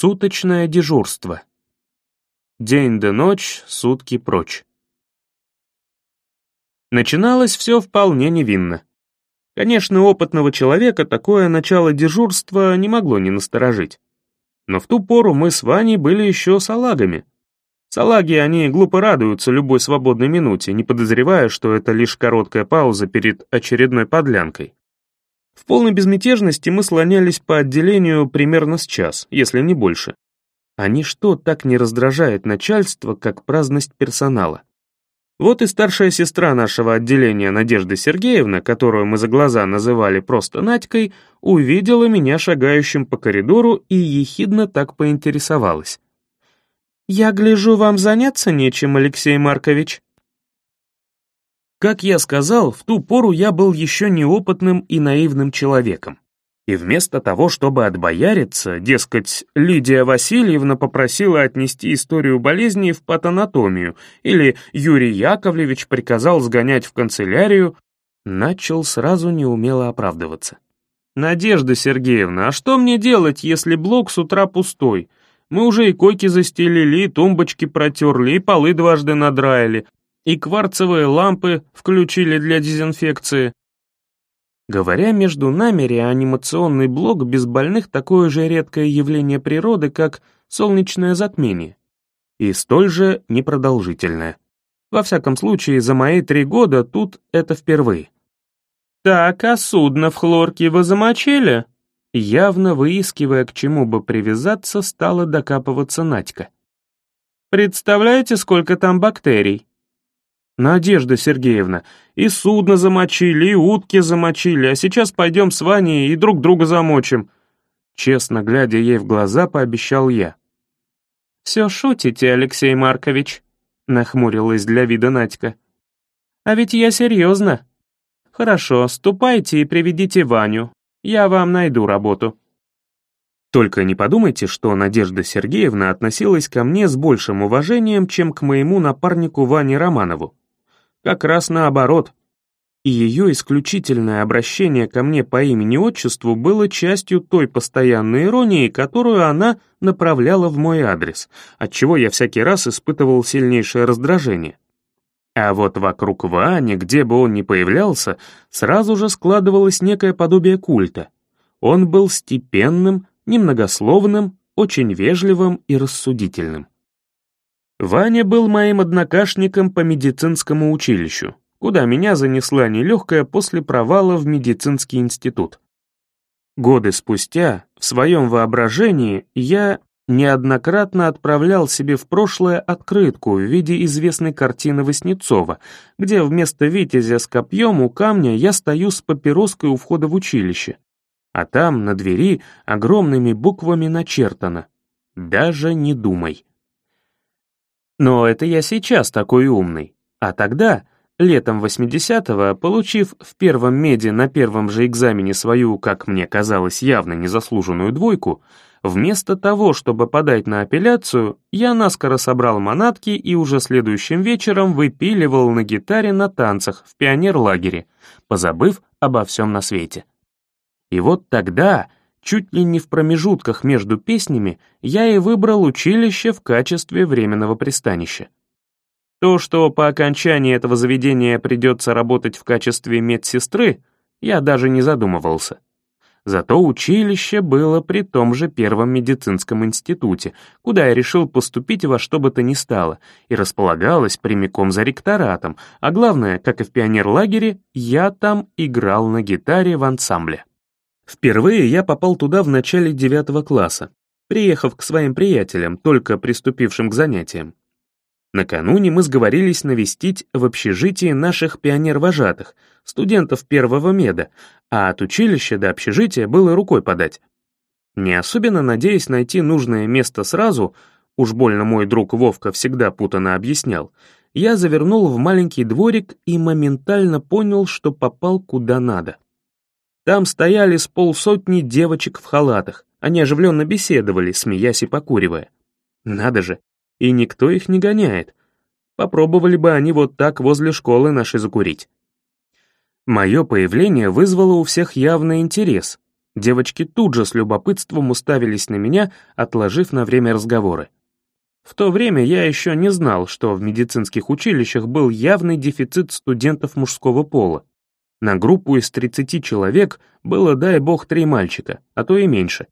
Суточное дежурство. День да ночь, сутки прочь. Начиналось все вполне невинно. Конечно, опытного человека такое начало дежурства не могло не насторожить. Но в ту пору мы с Ваней были еще салагами. Салаги, они глупо радуются любой свободной минуте, не подозревая, что это лишь короткая пауза перед очередной подлянкой. В полной безмятежности мы слонялись по отделению примерно с час, если не больше. А ничто так не раздражает начальство, как праздность персонала. Вот и старшая сестра нашего отделения, Надежда Сергеевна, которую мы за глаза называли просто Надькой, увидела меня шагающим по коридору и ехидно так поинтересовалась. «Я гляжу, вам заняться нечем, Алексей Маркович?» Как я сказал, в ту пору я был еще неопытным и наивным человеком. И вместо того, чтобы отбояриться, дескать, Лидия Васильевна попросила отнести историю болезни в патанатомию, или Юрий Яковлевич приказал сгонять в канцелярию, начал сразу неумело оправдываться. «Надежда Сергеевна, а что мне делать, если блок с утра пустой? Мы уже и койки застелили, и тумбочки протерли, и полы дважды надраили, и кварцевые лампы включили для дезинфекции. Говоря между нами, реанимационный блок без больных такое же редкое явление природы, как солнечное затмение, и столь же непродолжительное. Во всяком случае, за мои три года тут это впервые. «Так, а судно в хлорке вы замочили?» Явно выискивая, к чему бы привязаться, стала докапываться Надька. «Представляете, сколько там бактерий?» «Надежда Сергеевна, и судно замочили, и утки замочили, а сейчас пойдем с Ваней и друг друга замочим». Честно глядя ей в глаза, пообещал я. «Все шутите, Алексей Маркович», — нахмурилась для вида Надька. «А ведь я серьезно. Хорошо, ступайте и приведите Ваню. Я вам найду работу». Только не подумайте, что Надежда Сергеевна относилась ко мне с большим уважением, чем к моему напарнику Ване Романову. Как раз наоборот. И ее исключительное обращение ко мне по имени-отчеству было частью той постоянной иронии, которую она направляла в мой адрес, отчего я всякий раз испытывал сильнейшее раздражение. А вот вокруг Вани, где бы он ни появлялся, сразу же складывалось некое подобие культа. Он был степенным, немногословным, очень вежливым и рассудительным. Ваня был моим однокашником по медицинскому училищу, куда меня занесла нелегкая после провала в медицинский институт. Годы спустя, в своем воображении, я неоднократно отправлял себе в прошлое открытку в виде известной картины Васнецова, где вместо витязя с копьем у камня я стою с папироской у входа в училище, а там на двери огромными буквами начертано «Даже не думай». Но это я сейчас такой умный. А тогда, летом 80-го, получив в первом меди на первом же экзамене свою, как мне казалось, явно незаслуженную двойку, вместо того, чтобы подать на апелляцию, я наскоро собрал манатки и уже следующим вечером выпиливал на гитаре на танцах в пионерлагере, позабыв обо всем на свете. И вот тогда Чуть ли не в промежутках между песнями я и выбрал училище в качестве временного пристанища. То, что по окончании этого заведения придется работать в качестве медсестры, я даже не задумывался. Зато училище было при том же первом медицинском институте, куда я решил поступить во что бы то ни стало, и располагалось прямиком за ректоратом, а главное, как и в пионерлагере, я там играл на гитаре в ансамбле. Впервые я попал туда в начале девятого класса, приехав к своим приятелям, только приступившим к занятиям. Накануне мы сговорились навестить в общежитии наших пионер-вожатых, студентов первого меда, а от училища до общежития было рукой подать. Не особенно надеясь найти нужное место сразу, уж больно мой друг Вовка всегда путано объяснял, я завернул в маленький дворик и моментально понял, что попал куда надо. Там стояли с полсотни девочек в халатах. Они оживленно беседовали, смеясь и покуривая. Надо же, и никто их не гоняет. Попробовали бы они вот так возле школы нашей закурить. Мое появление вызвало у всех явный интерес. Девочки тут же с любопытством уставились на меня, отложив на время разговоры. В то время я еще не знал, что в медицинских училищах был явный дефицит студентов мужского пола. На группу из 30 человек было, дай бог, три мальчика, а то и меньше.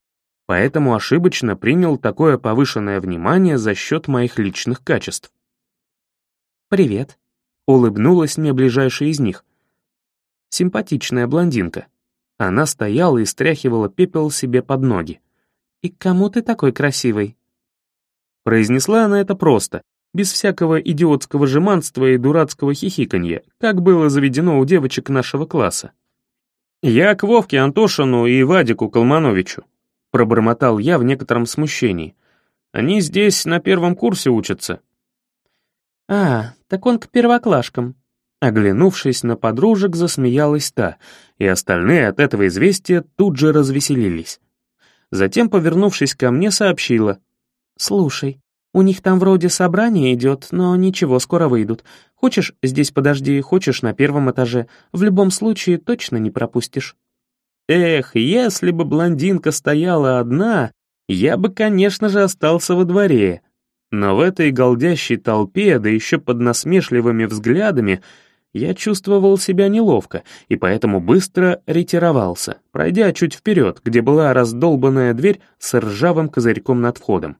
Поэтому ошибочно принял такое повышенное внимание за счет моих личных качеств. «Привет», — улыбнулась мне ближайшая из них. Симпатичная блондинка. Она стояла и стряхивала пепел себе под ноги. «И кому ты такой красивый?» Произнесла она это просто, без всякого идиотского жеманства и дурацкого хихиканья, как было заведено у девочек нашего класса. «Я к Вовке Антошину и Вадику Колмановичу», пробормотал я в некотором смущении. «Они здесь на первом курсе учатся». «А, так он к первоклашкам». Оглянувшись на подружек, засмеялась та, и остальные от этого известия тут же развеселились. Затем, повернувшись ко мне, сообщила. «Слушай, у них там вроде собрание идет, но ничего, скоро выйдут. Хочешь, здесь подожди, хочешь, на первом этаже. В любом случае, точно не пропустишь». Эх, если бы блондинка стояла одна, я бы, конечно же, остался во дворе. Но в этой голдящей толпе, да еще под насмешливыми взглядами, я чувствовал себя неловко и поэтому быстро ретировался, пройдя чуть вперед, где была раздолбанная дверь с ржавым козырьком над входом.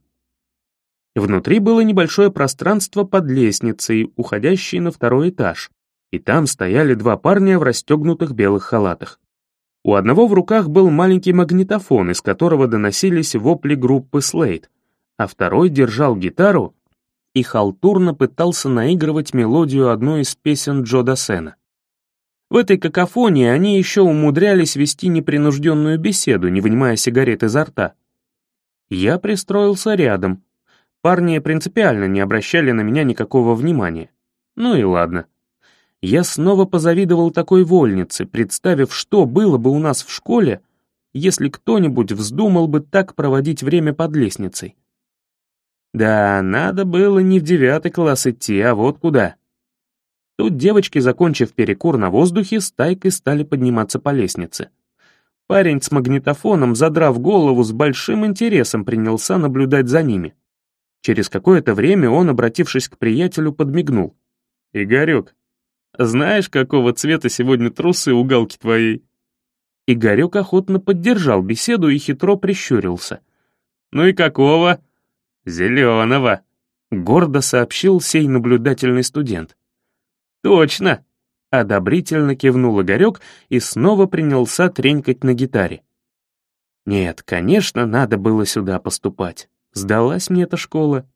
Внутри было небольшое пространство под лестницей, уходящей на второй этаж, и там стояли два парня в расстегнутых белых халатах. У одного в руках был маленький магнитофон, из которого доносились вопли группы Слейд, а второй держал гитару и халтурно пытался наигрывать мелодию одной из песен Джо Дассена. В этой какофонии они еще умудрялись вести непринужденную беседу, не вынимая сигарет изо рта. Я пристроился рядом, Парни принципиально не обращали на меня никакого внимания. Ну и ладно. Я снова позавидовал такой вольнице, представив, что было бы у нас в школе, если кто-нибудь вздумал бы так проводить время под лестницей. Да, надо было не в девятый класс идти, а вот куда. Тут девочки, закончив перекур на воздухе, стайкой стали подниматься по лестнице. Парень с магнитофоном, задрав голову, с большим интересом принялся наблюдать за ними. Через какое-то время он, обратившись к приятелю, подмигнул. «Игорек, знаешь, какого цвета сегодня трусы у галки твоей?» Игорек охотно поддержал беседу и хитро прищурился. «Ну и какого?» «Зеленого», — гордо сообщил сей наблюдательный студент. «Точно!» — одобрительно кивнул Игорек и снова принялся тренькать на гитаре. Нет, конечно, надо было сюда поступать. Сдалась мне эта школа.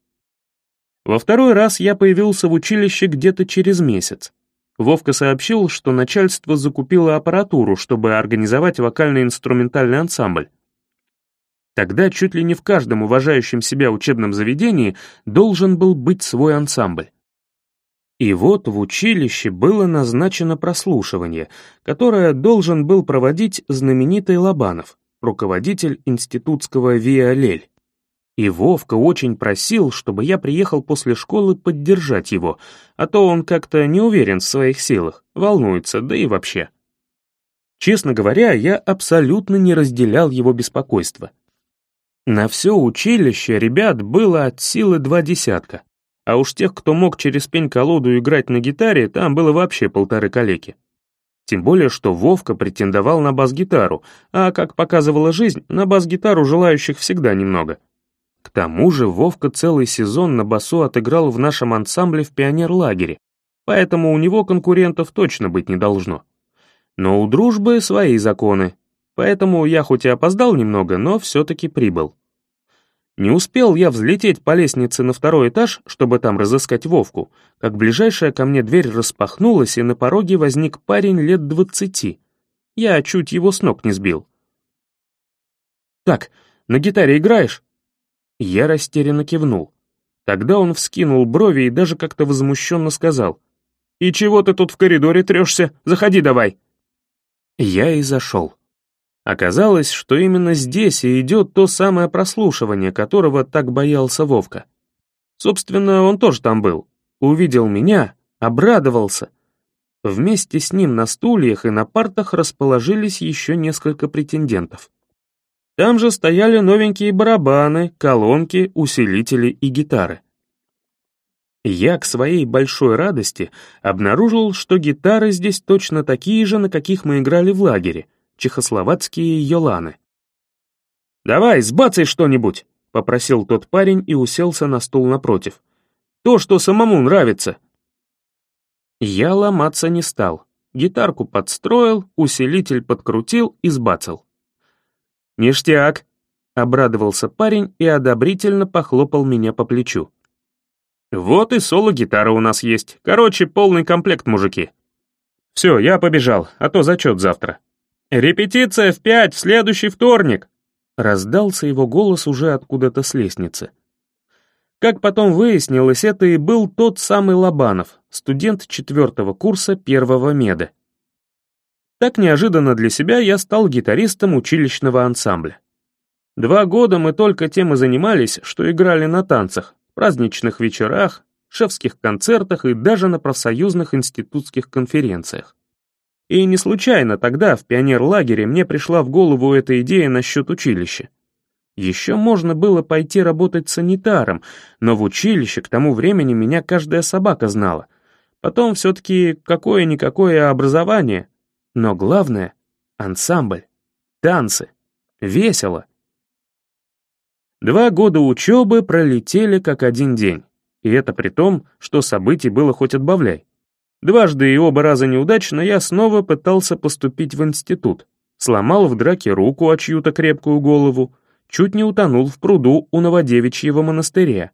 Во второй раз я появился в училище где-то через месяц. Вовка сообщил, что начальство закупило аппаратуру, чтобы организовать вокально-инструментальный ансамбль. Тогда чуть ли не в каждом уважающем себя учебном заведении должен был быть свой ансамбль. И вот в училище было назначено прослушивание, которое должен был проводить знаменитый Лобанов, руководитель институтского ВИАЛЕЛЬ. И Вовка очень просил, чтобы я приехал после школы поддержать его, а то он как-то не уверен в своих силах, волнуется, да и вообще. Честно говоря, я абсолютно не разделял его беспокойство. На все училище ребят было от силы два десятка, а уж тех, кто мог через пень-колоду играть на гитаре, там было вообще полторы калеки. Тем более, что Вовка претендовал на бас-гитару, а, как показывала жизнь, на бас-гитару желающих всегда немного — к тому же Вовка целый сезон на басу отыграл в нашем ансамбле в пионерлагере, поэтому у него конкурентов точно быть не должно. Но у дружбы свои законы, поэтому я хоть и опоздал немного, но все-таки прибыл. Не успел я взлететь по лестнице на второй этаж, чтобы там разыскать Вовку, как ближайшая ко мне дверь распахнулась, и на пороге возник парень лет двадцати. Я чуть его с ног не сбил. «Так, на гитаре играешь?» Я растерянно кивнул. Тогда он вскинул брови и даже как-то возмущенно сказал. «И чего ты тут в коридоре трешься? Заходи давай!» Я и зашел. Оказалось, что именно здесь и идет то самое прослушивание, которого так боялся Вовка. Собственно, он тоже там был. Увидел меня, обрадовался. Вместе с ним на стульях и на партах расположились еще несколько претендентов. Там же стояли новенькие барабаны, колонки, усилители и гитары. Я к своей большой радости обнаружил, что гитары здесь точно такие же, на каких мы играли в лагере, чехословацкие йоланы. «Давай, сбацай что-нибудь!» — попросил тот парень и уселся на стул напротив. «То, что самому нравится!» Я ломаться не стал. Гитарку подстроил, усилитель подкрутил и сбацал. «Ништяк!» — обрадовался парень и одобрительно похлопал меня по плечу. «Вот и соло-гитара у нас есть. Короче, полный комплект, мужики. Все, я побежал, а то зачет завтра. Репетиция в пять, в следующий вторник!» Раздался его голос уже откуда-то с лестницы. Как потом выяснилось, это и был тот самый Лобанов, студент четвертого курса первого меда. Так неожиданно для себя я стал гитаристом училищного ансамбля. Два года мы только тем и занимались, что играли на танцах, праздничных вечерах, шефских концертах и даже на профсоюзных институтских конференциях. И не случайно тогда, в пионерлагере, мне пришла в голову эта идея насчет училища. Еще можно было пойти работать санитаром, но в училище к тому времени меня каждая собака знала. Потом все-таки какое-никакое образование. Но главное — ансамбль, танцы, весело. Два года учебы пролетели как один день. И это при том, что событий было хоть отбавляй. Дважды и оба раза неудачно я снова пытался поступить в институт. Сломал в драке руку о чью-то крепкую голову, чуть не утонул в пруду у Новодевичьего монастыря.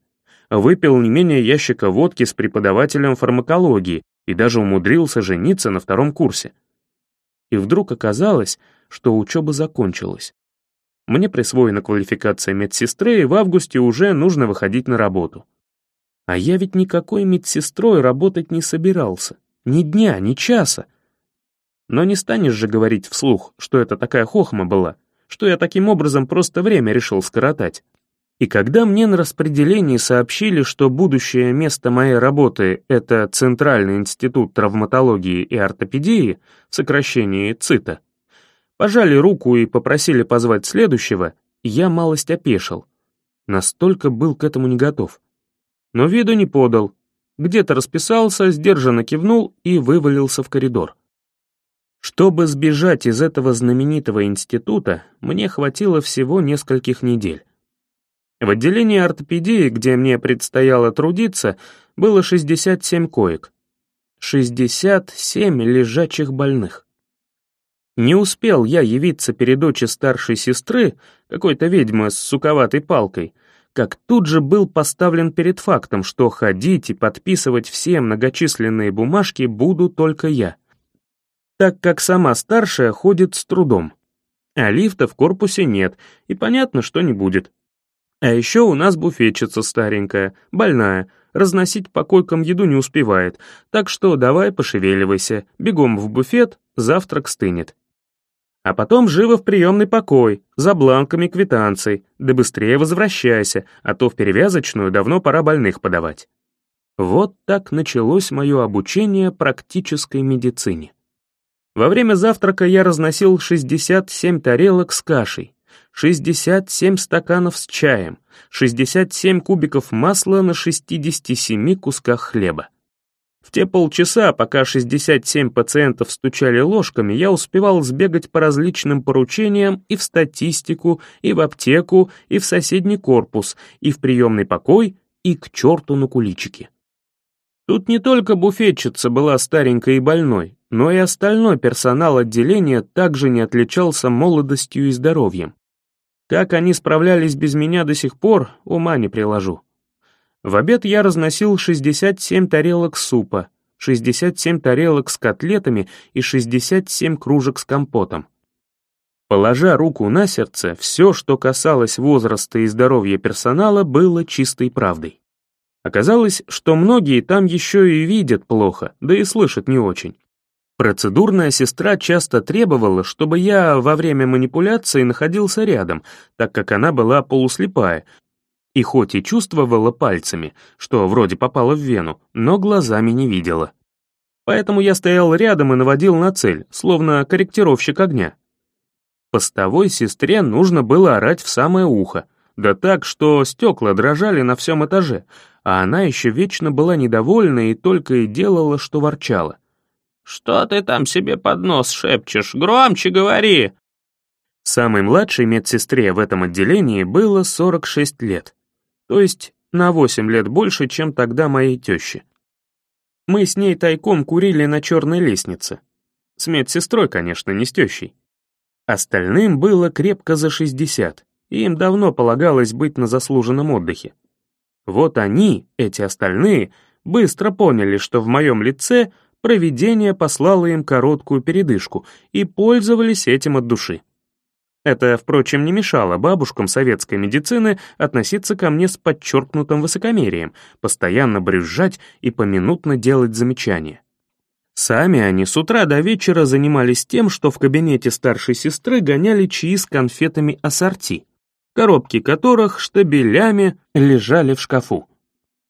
Выпил не менее ящика водки с преподавателем фармакологии и даже умудрился жениться на втором курсе. И вдруг оказалось, что учеба закончилась. Мне присвоена квалификация медсестры, и в августе уже нужно выходить на работу. А я ведь никакой медсестрой работать не собирался. Ни дня, ни часа. Но не станешь же говорить вслух, что это такая хохма была, что я таким образом просто время решил скоротать. И когда мне на распределении сообщили, что будущее место моей работы — это Центральный институт травматологии и ортопедии, в сокращении ЦИТа, пожали руку и попросили позвать следующего, я малость опешил. Настолько был к этому не готов но виду не подал. Где-то расписался, сдержанно кивнул и вывалился в коридор. Чтобы сбежать из этого знаменитого института, мне хватило всего нескольких недель. В отделении ортопедии, где мне предстояло трудиться, было 67 коек. 67 лежачих больных. Не успел я явиться перед очи старшей сестры, какой-то ведьмы с суковатой палкой — как тут же был поставлен перед фактом, что ходить и подписывать все многочисленные бумажки буду только я, так как сама старшая ходит с трудом. А лифта в корпусе нет, и понятно, что не будет. А еще у нас буфетчица старенькая, больная, разносить по койкам еду не успевает, так что давай пошевеливайся, бегом в буфет, завтрак стынет. А потом живо в приемный покой, за бланками квитанций, да быстрее возвращайся, а то в перевязочную давно пора больных подавать. Вот так началось мое обучение практической медицине. Во время завтрака я разносил 67 тарелок с кашей, 67 стаканов с чаем, 67 кубиков масла на 67 кусках хлеба. В те полчаса, пока 67 пациентов стучали ложками, я успевал сбегать по различным поручениям и в статистику, и в аптеку, и в соседний корпус, и в приемный покой, и к черту на куличики. Тут не только буфетчица была старенькой и больной, но и остальной персонал отделения также не отличался молодостью и здоровьем. Как они справлялись без меня до сих пор, ума не приложу. В обед я разносил 67 тарелок супа, 67 тарелок с котлетами и 67 кружек с компотом. Положа руку на сердце, все, что касалось возраста и здоровья персонала, было чистой правдой. Оказалось, что многие там еще и видят плохо, да и слышат не очень. Процедурная сестра часто требовала, чтобы я во время манипуляции находился рядом, так как она была полуслепая, и хоть и чувствовала пальцами, что вроде попало в вену, но глазами не видела. Поэтому я стоял рядом и наводил на цель, словно корректировщик огня. Постовой сестре нужно было орать в самое ухо, да так, что стекла дрожали на всем этаже, а она еще вечно была недовольна и только и делала, что ворчала. «Что ты там себе под нос шепчешь? Громче говори!» Самой младшей медсестре в этом отделении было 46 лет, то есть на 8 лет больше, чем тогда моей теще. Мы с ней тайком курили на черной лестнице. С медсестрой, конечно, не с тещей. Остальным было крепко за 60, и им давно полагалось быть на заслуженном отдыхе. Вот они, эти остальные, быстро поняли, что в моем лице провидение послало им короткую передышку и пользовались этим от души. Это, впрочем, не мешало бабушкам советской медицины относиться ко мне с подчеркнутым высокомерием, постоянно брюзжать и поминутно делать замечания. Сами они с утра до вечера занимались тем, что в кабинете старшей сестры гоняли чаи с конфетами ассорти, коробки которых штабелями лежали в шкафу.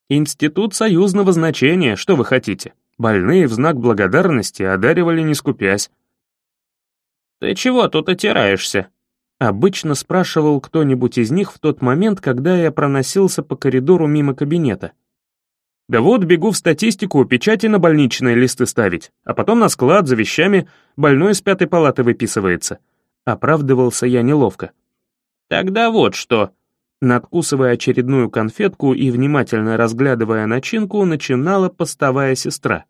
Институт союзного значения, что вы хотите. Больные в знак благодарности одаривали не скупясь. «Ты чего тут отираешься?» Обычно спрашивал кто-нибудь из них в тот момент, когда я проносился по коридору мимо кабинета. Да вот бегу в статистику печати на больничные листы ставить, а потом на склад за вещами больной из пятой палаты выписывается. Оправдывался я неловко. Тогда вот что. Надкусывая очередную конфетку и внимательно разглядывая начинку, начинала постовая сестра.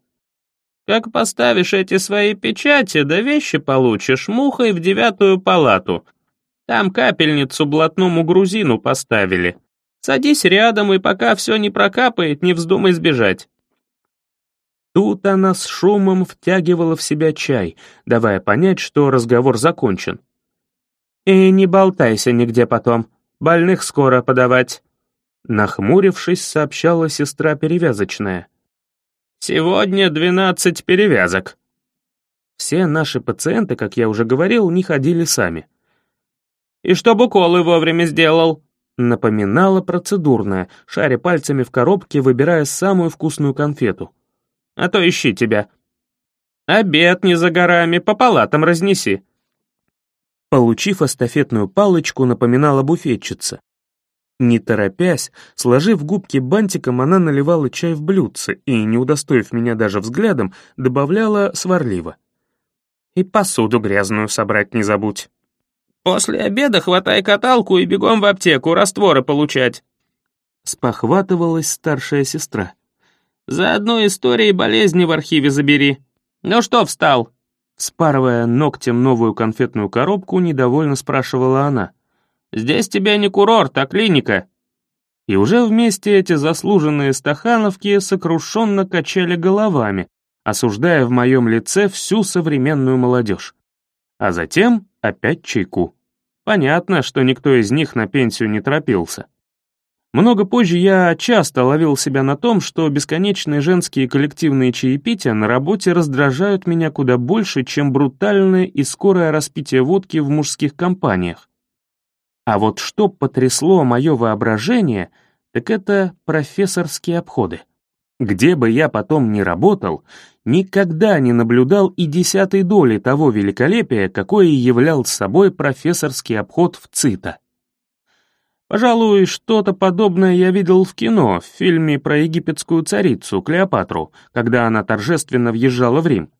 Как поставишь эти свои печати, да вещи получишь мухой в девятую палату, там капельницу блатному грузину поставили. Садись рядом, и пока все не прокапает, не вздумай сбежать». Тут она с шумом втягивала в себя чай, давая понять, что разговор закончен. «И не болтайся нигде потом, больных скоро подавать», нахмурившись, сообщала сестра перевязочная. «Сегодня двенадцать перевязок». Все наши пациенты, как я уже говорил, не ходили сами. И чтобы уколы вовремя сделал!» Напоминала процедурная, шаря пальцами в коробке, выбирая самую вкусную конфету. «А то ищи тебя!» «Обед не за горами, по палатам разнеси!» Получив эстафетную палочку, напоминала буфетчица. Не торопясь, сложив губки бантиком, она наливала чай в блюдце и, не удостоив меня даже взглядом, добавляла сварливо. «И посуду грязную собрать не забудь». После обеда хватай каталку и бегом в аптеку растворы получать. Спохватывалась старшая сестра. Заодно истории болезни в архиве забери. Ну что встал? Спарывая ногтем новую конфетную коробку, недовольно спрашивала она. «Здесь тебе не курорт, а клиника». И уже вместе эти заслуженные стахановки сокрушенно качали головами, осуждая в моем лице всю современную молодежь. А затем опять чайку. Понятно, что никто из них на пенсию не торопился. Много позже я часто ловил себя на том, что бесконечные женские коллективные чаепития на работе раздражают меня куда больше, чем брутальное и скорое распитие водки в мужских компаниях. А вот что потрясло мое воображение, так это профессорские обходы. Где бы я потом ни работал, никогда не наблюдал и десятой доли того великолепия, какое являл собой профессорский обход в ЦИТа. Пожалуй, что-то подобное я видел в кино, в фильме про египетскую царицу Клеопатру, когда она торжественно въезжала в Рим.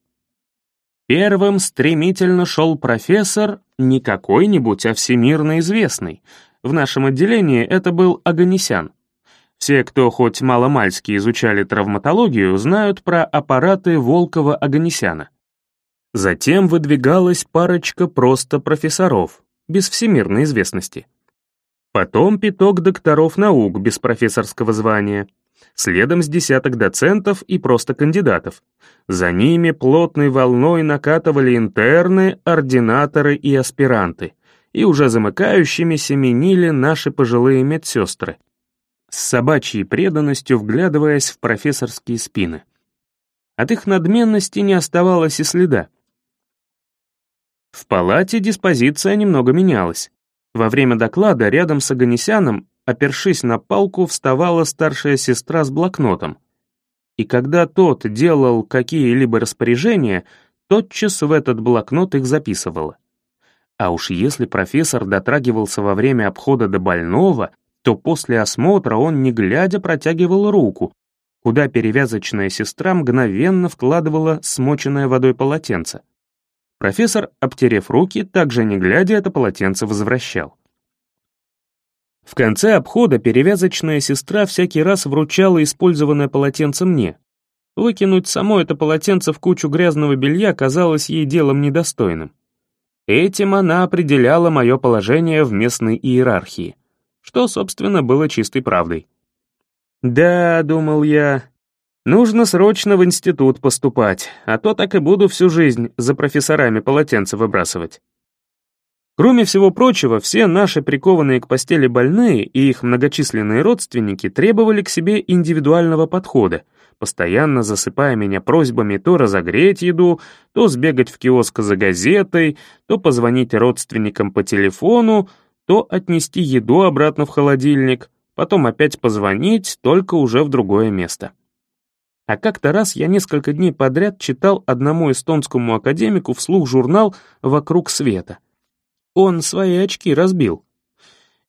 Первым стремительно шел профессор, не какой-нибудь, а всемирно известный. В нашем отделении это был Аганесян. Все, кто хоть маломальски изучали травматологию, знают про аппараты Волкова-Аганесяна. Затем выдвигалась парочка просто профессоров, без всемирной известности. Потом пяток докторов наук без профессорского звания, следом с десяток доцентов и просто кандидатов. За ними плотной волной накатывали интерны, ординаторы и аспиранты, и уже замыкающими семенили наши пожилые медсестры, с собачьей преданностью вглядываясь в профессорские спины. От их надменности не оставалось и следа. В палате диспозиция немного менялась. Во время доклада рядом с Аганесяном, опершись на палку, вставала старшая сестра с блокнотом. И когда тот делал какие-либо распоряжения, тотчас в этот блокнот их записывала. А уж если профессор дотрагивался во время обхода до больного, то после осмотра он, не глядя, протягивал руку, куда перевязочная сестра мгновенно вкладывала смоченное водой полотенце. Профессор, обтерев руки, также не глядя, это полотенце возвращал. В конце обхода перевязочная сестра всякий раз вручала использованное полотенце мне. Выкинуть само это полотенце в кучу грязного белья казалось ей делом недостойным. Этим она определяла мое положение в местной иерархии, что, собственно, было чистой правдой. «Да», — думал я, — «нужно срочно в институт поступать, а то так и буду всю жизнь за профессорами полотенца выбрасывать». Кроме всего прочего, все наши прикованные к постели больные и их многочисленные родственники требовали к себе индивидуального подхода, постоянно засыпая меня просьбами то разогреть еду, то сбегать в киоск за газетой, то позвонить родственникам по телефону, то отнести еду обратно в холодильник, потом опять позвонить, только уже в другое место. А как-то раз я несколько дней подряд читал одному эстонскому академику вслух журнал «Вокруг света», он свои очки разбил.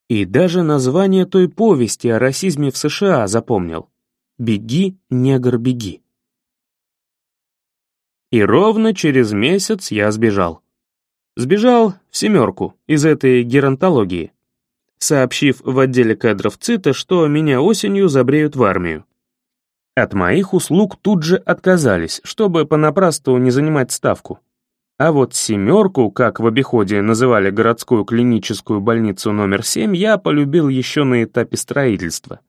И даже название той повести о расизме в США запомнил. «Беги, негр, беги». И ровно через месяц я сбежал. Сбежал в семерку из этой геронтологии, сообщив в отделе кадров ЦИТа, что меня осенью забреют в армию. От моих услуг тут же отказались, чтобы понапрасну не занимать ставку. А вот «семерку», как в обиходе называли городскую клиническую больницу номер 7, я полюбил еще на этапе строительства.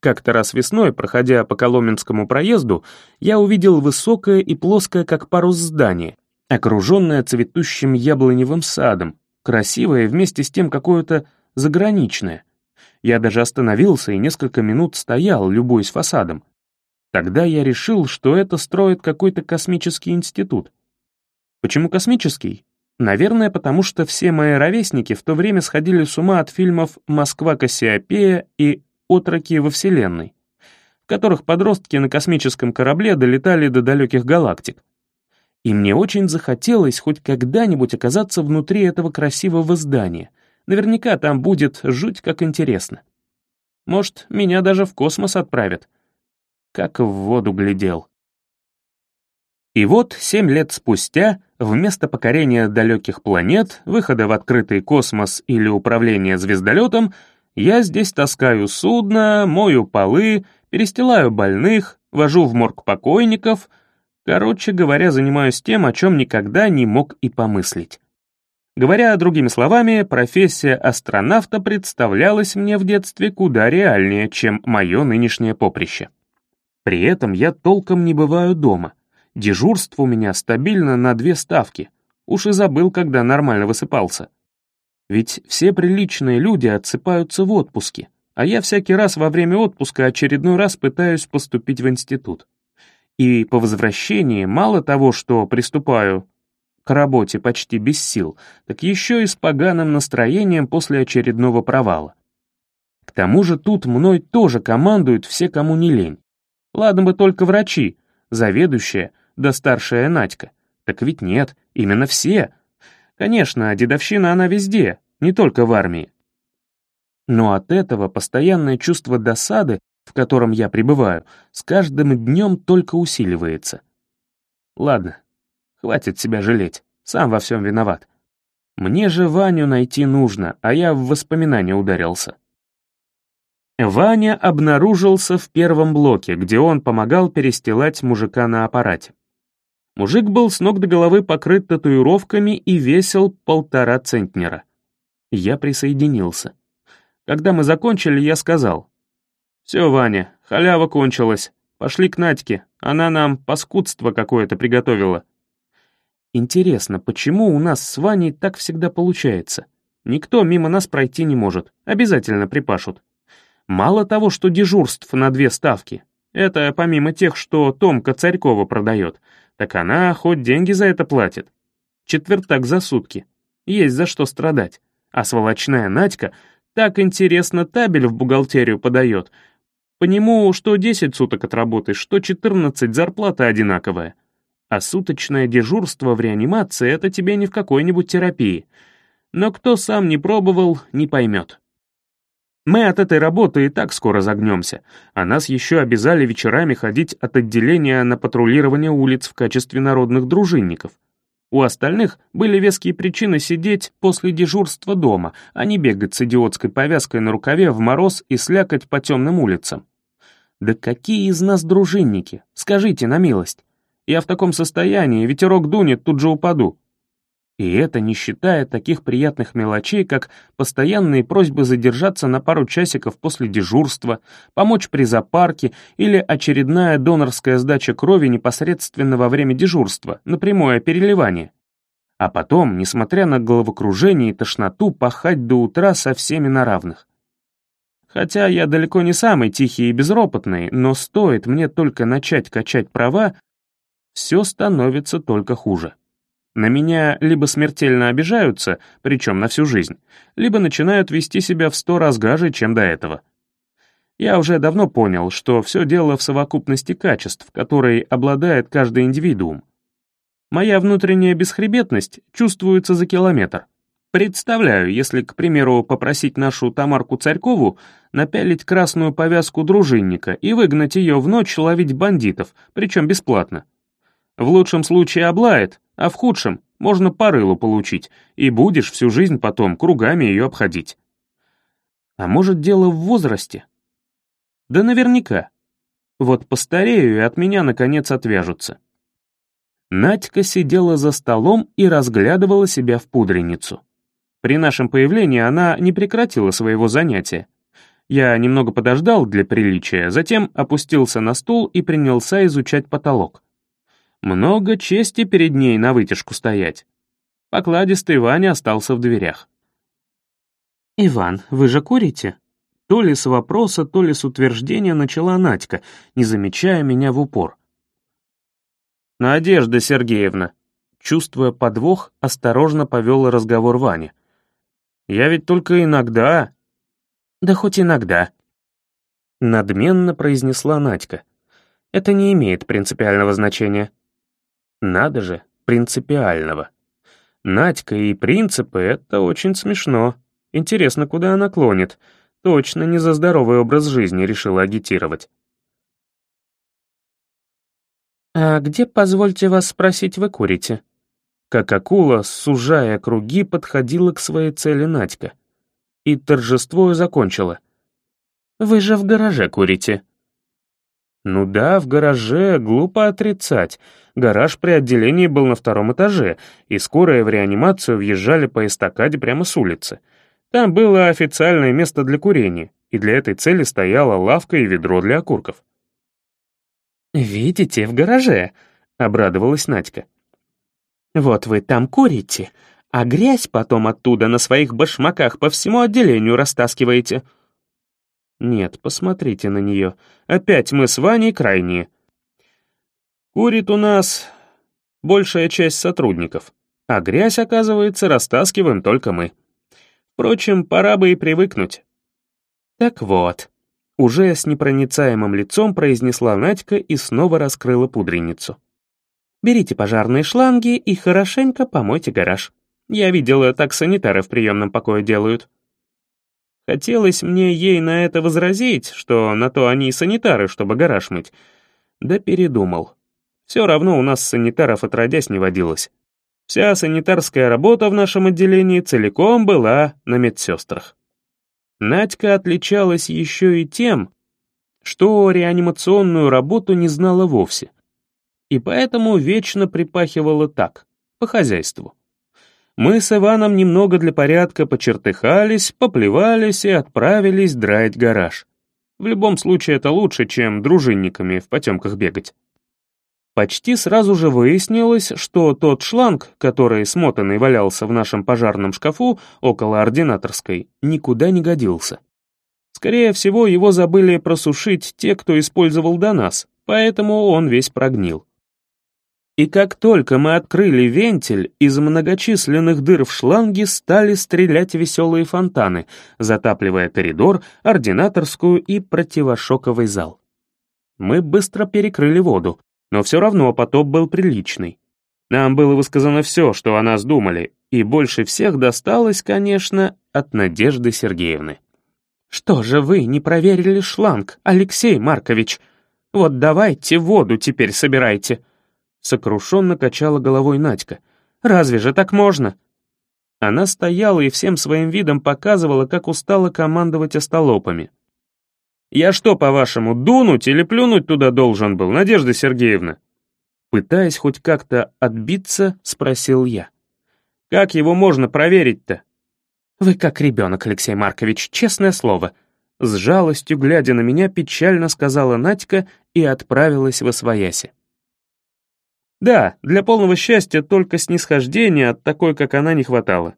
Как-то раз весной, проходя по Коломенскому проезду, я увидел высокое и плоское, как парус здание, окруженное цветущим яблоневым садом, красивое и вместе с тем какое-то заграничное. Я даже остановился и несколько минут стоял, любуясь фасадом. Тогда я решил, что это строит какой-то космический институт. Почему космический? Наверное, потому что все мои ровесники в то время сходили с ума от фильмов «Москва Кассиопея» и «Отроки во Вселенной», в которых подростки на космическом корабле долетали до далеких галактик. И мне очень захотелось хоть когда-нибудь оказаться внутри этого красивого здания. Наверняка там будет жуть как интересно. Может, меня даже в космос отправят. Как в воду глядел. И вот, семь лет спустя, вместо покорения далеких планет, выхода в открытый космос или управления звездолетом, я здесь таскаю судно, мою полы, перестилаю больных, вожу в морг покойников, короче говоря, занимаюсь тем, о чем никогда не мог и помыслить. Говоря другими словами, профессия астронавта представлялась мне в детстве куда реальнее, чем мое нынешнее поприще. При этом я толком не бываю дома — Дежурство у меня стабильно на две ставки. Уж и забыл, когда нормально высыпался. Ведь все приличные люди отсыпаются в отпуске, а я всякий раз во время отпуска очередной раз пытаюсь поступить в институт. И по возвращении мало того, что приступаю к работе почти без сил, так еще и с поганым настроением после очередного провала. К тому же тут мной тоже командуют все, кому не лень. Ладно бы только врачи, заведующая — да старшая Надька. Так ведь нет, именно все. Конечно, дедовщина она везде, не только в армии. Но от этого постоянное чувство досады, в котором я пребываю, с каждым днем только усиливается. Ладно, хватит себя жалеть, сам во всем виноват. Мне же Ваню найти нужно, а я в воспоминания ударился. Ваня обнаружился в первом блоке, где он помогал перестилать мужика на аппарате. Мужик был с ног до головы покрыт татуировками и весил полтора центнера. Я присоединился. Когда мы закончили, я сказал. «Все, Ваня, халява кончилась. Пошли к Надьке, она нам паскудство какое-то приготовила». Интересно, почему у нас с Ваней так всегда получается? Никто мимо нас пройти не может, обязательно припашут. Мало того, что дежурств на две ставки, это помимо тех, что Томка Царькова продает — так она хоть деньги за это платит. Четвертак за сутки. Есть за что страдать. А сволочная Надька так интересно табель в бухгалтерию подает. По нему что 10 суток отработаешь, что 14 зарплата одинаковая. А суточное дежурство в реанимации — это тебе не в какой-нибудь терапии. Но кто сам не пробовал, не поймет. Мы от этой работы и так скоро загнемся, а нас еще обязали вечерами ходить от отделения на патрулирование улиц в качестве народных дружинников. У остальных были веские причины сидеть после дежурства дома, а не бегать с идиотской повязкой на рукаве в мороз и слякать по темным улицам. Да какие из нас дружинники? Скажите на милость. Я в таком состоянии, ветерок дунет, тут же упаду. И это не считая таких приятных мелочей, как постоянные просьбы задержаться на пару часиков после дежурства, помочь при запарке или очередная донорская сдача крови непосредственно во время дежурства, на прямое переливание. А потом, несмотря на головокружение и тошноту, пахать до утра со всеми на равных. Хотя я далеко не самый тихий и безропотный, но стоит мне только начать качать права, все становится только хуже. На меня либо смертельно обижаются, причем на всю жизнь, либо начинают вести себя в сто раз гаже, чем до этого. Я уже давно понял, что все дело в совокупности качеств, которой обладает каждый индивидуум. Моя внутренняя бесхребетность чувствуется за километр. Представляю, если, к примеру, попросить нашу Тамарку Царькову напялить красную повязку дружинника и выгнать ее в ночь ловить бандитов, причем бесплатно. В лучшем случае облает, а в худшем можно по рылу получить, и будешь всю жизнь потом кругами ее обходить. А может, дело в возрасте? Да наверняка. Вот постарею, и от меня, наконец, отвяжутся. Надька сидела за столом и разглядывала себя в пудреницу. При нашем появлении она не прекратила своего занятия. Я немного подождал для приличия, затем опустился на стул и принялся изучать потолок. Много чести перед ней на вытяжку стоять. Покладистый Ваня остался в дверях. «Иван, вы же курите?» То ли с вопроса, то ли с утверждения начала Надька, не замечая меня в упор. «Надежда Сергеевна», чувствуя подвох, осторожно повел разговор Ваня. «Я ведь только иногда...» «Да хоть иногда», — надменно произнесла Надька. «Это не имеет принципиального значения. Надо же, принципиального. Надька и принципы — это очень смешно. Интересно, куда она клонит. Точно не за здоровый образ жизни решила агитировать. «А где, позвольте вас спросить, вы курите?» Как акула, сужая круги, подходила к своей цели Надька. И торжествою закончила. «Вы же в гараже курите». Ну да, в гараже глупо отрицать. Гараж при отделении был на втором этаже, и скорые в реанимацию въезжали по эстакаде прямо с улицы. Там было официальное место для курения, и для этой цели стояла лавка и ведро для окурков. «Видите, в гараже», — обрадовалась Надька. «Вот вы там курите, а грязь потом оттуда на своих башмаках по всему отделению растаскиваете». Нет, посмотрите на нее. Опять мы с Ваней крайние. Курит у нас большая часть сотрудников, а грязь, оказывается, растаскиваем только мы. Впрочем, пора бы и привыкнуть. Так вот, уже с непроницаемым лицом произнесла Надька и снова раскрыла пудреницу. Берите пожарные шланги и хорошенько помойте гараж. Я видела, так санитары в приемном покое делают. Хотелось мне ей на это возразить, что на то они и санитары, чтобы гараж мыть. Да передумал. Все равно у нас санитаров отродясь не водилось. Вся санитарская работа в нашем отделении целиком была на медсестрах. Надька отличалась еще и тем, что реанимационную работу не знала вовсе. И поэтому вечно припахивала так, по хозяйству. Мы с Иваном немного для порядка почертыхались, поплевались и отправились драить гараж. В любом случае это лучше, чем дружинниками в потемках бегать. Почти сразу же выяснилось, что тот шланг, который смотанный валялся в нашем пожарном шкафу около ординаторской, никуда не годился. Скорее всего, его забыли просушить те, кто использовал до нас, поэтому он весь прогнил. И как только мы открыли вентиль, из многочисленных дыр в шланге стали стрелять веселые фонтаны, затапливая коридор, ординаторскую и противошоковый зал. Мы быстро перекрыли воду, Но все равно потоп был приличный. Нам было высказано все, что о нас думали, и больше всех досталось, конечно, от Надежды Сергеевны. «Что же вы не проверили шланг, Алексей Маркович? Вот давайте воду теперь собирайте!» Сокрушенно качала головой Надька. «Разве же так можно?» Она стояла и всем своим видом показывала, как устала командовать остолопами. «Я что, по-вашему, дунуть или плюнуть туда должен был, Надежда Сергеевна?» Пытаясь хоть как-то отбиться, спросил я. «Как его можно проверить-то?» «Вы как ребенок, Алексей Маркович, честное слово», с жалостью, глядя на меня, печально сказала Надька и отправилась во свояси. Да, для полного счастья только снисхождения от такой, как она, не хватало.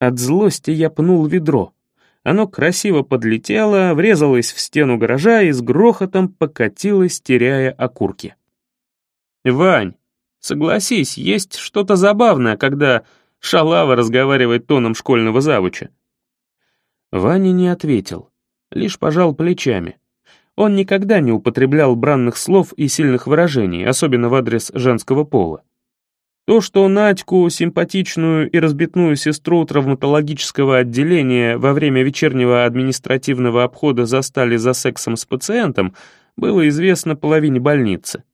От злости я пнул ведро. Оно красиво подлетело, врезалось в стену гаража и с грохотом покатилось, теряя окурки. «Вань, согласись, есть что-то забавное, когда шалава разговаривает тоном школьного завуча». Ваня не ответил, лишь пожал плечами. Он никогда не употреблял бранных слов и сильных выражений, особенно в адрес женского пола. То, что Надьку, симпатичную и разбитную сестру травматологического отделения во время вечернего административного обхода застали за сексом с пациентом, было известно половине больницы.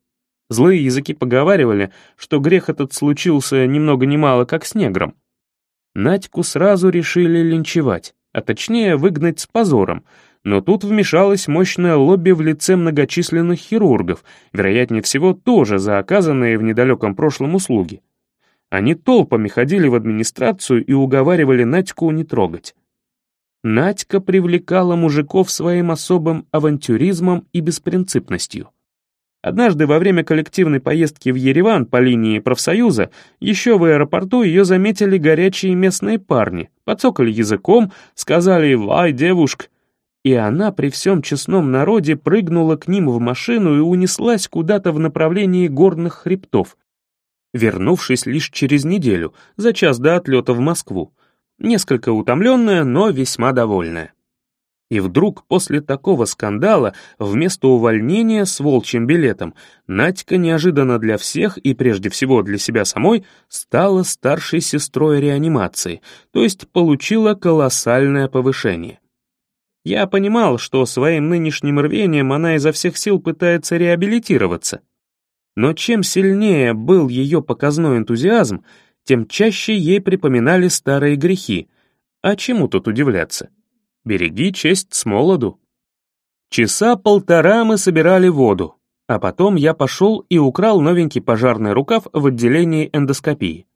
Злые языки поговаривали, что грех этот случился ни много ни мало как с негром. Надьку сразу решили линчевать, а точнее выгнать с позором — но тут вмешалось мощное лобби в лице многочисленных хирургов, вероятнее всего тоже за оказанные в недалеком прошлом услуги. Они толпами ходили в администрацию и уговаривали Надьку не трогать. Надька привлекала мужиков своим особым авантюризмом и беспринципностью. Однажды во время коллективной поездки в Ереван по линии профсоюза еще в аэропорту ее заметили горячие местные парни, подсокали языком, сказали «Вай, девушка!» И она при всем честном народе прыгнула к ним в машину и унеслась куда-то в направлении горных хребтов, вернувшись лишь через неделю, за час до отлета в Москву, несколько утомленная, но весьма довольная. И вдруг после такого скандала вместо увольнения с волчьим билетом Надька неожиданно для всех и прежде всего для себя самой стала старшей сестрой реанимации, то есть получила колоссальное повышение. Я понимал, что своим нынешним рвением она изо всех сил пытается реабилитироваться. Но чем сильнее был ее показной энтузиазм, тем чаще ей припоминали старые грехи. А чему тут удивляться? Береги честь с молоду. Часа полтора мы собирали воду, а потом я пошел и украл новенький пожарный рукав в отделении эндоскопии.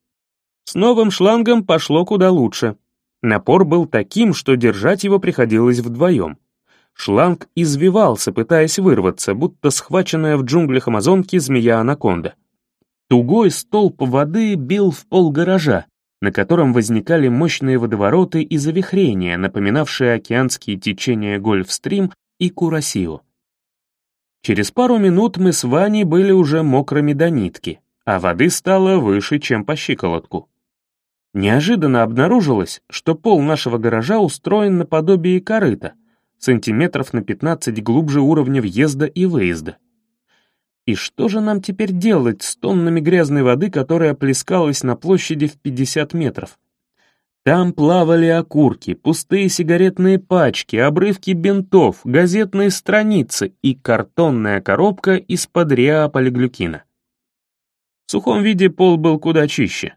С новым шлангом пошло куда лучше. Напор был таким, что держать его приходилось вдвоем. Шланг извивался, пытаясь вырваться, будто схваченная в джунглях Амазонки змея-анаконда. Тугой столб воды бил в пол гаража, на котором возникали мощные водовороты и завихрения, напоминавшие океанские течения Гольфстрим и Курасио. Через пару минут мы с Ваней были уже мокрыми до нитки, а воды стало выше, чем по щиколотку. Неожиданно обнаружилось, что пол нашего гаража устроен наподобие корыта, сантиметров на 15 глубже уровня въезда и выезда. И что же нам теперь делать с тоннами грязной воды, которая плескалась на площади в 50 метров? Там плавали окурки, пустые сигаретные пачки, обрывки бинтов, газетные страницы и картонная коробка из-под реаполиглюкина. В сухом виде пол был куда чище.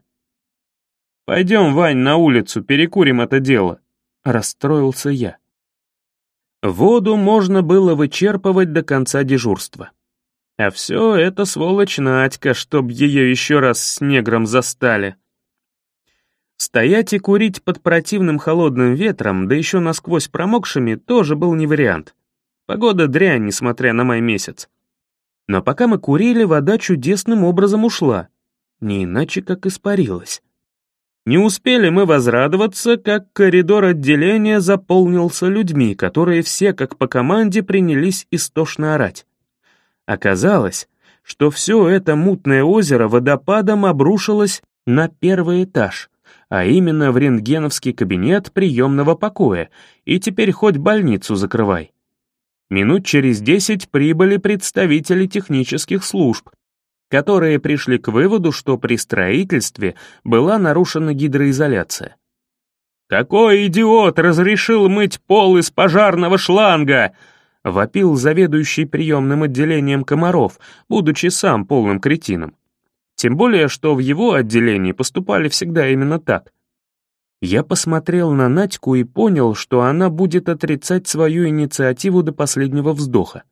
«Пойдем, Вань, на улицу, перекурим это дело», — расстроился я. Воду можно было вычерпывать до конца дежурства. А все это сволочь Надька, чтоб ее еще раз с негром застали. Стоять и курить под противным холодным ветром, да еще насквозь промокшими, тоже был не вариант. Погода дрянь, несмотря на май месяц. Но пока мы курили, вода чудесным образом ушла. Не иначе, как испарилась. Не успели мы возрадоваться, как коридор отделения заполнился людьми, которые все, как по команде, принялись истошно орать. Оказалось, что все это мутное озеро водопадом обрушилось на первый этаж, а именно в рентгеновский кабинет приемного покоя, и теперь хоть больницу закрывай. Минут через десять прибыли представители технических служб, которые пришли к выводу, что при строительстве была нарушена гидроизоляция. «Какой идиот разрешил мыть пол из пожарного шланга?» — вопил заведующий приемным отделением комаров, будучи сам полным кретином. Тем более, что в его отделении поступали всегда именно так. Я посмотрел на Надьку и понял, что она будет отрицать свою инициативу до последнего вздоха.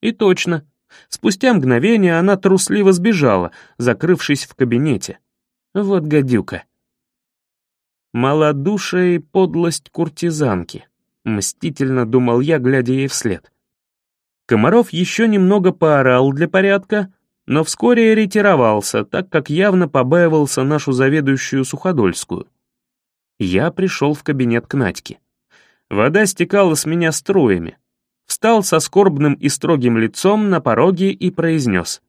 И точно. Спустя мгновение она трусливо сбежала, закрывшись в кабинете. Вот гадюка. Малодушие и подлость куртизанки. Мстительно думал я, глядя ей вслед. Комаров еще немного поорал для порядка, но вскоре ретировался, так как явно побаивался нашу заведующую Суходольскую. Я пришел в кабинет к Надьке. Вода стекала с меня струями, встал со скорбным и строгим лицом на пороге и произнес.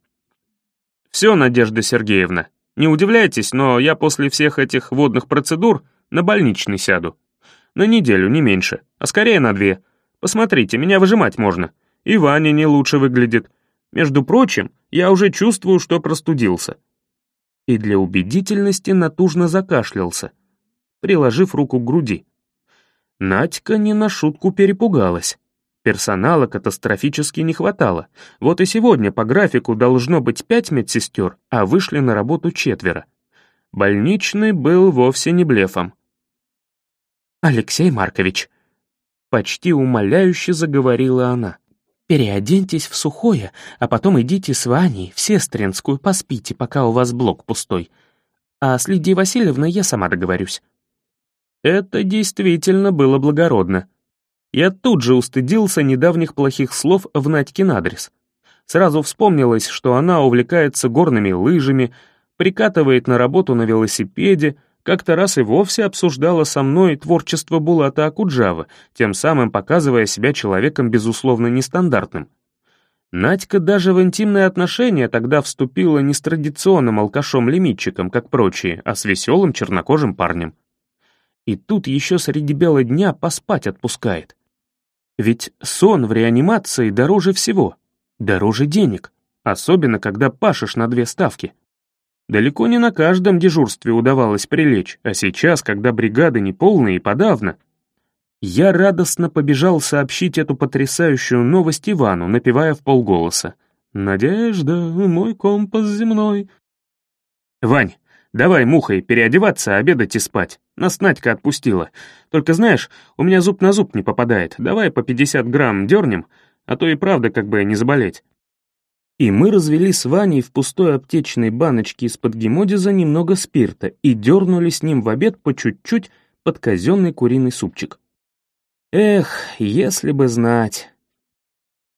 «Все, Надежда Сергеевна, не удивляйтесь, но я после всех этих водных процедур на больничный сяду. На неделю, не меньше, а скорее на две. Посмотрите, меня выжимать можно. И Ваня не лучше выглядит. Между прочим, я уже чувствую, что простудился». И для убедительности натужно закашлялся, приложив руку к груди. Надька не на шутку перепугалась. Персонала катастрофически не хватало. Вот и сегодня по графику должно быть пять медсестер, а вышли на работу четверо. Больничный был вовсе не блефом. «Алексей Маркович», — почти умоляюще заговорила она, «переоденьтесь в сухое, а потом идите с Ваней в Сестринскую, поспите, пока у вас блок пустой. А с Лидией Васильевной я сама договорюсь». Это действительно было благородно. Я тут же устыдился недавних плохих слов в Надькин адрес. Сразу вспомнилось, что она увлекается горными лыжами, прикатывает на работу на велосипеде, как-то раз и вовсе обсуждала со мной творчество Булата Акуджава, тем самым показывая себя человеком безусловно нестандартным. Надька даже в интимные отношения тогда вступила не с традиционным алкашом-лимитчиком, как прочие, а с веселым чернокожим парнем. И тут еще среди бела дня поспать отпускает. Ведь сон в реанимации дороже всего, дороже денег, особенно когда пашешь на две ставки. Далеко не на каждом дежурстве удавалось прилечь, а сейчас, когда бригады неполные и подавно. Я радостно побежал сообщить эту потрясающую новость Ивану, напевая в полголоса. «Надежда, мой компас земной». «Вань, Давай, мухой, переодеваться, обедать и спать. Нас Надька отпустила. Только знаешь, у меня зуб на зуб не попадает. Давай по 50 грамм дернем, а то и правда как бы не заболеть». И мы развели с Ваней в пустой аптечной баночке из-под гемодиза немного спирта и дернули с ним в обед по чуть-чуть под казенный куриный супчик. Эх, если бы знать.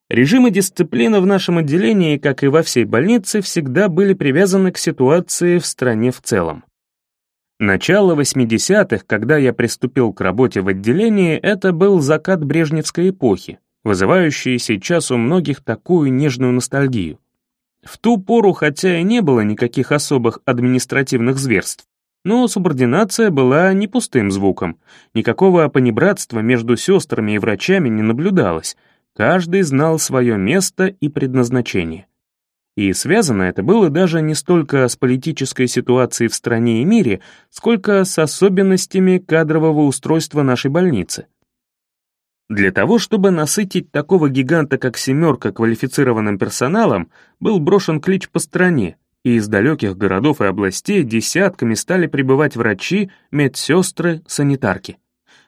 Режим и дисциплина в нашем отделении, как и во всей больнице, всегда были привязаны к ситуации в стране в целом. Начало 80-х, когда я приступил к работе в отделении, это был закат брежневской эпохи, вызывающий сейчас у многих такую нежную ностальгию. В ту пору, хотя и не было никаких особых административных зверств, но субординация была не пустым звуком, никакого понебратства между сестрами и врачами не наблюдалось, Каждый знал свое место и предназначение. И связано это было даже не столько с политической ситуацией в стране и мире, сколько с особенностями кадрового устройства нашей больницы. Для того, чтобы насытить такого гиганта, как «семерка» квалифицированным персоналом, был брошен клич по стране, и из далеких городов и областей десятками стали прибывать врачи, медсестры, санитарки.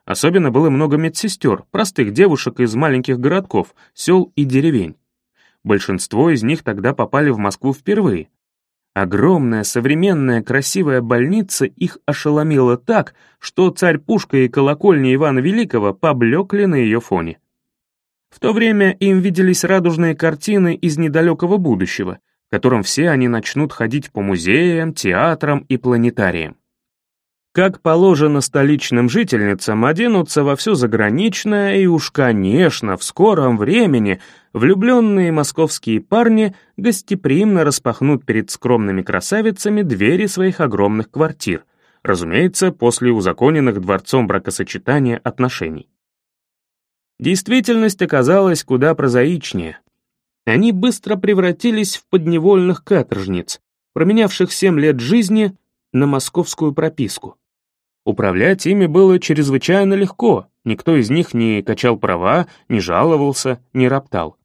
Особенно было много медсестер, простых девушек из маленьких городков, сел и деревень. Большинство из них тогда попали в Москву впервые. Огромная, современная, красивая больница их ошеломила так, что царь-пушка и колокольня Ивана Великого поблекли на ее фоне. В то время им виделись радужные картины из недалекого будущего, в котором все они начнут ходить по музеям, театрам и планетариям. Как положено столичным жительницам, оденутся во все заграничное, и уж, конечно, в скором времени влюбленные московские парни гостеприимно распахнут перед скромными красавицами двери своих огромных квартир, разумеется, после узаконенных дворцом бракосочетания отношений. Действительность оказалась куда прозаичнее. Они быстро превратились в подневольных каторжниц, променявших семь лет жизни на московскую прописку. Управлять ими было чрезвычайно легко, никто из них не качал права, не жаловался, не роптал.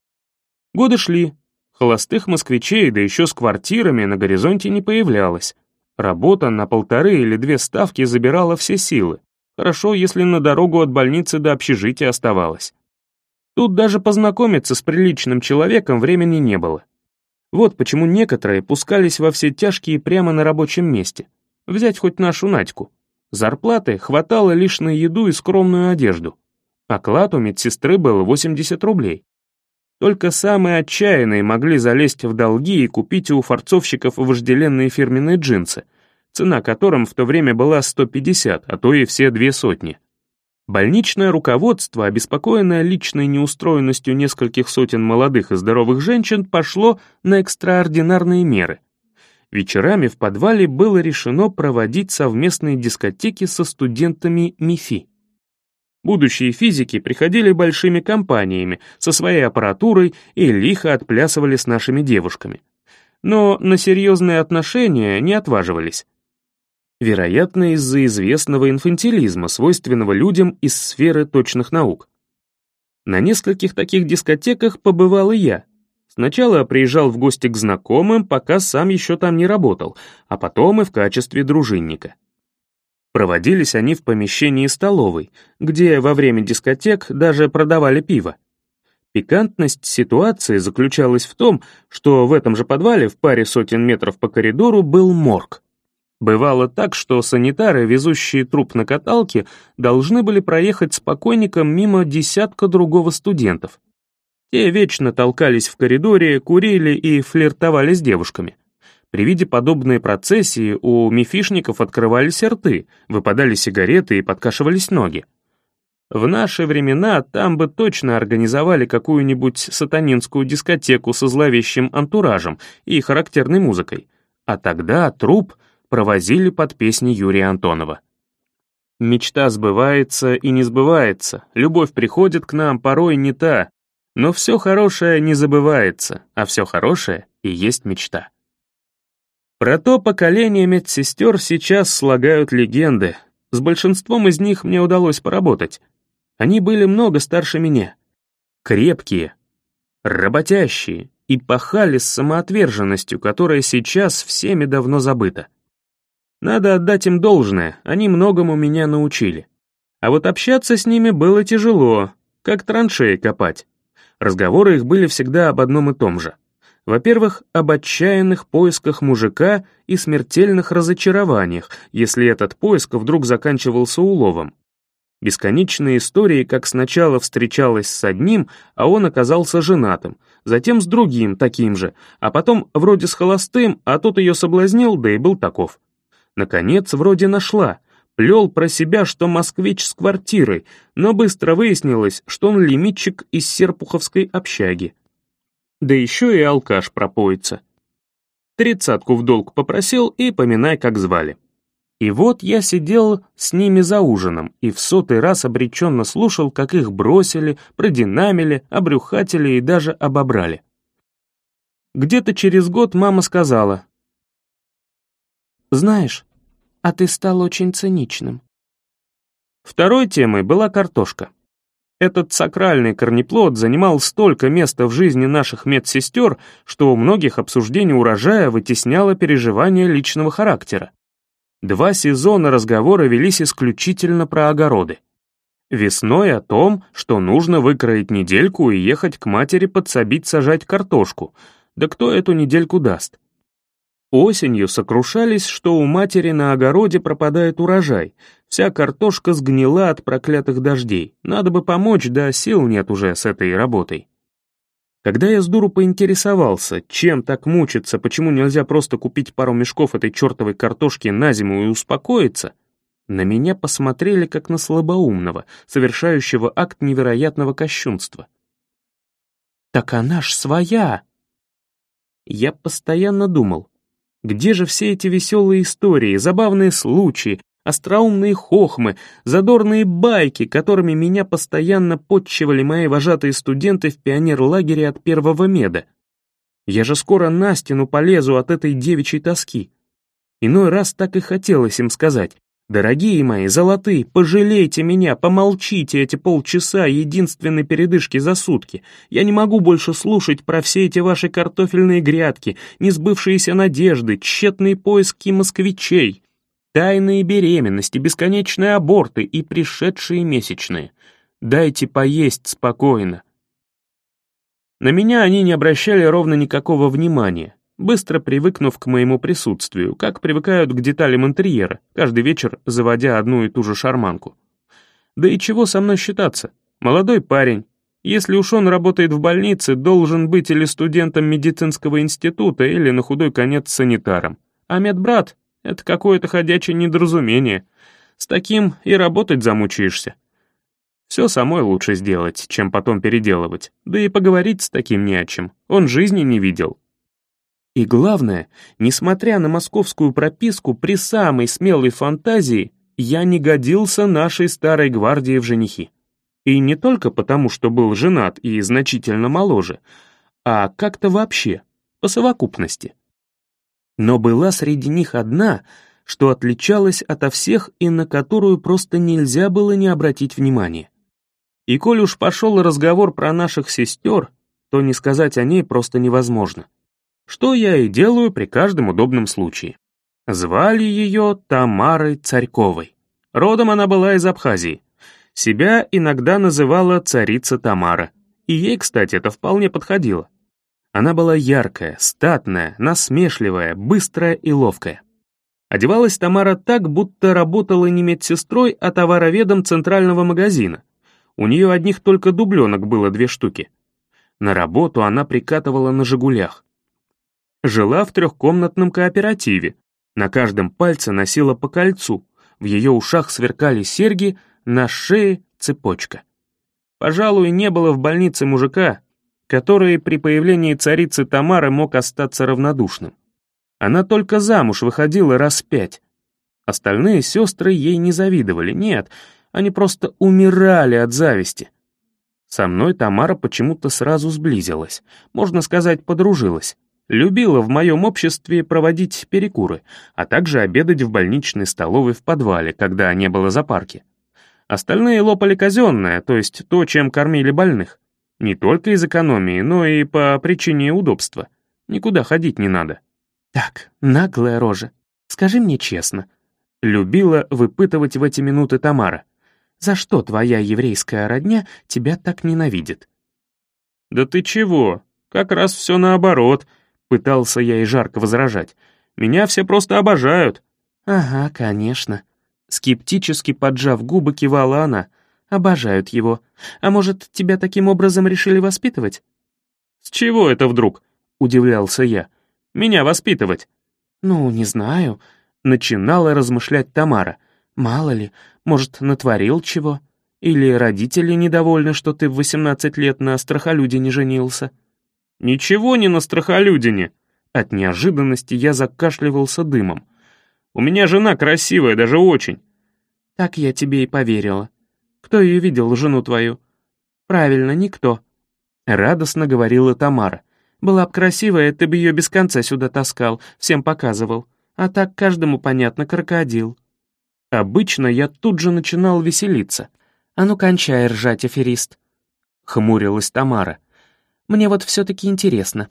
Годы шли, холостых москвичей, да еще с квартирами, на горизонте не появлялось. Работа на полторы или две ставки забирала все силы. Хорошо, если на дорогу от больницы до общежития оставалось. Тут даже познакомиться с приличным человеком времени не было. Вот почему некоторые пускались во все тяжкие прямо на рабочем месте. Взять хоть нашу Надьку. Зарплаты хватало лишь на еду и скромную одежду. Оклад у медсестры был 80 рублей. Только самые отчаянные могли залезть в долги и купить у форцовщиков вожделенные фирменные джинсы, цена которым в то время была 150, а то и все две сотни. Больничное руководство, обеспокоенное личной неустроенностью нескольких сотен молодых и здоровых женщин, пошло на экстраординарные меры. Вечерами в подвале было решено проводить совместные дискотеки со студентами МИФИ. Будущие физики приходили большими компаниями, со своей аппаратурой и лихо отплясывали с нашими девушками. Но на серьезные отношения не отваживались. Вероятно, из-за известного инфантилизма, свойственного людям из сферы точных наук. На нескольких таких дискотеках побывал и я. Сначала приезжал в гости к знакомым, пока сам еще там не работал, а потом и в качестве дружинника. Проводились они в помещении столовой, где во время дискотек даже продавали пиво. Пикантность ситуации заключалась в том, что в этом же подвале в паре сотен метров по коридору был морг. Бывало так, что санитары, везущие труп на каталке, должны были проехать с покойником мимо десятка другого студентов. Те вечно толкались в коридоре, курили и флиртовали с девушками. При виде подобной процессии у мифишников открывались рты, выпадали сигареты и подкашивались ноги. В наши времена там бы точно организовали какую-нибудь сатанинскую дискотеку со зловещим антуражем и характерной музыкой. А тогда труп провозили под песни Юрия Антонова. Мечта сбывается и не сбывается, любовь приходит к нам порой не та, но все хорошее не забывается, а все хорошее и есть мечта. Про то поколение медсестер сейчас слагают легенды. С большинством из них мне удалось поработать. Они были много старше меня. Крепкие, работящие и пахали с самоотверженностью, которая сейчас всеми давно забыта. Надо отдать им должное, они многому меня научили. А вот общаться с ними было тяжело, как траншеи копать. Разговоры их были всегда об одном и том же. Во-первых, об отчаянных поисках мужика и смертельных разочарованиях, если этот поиск вдруг заканчивался уловом. Бесконечные истории, как сначала встречалась с одним, а он оказался женатым, затем с другим, таким же, а потом вроде с холостым, а тот ее соблазнил, да и был таков. Наконец, вроде нашла. Плел про себя, что москвич с квартирой, но быстро выяснилось, что он лимитчик из Серпуховской общаги. Да еще и алкаш пропоится. Тридцатку в долг попросил и поминай, как звали. И вот я сидел с ними за ужином и в сотый раз обреченно слушал, как их бросили, продинамили, обрюхатили и даже обобрали. Где-то через год мама сказала, «Знаешь, а ты стал очень циничным». Второй темой была картошка. Этот сакральный корнеплод занимал столько места в жизни наших медсестер, что у многих обсуждение урожая вытесняло переживания личного характера. Два сезона разговора велись исключительно про огороды. Весной о том, что нужно выкроить недельку и ехать к матери подсобить сажать картошку. Да кто эту недельку даст? Осенью сокрушались, что у матери на огороде пропадает урожай. Вся картошка сгнила от проклятых дождей. Надо бы помочь, да сил нет уже с этой работой. Когда я с дуру поинтересовался, чем так мучиться, почему нельзя просто купить пару мешков этой чертовой картошки на зиму и успокоиться, на меня посмотрели как на слабоумного, совершающего акт невероятного кощунства. «Так она ж своя!» Я постоянно думал, где же все эти веселые истории, забавные случаи, остроумные хохмы, задорные байки, которыми меня постоянно подчивали мои вожатые студенты в пионерлагере от первого меда. Я же скоро на стену полезу от этой девичьей тоски. Иной раз так и хотелось им сказать. «Дорогие мои, золотые, пожалейте меня, помолчите эти полчаса единственной передышки за сутки. Я не могу больше слушать про все эти ваши картофельные грядки, несбывшиеся надежды, тщетные поиски москвичей, тайные беременности, бесконечные аборты и пришедшие месячные. Дайте поесть спокойно». На меня они не обращали ровно никакого внимания быстро привыкнув к моему присутствию, как привыкают к деталям интерьера, каждый вечер заводя одну и ту же шарманку. Да и чего со мной считаться? Молодой парень. Если уж он работает в больнице, должен быть или студентом медицинского института, или на худой конец санитаром. А медбрат — это какое-то ходячее недоразумение. С таким и работать замучаешься. Все самой лучше сделать, чем потом переделывать. Да и поговорить с таким не о чем. Он жизни не видел, и главное, несмотря на московскую прописку, при самой смелой фантазии я не годился нашей старой гвардии в женихи. И не только потому, что был женат и значительно моложе, а как-то вообще, по совокупности. Но была среди них одна, что отличалась ото всех и на которую просто нельзя было не обратить внимания. И коль уж пошел разговор про наших сестер, то не сказать о ней просто невозможно что я и делаю при каждом удобном случае. Звали ее Тамарой Царьковой. Родом она была из Абхазии. Себя иногда называла царица Тамара. И ей, кстати, это вполне подходило. Она была яркая, статная, насмешливая, быстрая и ловкая. Одевалась Тамара так, будто работала не медсестрой, а товароведом центрального магазина. У нее одних только дубленок было две штуки. На работу она прикатывала на «Жигулях». Жила в трехкомнатном кооперативе. На каждом пальце носила по кольцу, в ее ушах сверкали серьги, на шее цепочка. Пожалуй, не было в больнице мужика, который при появлении царицы Тамары мог остаться равнодушным. Она только замуж выходила раз пять. Остальные сестры ей не завидовали, нет, они просто умирали от зависти. Со мной Тамара почему-то сразу сблизилась, можно сказать, подружилась. Любила в моем обществе проводить перекуры, а также обедать в больничной столовой в подвале, когда не было запарки. Остальные лопали казенное, то есть то, чем кормили больных. Не только из экономии, но и по причине удобства. Никуда ходить не надо. «Так, наглая рожа, скажи мне честно», — любила выпытывать в эти минуты Тамара. «За что твоя еврейская родня тебя так ненавидит?» «Да ты чего? Как раз все наоборот», Пытался я и жарко возражать. «Меня все просто обожают». «Ага, конечно». Скептически поджав губы, кивала она. «Обожают его. А может, тебя таким образом решили воспитывать?» «С чего это вдруг?» — удивлялся я. «Меня воспитывать?» «Ну, не знаю», — начинала размышлять Тамара. «Мало ли, может, натворил чего? Или родители недовольны, что ты в восемнадцать лет на страхолюде не женился?» «Ничего не на страхолюдине!» От неожиданности я закашливался дымом. «У меня жена красивая, даже очень!» «Так я тебе и поверила. Кто ее видел, жену твою?» «Правильно, никто», — радостно говорила Тамара. «Была б красивая, ты бы ее без конца сюда таскал, всем показывал. А так каждому понятно, крокодил». Обычно я тут же начинал веселиться. «А ну кончай ржать, аферист», — хмурилась Тамара. Мне вот все-таки интересно.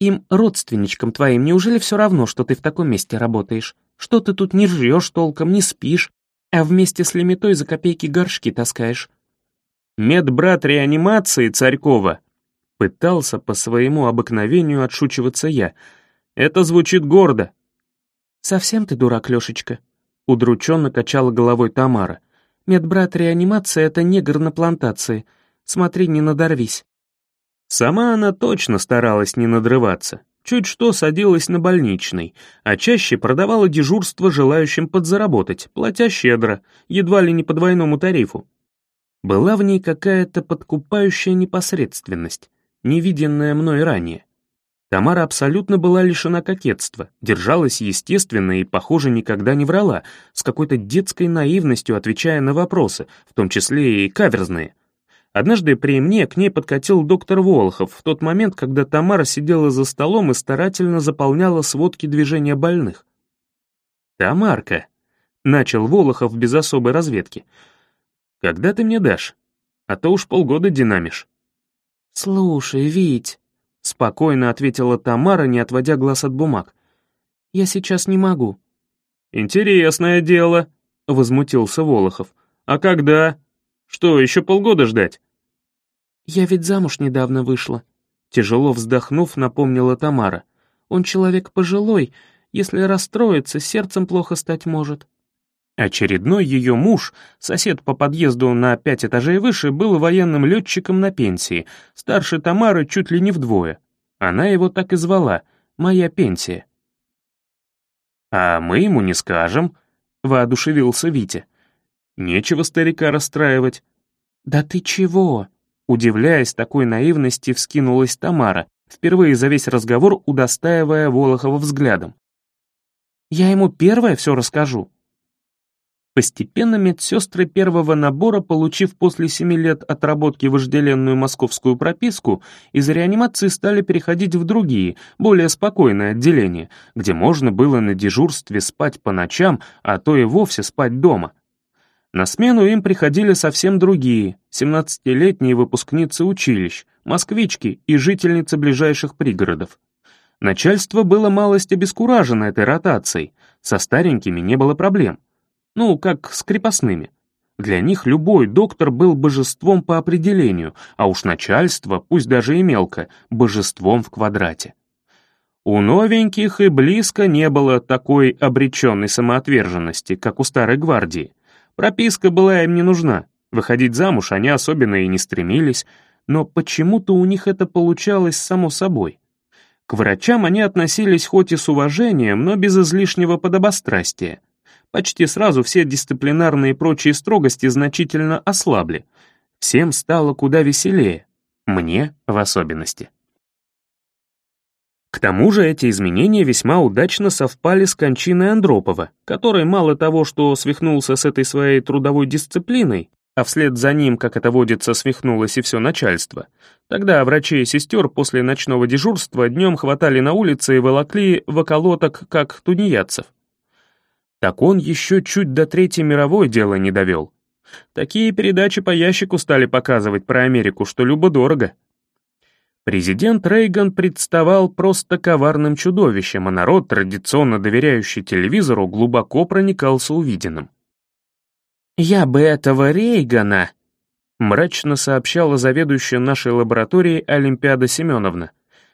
Им, родственничкам твоим, неужели все равно, что ты в таком месте работаешь? Что ты тут не жрешь толком, не спишь, а вместе с лимитой за копейки горшки таскаешь? Медбрат реанимации Царькова пытался по своему обыкновению отшучиваться я. Это звучит гордо. «Совсем ты дурак, Лешечка», — удрученно качала головой Тамара. «Медбрат реанимация — это негр на плантации. Смотри, не надорвись». Сама она точно старалась не надрываться, чуть что садилась на больничный, а чаще продавала дежурство желающим подзаработать, платя щедро, едва ли не по двойному тарифу. Была в ней какая-то подкупающая непосредственность, невиденная мной ранее. Тамара абсолютно была лишена кокетства, держалась естественно и, похоже, никогда не врала, с какой-то детской наивностью отвечая на вопросы, в том числе и каверзные. Однажды при мне к ней подкатил доктор Волохов в тот момент, когда Тамара сидела за столом и старательно заполняла сводки движения больных. «Тамарка», — начал Волохов без особой разведки, — «когда ты мне дашь? А то уж полгода динамишь». «Слушай, Вить», — спокойно ответила Тамара, не отводя глаз от бумаг, — «я сейчас не могу». «Интересное дело», — возмутился Волохов. «А когда?» Что, еще полгода ждать?» «Я ведь замуж недавно вышла», — тяжело вздохнув, напомнила Тамара. «Он человек пожилой, если расстроится, сердцем плохо стать может». Очередной ее муж, сосед по подъезду на пять этажей выше, был военным летчиком на пенсии, старше Тамары чуть ли не вдвое. Она его так и звала «Моя пенсия». «А мы ему не скажем», — воодушевился Витя. Нечего старика расстраивать. «Да ты чего?» Удивляясь такой наивности, вскинулась Тамара, впервые за весь разговор удостаивая Волохова взглядом. «Я ему первое все расскажу». Постепенно медсестры первого набора, получив после семи лет отработки вожделенную московскую прописку, из реанимации стали переходить в другие, более спокойные отделения, где можно было на дежурстве спать по ночам, а то и вовсе спать дома. На смену им приходили совсем другие, 17-летние выпускницы училищ, москвички и жительницы ближайших пригородов. Начальство было малость обескуражено этой ротацией, со старенькими не было проблем. Ну, как с крепостными. Для них любой доктор был божеством по определению, а уж начальство, пусть даже и мелко, божеством в квадрате. У новеньких и близко не было такой обреченной самоотверженности, как у старой гвардии. Прописка была им не нужна, выходить замуж они особенно и не стремились, но почему-то у них это получалось само собой. К врачам они относились хоть и с уважением, но без излишнего подобострастия. Почти сразу все дисциплинарные и прочие строгости значительно ослабли. Всем стало куда веселее, мне в особенности. К тому же эти изменения весьма удачно совпали с кончиной Андропова, который мало того, что свихнулся с этой своей трудовой дисциплиной, а вслед за ним, как это водится, свихнулось и все начальство. Тогда врачей и сестер после ночного дежурства днем хватали на улице и волокли в околоток, как тунеядцев. Так он еще чуть до Третьей мировой дело не довел. Такие передачи по ящику стали показывать про Америку, что любо-дорого. Президент Рейган представал просто коварным чудовищем, а народ, традиционно доверяющий телевизору, глубоко проникался увиденным. «Я бы этого Рейгана», — мрачно сообщала заведующая нашей лабораторией Олимпиада Семеновна,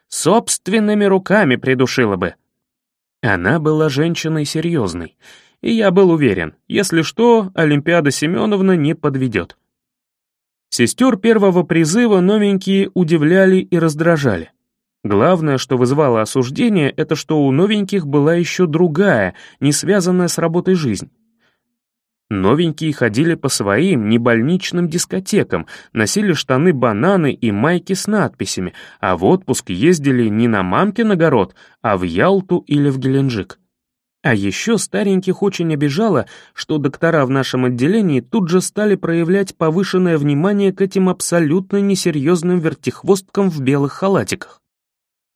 «собственными руками придушила бы». Она была женщиной серьезной, и я был уверен, если что, Олимпиада Семеновна не подведет. Сестер первого призыва новенькие удивляли и раздражали. Главное, что вызывало осуждение, это что у новеньких была еще другая, не связанная с работой жизнь. Новенькие ходили по своим небольничным дискотекам, носили штаны-бананы и майки с надписями, а в отпуск ездили не на мамкин огород, а в Ялту или в Геленджик. А еще стареньких очень обижало, что доктора в нашем отделении тут же стали проявлять повышенное внимание к этим абсолютно несерьезным вертихвосткам в белых халатиках.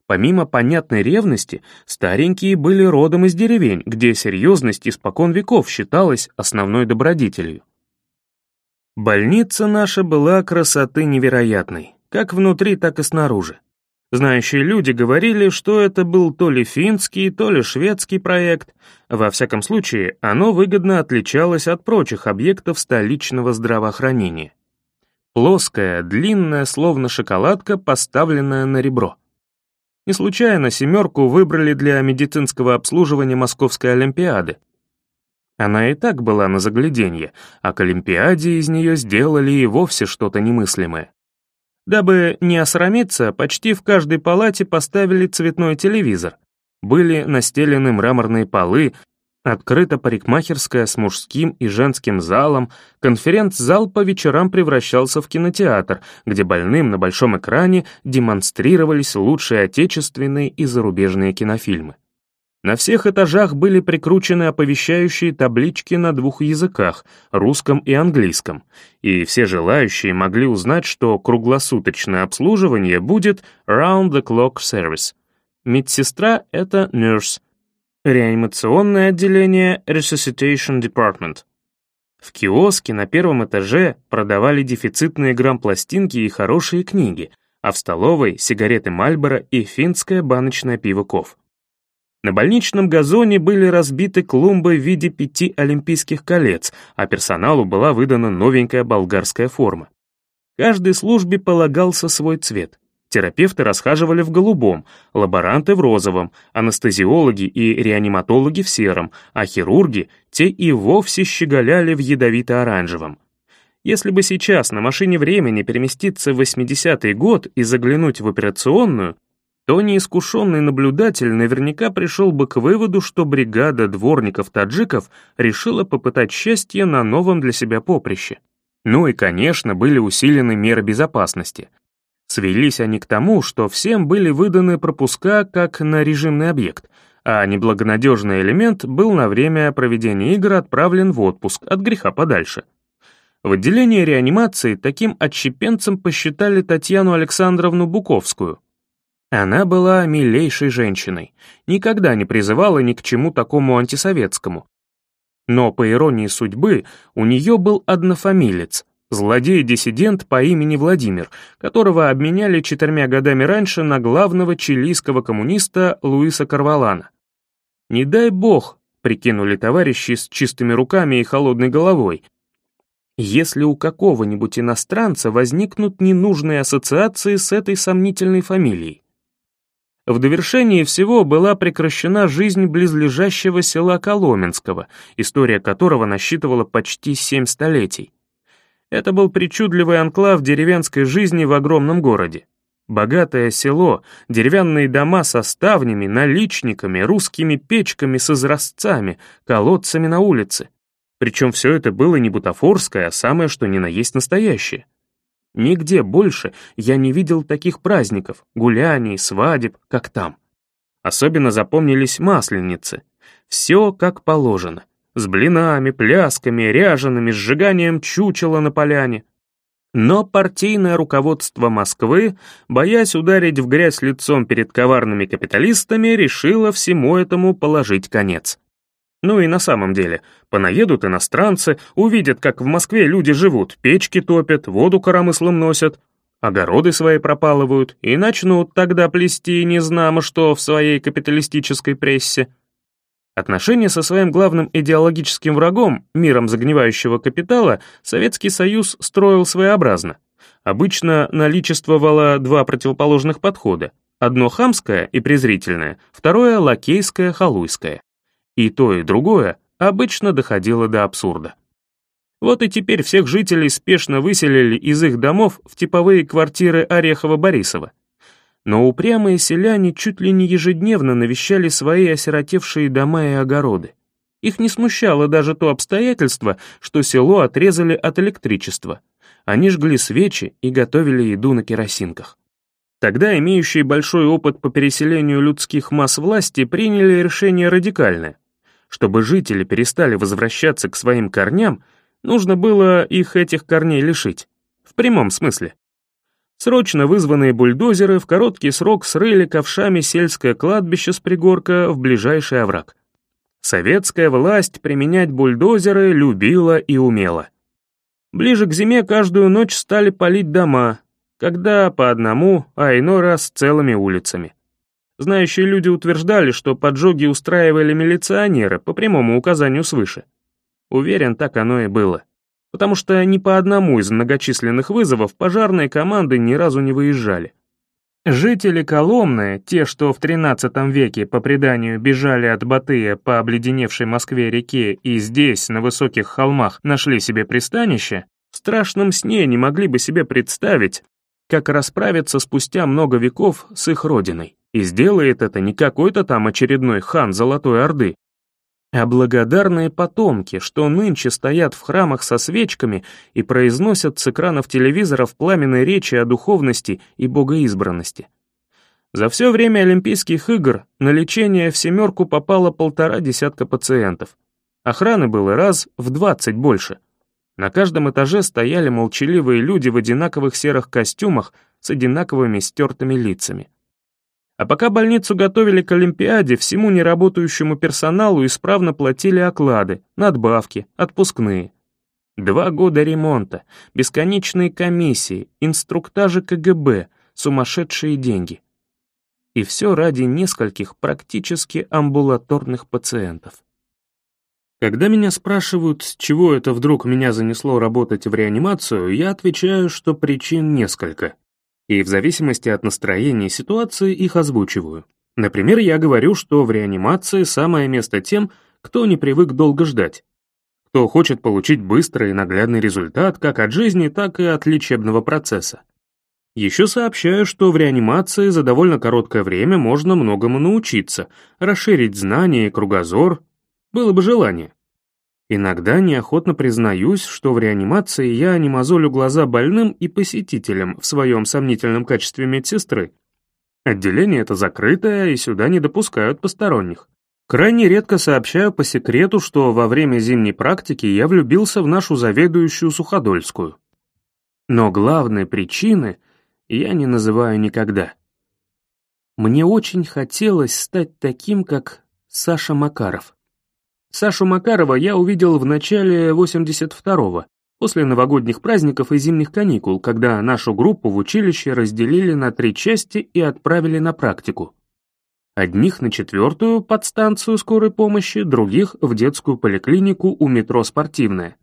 Помимо понятной ревности, старенькие были родом из деревень, где серьезность испокон веков считалась основной добродетелью. Больница наша была красоты невероятной, как внутри, так и снаружи. Знающие люди говорили, что это был то ли финский, то ли шведский проект. Во всяком случае, оно выгодно отличалось от прочих объектов столичного здравоохранения. Плоская, длинная, словно шоколадка, поставленная на ребро. Не случайно «семерку» выбрали для медицинского обслуживания Московской Олимпиады. Она и так была на загляденье, а к Олимпиаде из нее сделали и вовсе что-то немыслимое. Дабы не осрамиться, почти в каждой палате поставили цветной телевизор. Были настелены мраморные полы, Открыта парикмахерская с мужским и женским залом, конференц-зал по вечерам превращался в кинотеатр, где больным на большом экране демонстрировались лучшие отечественные и зарубежные кинофильмы. На всех этажах были прикручены оповещающие таблички на двух языках, русском и английском, и все желающие могли узнать, что круглосуточное обслуживание будет round-the-clock service. Медсестра — это nurse, реанимационное отделение Resuscitation Department. В киоске на первом этаже продавали дефицитные грамм-пластинки и хорошие книги, а в столовой — сигареты Мальборо и финское баночное пиво Ков. На больничном газоне были разбиты клумбы в виде пяти олимпийских колец, а персоналу была выдана новенькая болгарская форма. Каждой службе полагался свой цвет. Терапевты расхаживали в голубом, лаборанты в розовом, анестезиологи и реаниматологи в сером, а хирурги, те и вовсе щеголяли в ядовито-оранжевом. Если бы сейчас на машине времени переместиться в 80-й год и заглянуть в операционную, то неискушенный наблюдатель наверняка пришел бы к выводу, что бригада дворников-таджиков решила попытать счастье на новом для себя поприще. Ну и, конечно, были усилены меры безопасности. Свелись они к тому, что всем были выданы пропуска как на режимный объект, а неблагонадежный элемент был на время проведения игр отправлен в отпуск от греха подальше. В отделении реанимации таким отщепенцем посчитали Татьяну Александровну Буковскую, она была милейшей женщиной, никогда не призывала ни к чему такому антисоветскому. Но, по иронии судьбы, у нее был однофамилец, злодей-диссидент по имени Владимир, которого обменяли четырьмя годами раньше на главного чилийского коммуниста Луиса Карвалана. «Не дай бог», — прикинули товарищи с чистыми руками и холодной головой, если у какого-нибудь иностранца возникнут ненужные ассоциации с этой сомнительной фамилией. В довершении всего была прекращена жизнь близлежащего села Коломенского, история которого насчитывала почти семь столетий. Это был причудливый анклав деревенской жизни в огромном городе. Богатое село, деревянные дома со ставнями, наличниками, русскими печками с изразцами, колодцами на улице. Причем все это было не бутафорское, а самое что ни на есть настоящее. Нигде больше я не видел таких праздников, гуляний, свадеб, как там. Особенно запомнились масленицы. Все как положено. С блинами, плясками, ряжеными, сжиганием чучела на поляне. Но партийное руководство Москвы, боясь ударить в грязь лицом перед коварными капиталистами, решило всему этому положить конец. Ну и на самом деле, понаедут иностранцы, увидят, как в Москве люди живут, печки топят, воду коромыслом носят, огороды свои пропалывают, и начнут тогда плести незнамо что в своей капиталистической прессе. Отношения со своим главным идеологическим врагом, миром загнивающего капитала, Советский Союз строил своеобразно. Обычно наличествовало два противоположных подхода. Одно хамское и презрительное, второе лакейское, халуйское. И то, и другое обычно доходило до абсурда. Вот и теперь всех жителей спешно выселили из их домов в типовые квартиры Орехова-Борисова. Но упрямые селяне чуть ли не ежедневно навещали свои осиротевшие дома и огороды. Их не смущало даже то обстоятельство, что село отрезали от электричества. Они жгли свечи и готовили еду на керосинках. Тогда имеющие большой опыт по переселению людских масс власти приняли решение радикальное чтобы жители перестали возвращаться к своим корням, нужно было их этих корней лишить. В прямом смысле. Срочно вызванные бульдозеры в короткий срок срыли ковшами сельское кладбище с пригорка в ближайший овраг. Советская власть применять бульдозеры любила и умела. Ближе к зиме каждую ночь стали палить дома, когда по одному, а иной раз целыми улицами. Знающие люди утверждали, что поджоги устраивали милиционеры по прямому указанию свыше. Уверен, так оно и было. Потому что ни по одному из многочисленных вызовов пожарные команды ни разу не выезжали. Жители Коломны, те, что в XIII веке по преданию бежали от Батыя по обледеневшей Москве-реке и здесь, на высоких холмах, нашли себе пристанище, в страшном сне не могли бы себе представить, как расправиться спустя много веков с их родиной. И сделает это не какой-то там очередной хан Золотой Орды, а благодарные потомки, что нынче стоят в храмах со свечками и произносят с экранов телевизоров пламенные речи о духовности и богоизбранности. За все время Олимпийских игр на лечение в «семерку» попало полтора десятка пациентов. Охраны было раз в двадцать больше. На каждом этаже стояли молчаливые люди в одинаковых серых костюмах с одинаковыми стертыми лицами. А пока больницу готовили к Олимпиаде, всему неработающему персоналу исправно платили оклады, надбавки, отпускные. Два года ремонта, бесконечные комиссии, инструктажи КГБ, сумасшедшие деньги. И все ради нескольких практически амбулаторных пациентов. Когда меня спрашивают, с чего это вдруг меня занесло работать в реанимацию, я отвечаю, что причин несколько и в зависимости от настроения и ситуации их озвучиваю. Например, я говорю, что в реанимации самое место тем, кто не привык долго ждать, кто хочет получить быстрый и наглядный результат как от жизни, так и от лечебного процесса. Еще сообщаю, что в реанимации за довольно короткое время можно многому научиться, расширить знания и кругозор, было бы желание. Иногда неохотно признаюсь, что в реанимации я не мозолю глаза больным и посетителям в своем сомнительном качестве медсестры. Отделение это закрытое, и сюда не допускают посторонних. Крайне редко сообщаю по секрету, что во время зимней практики я влюбился в нашу заведующую Суходольскую. Но главной причины я не называю никогда. Мне очень хотелось стать таким, как Саша Макаров. Сашу Макарова я увидел в начале 82-го, после новогодних праздников и зимних каникул, когда нашу группу в училище разделили на три части и отправили на практику. Одних на четвертую подстанцию скорой помощи, других в детскую поликлинику у метро «Спортивная»,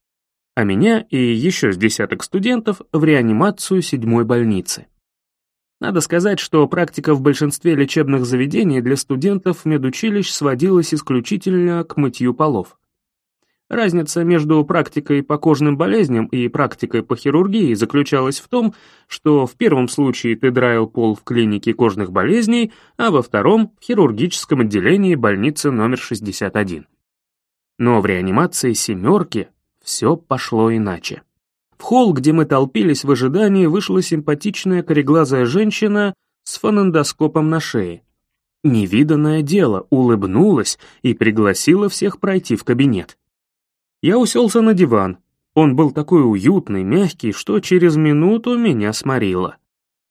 а меня и еще с десяток студентов в реанимацию седьмой больницы. Надо сказать, что практика в большинстве лечебных заведений для студентов медучилищ сводилась исключительно к мытью полов. Разница между практикой по кожным болезням и практикой по хирургии заключалась в том, что в первом случае ты драил пол в клинике кожных болезней, а во втором — в хирургическом отделении больницы номер 61. Но в реанимации «семерки» все пошло иначе. В холл, где мы толпились в ожидании, вышла симпатичная кореглазая женщина с фонендоскопом на шее. Невиданное дело, улыбнулась и пригласила всех пройти в кабинет. Я уселся на диван. Он был такой уютный, мягкий, что через минуту меня сморило.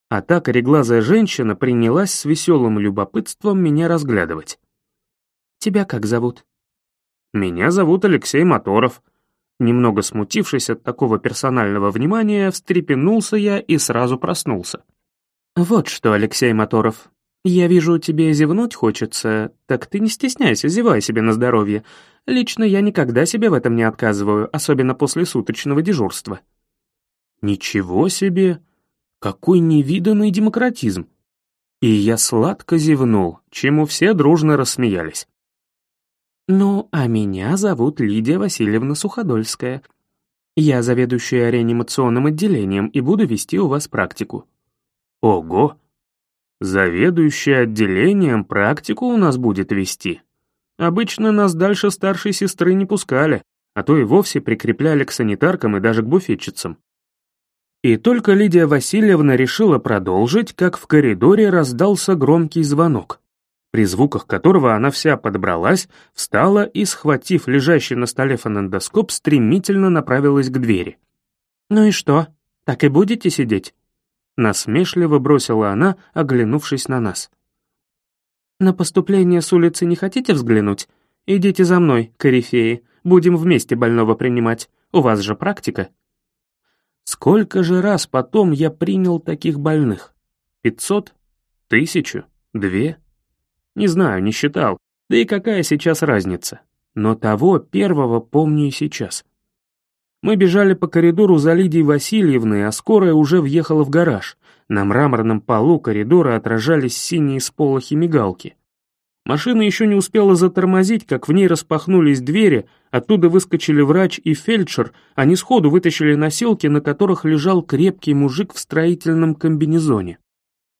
А та кореглазая женщина принялась с веселым любопытством меня разглядывать. «Тебя как зовут?» «Меня зовут Алексей Моторов», Немного смутившись от такого персонального внимания, встрепенулся я и сразу проснулся. «Вот что, Алексей Моторов, я вижу, тебе зевнуть хочется, так ты не стесняйся, зевай себе на здоровье. Лично я никогда себе в этом не отказываю, особенно после суточного дежурства». «Ничего себе! Какой невиданный демократизм!» И я сладко зевнул, чему все дружно рассмеялись. «Ну, а меня зовут Лидия Васильевна Суходольская. Я заведующая реанимационным отделением и буду вести у вас практику». «Ого! Заведующая отделением практику у нас будет вести. Обычно нас дальше старшей сестры не пускали, а то и вовсе прикрепляли к санитаркам и даже к буфетчицам. И только Лидия Васильевна решила продолжить, как в коридоре раздался громкий звонок при звуках которого она вся подобралась, встала и, схватив лежащий на столе фонендоскоп, стремительно направилась к двери. «Ну и что, так и будете сидеть?» Насмешливо бросила она, оглянувшись на нас. «На поступление с улицы не хотите взглянуть? Идите за мной, корифеи, будем вместе больного принимать, у вас же практика». Сколько же раз потом я принял таких больных? Пятьсот? Тысячу? Две? Не знаю, не считал. Да и какая сейчас разница? Но того первого помню и сейчас. Мы бежали по коридору за Лидией Васильевной, а скорая уже въехала в гараж. На мраморном полу коридора отражались синие сполохи мигалки. Машина еще не успела затормозить, как в ней распахнулись двери, оттуда выскочили врач и фельдшер, они сходу вытащили носилки, на которых лежал крепкий мужик в строительном комбинезоне.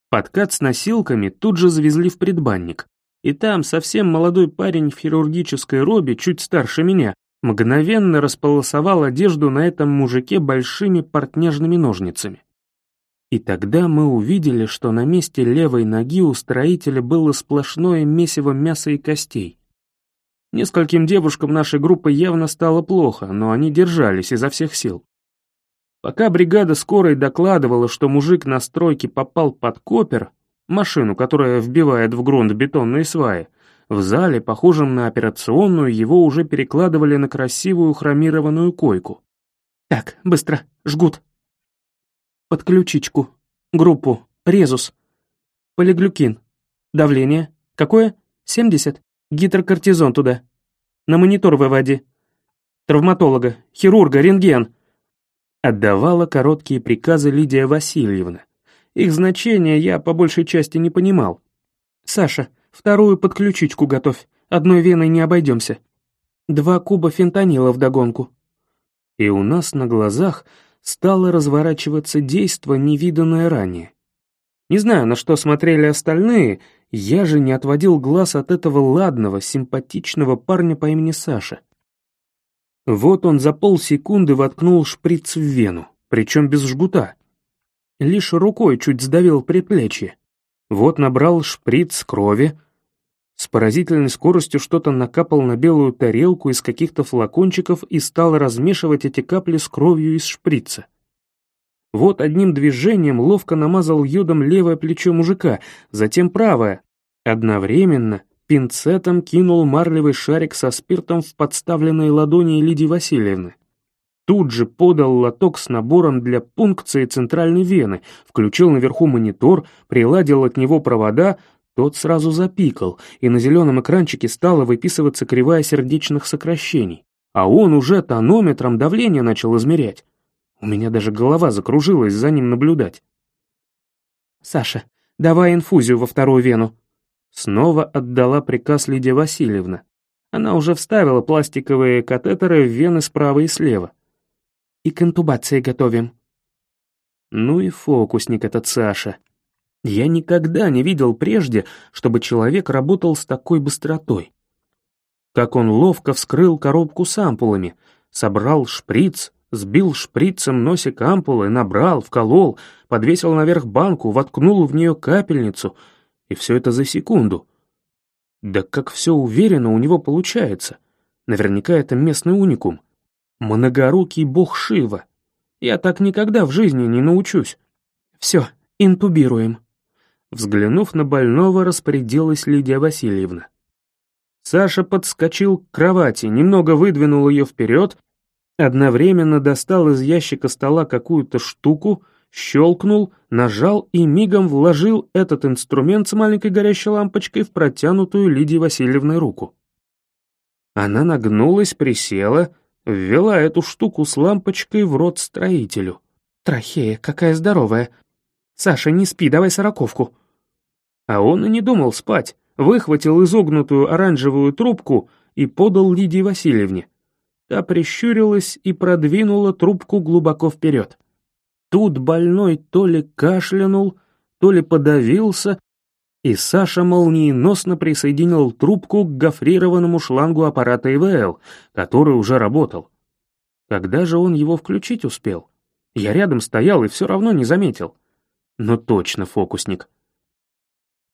Подкат с носилками тут же завезли в предбанник, И там совсем молодой парень в хирургической робе, чуть старше меня, мгновенно располосовал одежду на этом мужике большими портняжными ножницами. И тогда мы увидели, что на месте левой ноги у строителя было сплошное месиво мяса и костей. Нескольким девушкам нашей группы явно стало плохо, но они держались изо всех сил. Пока бригада скорой докладывала, что мужик на стройке попал под копер, машину, которая вбивает в грунт бетонные сваи, в зале, похожем на операционную, его уже перекладывали на красивую хромированную койку. «Так, быстро, жгут. Под ключичку. Группу. Резус. Полиглюкин. Давление. Какое? 70. Гидрокортизон туда. На монитор выводи. Травматолога, хирурга, рентген». Отдавала короткие приказы Лидия Васильевна. Их значение я по большей части не понимал. «Саша, вторую подключичку готовь, одной веной не обойдемся. Два куба фентанила вдогонку». И у нас на глазах стало разворачиваться действо, невиданное ранее. Не знаю, на что смотрели остальные, я же не отводил глаз от этого ладного, симпатичного парня по имени Саша. Вот он за полсекунды воткнул шприц в вену, причем без жгута. Лишь рукой чуть сдавил предплечье. Вот набрал шприц крови. С поразительной скоростью что-то накапал на белую тарелку из каких-то флакончиков и стал размешивать эти капли с кровью из шприца. Вот одним движением ловко намазал йодом левое плечо мужика, затем правое. Одновременно пинцетом кинул марлевый шарик со спиртом в подставленные ладони Лидии Васильевны. Тут же подал лоток с набором для пункции центральной вены, включил наверху монитор, приладил от него провода, тот сразу запикал, и на зеленом экранчике стала выписываться кривая сердечных сокращений. А он уже тонометром давление начал измерять. У меня даже голова закружилась за ним наблюдать. «Саша, давай инфузию во вторую вену». Снова отдала приказ Лидия Васильевна. Она уже вставила пластиковые катетеры в вены справа и слева и к интубации готовим». Ну и фокусник этот Саша. Я никогда не видел прежде, чтобы человек работал с такой быстротой. Как он ловко вскрыл коробку с ампулами, собрал шприц, сбил шприцем носик ампулы, набрал, вколол, подвесил наверх банку, воткнул в нее капельницу, и все это за секунду. Да как все уверенно у него получается. Наверняка это местный уникум. Многорукий бог Шива. Я так никогда в жизни не научусь. Все, интубируем. Взглянув на больного, распорядилась Лидия Васильевна. Саша подскочил к кровати, немного выдвинул ее вперед, одновременно достал из ящика стола какую-то штуку, щелкнул, нажал и мигом вложил этот инструмент с маленькой горящей лампочкой в протянутую Лидии Васильевной руку. Она нагнулась, присела, Ввела эту штуку с лампочкой в рот строителю. Трахея, какая здоровая. Саша, не спи, давай сороковку. А он и не думал спать. Выхватил изогнутую оранжевую трубку и подал Лидии Васильевне. Та прищурилась и продвинула трубку глубоко вперед. Тут больной то ли кашлянул, то ли подавился, и Саша молниеносно присоединил трубку к гофрированному шлангу аппарата ИВЛ, который уже работал. Когда же он его включить успел? Я рядом стоял и все равно не заметил. Но точно фокусник.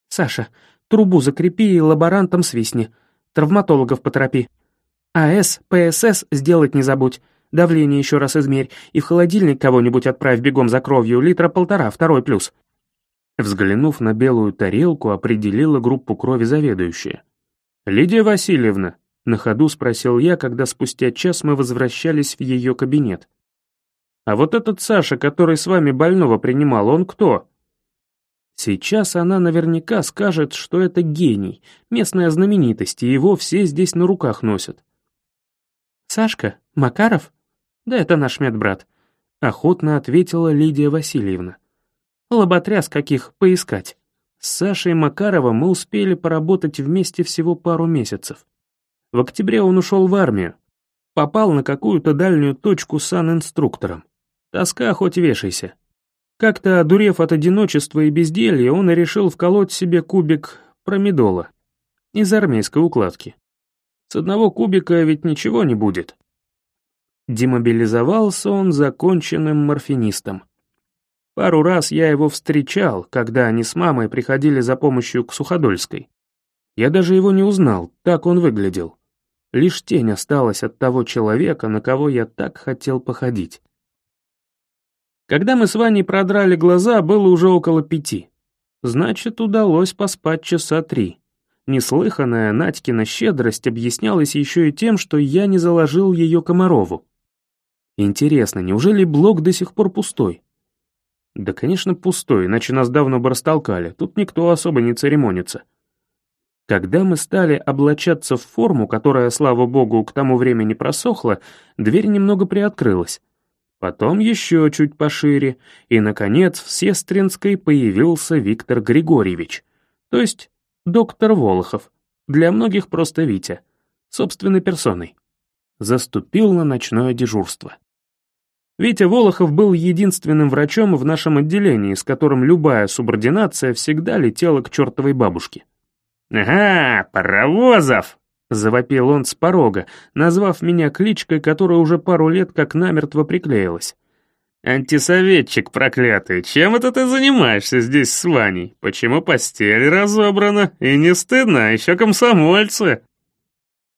«Саша, трубу закрепи и лаборантом свистни. Травматологов поторопи. АС, ПСС сделать не забудь. Давление еще раз измерь. И в холодильник кого-нибудь отправь бегом за кровью, литра полтора, второй плюс. Взглянув на белую тарелку, определила группу крови заведующая. «Лидия Васильевна», — на ходу спросил я, когда спустя час мы возвращались в ее кабинет. «А вот этот Саша, который с вами больного принимал, он кто?» Сейчас она наверняка скажет, что это гений, местная знаменитость, и его все здесь на руках носят. «Сашка? Макаров?» «Да это наш медбрат», — охотно ответила Лидия Васильевна. Лоботряс каких поискать. С Сашей Макаровым мы успели поработать вместе всего пару месяцев. В октябре он ушел в армию. Попал на какую-то дальнюю точку сан-инструктором. Тоска хоть вешайся. Как-то, одурев от одиночества и безделья, он и решил вколоть себе кубик промедола. из армейской укладки. С одного кубика ведь ничего не будет. Демобилизовался он законченным морфинистом. Пару раз я его встречал, когда они с мамой приходили за помощью к Суходольской. Я даже его не узнал, так он выглядел. Лишь тень осталась от того человека, на кого я так хотел походить. Когда мы с Ваней продрали глаза, было уже около пяти. Значит, удалось поспать часа три. Неслыханная Надькина щедрость объяснялась еще и тем, что я не заложил ее Комарову. Интересно, неужели блок до сих пор пустой? Да, конечно, пустой, иначе нас давно бы растолкали, тут никто особо не церемонится. Когда мы стали облачаться в форму, которая, слава богу, к тому времени просохла, дверь немного приоткрылась. Потом еще чуть пошире, и, наконец, в Сестринской появился Виктор Григорьевич, то есть доктор Волохов, для многих просто Витя, собственной персоной. Заступил на ночное дежурство. Витя Волохов был единственным врачом в нашем отделении, с которым любая субординация всегда летела к чертовой бабушке. «Ага, паровозов!» — завопил он с порога, назвав меня кличкой, которая уже пару лет как намертво приклеилась. «Антисоветчик проклятый, чем это ты занимаешься здесь с Ваней? Почему постель разобрана? И не стыдно, а еще комсомольцы!»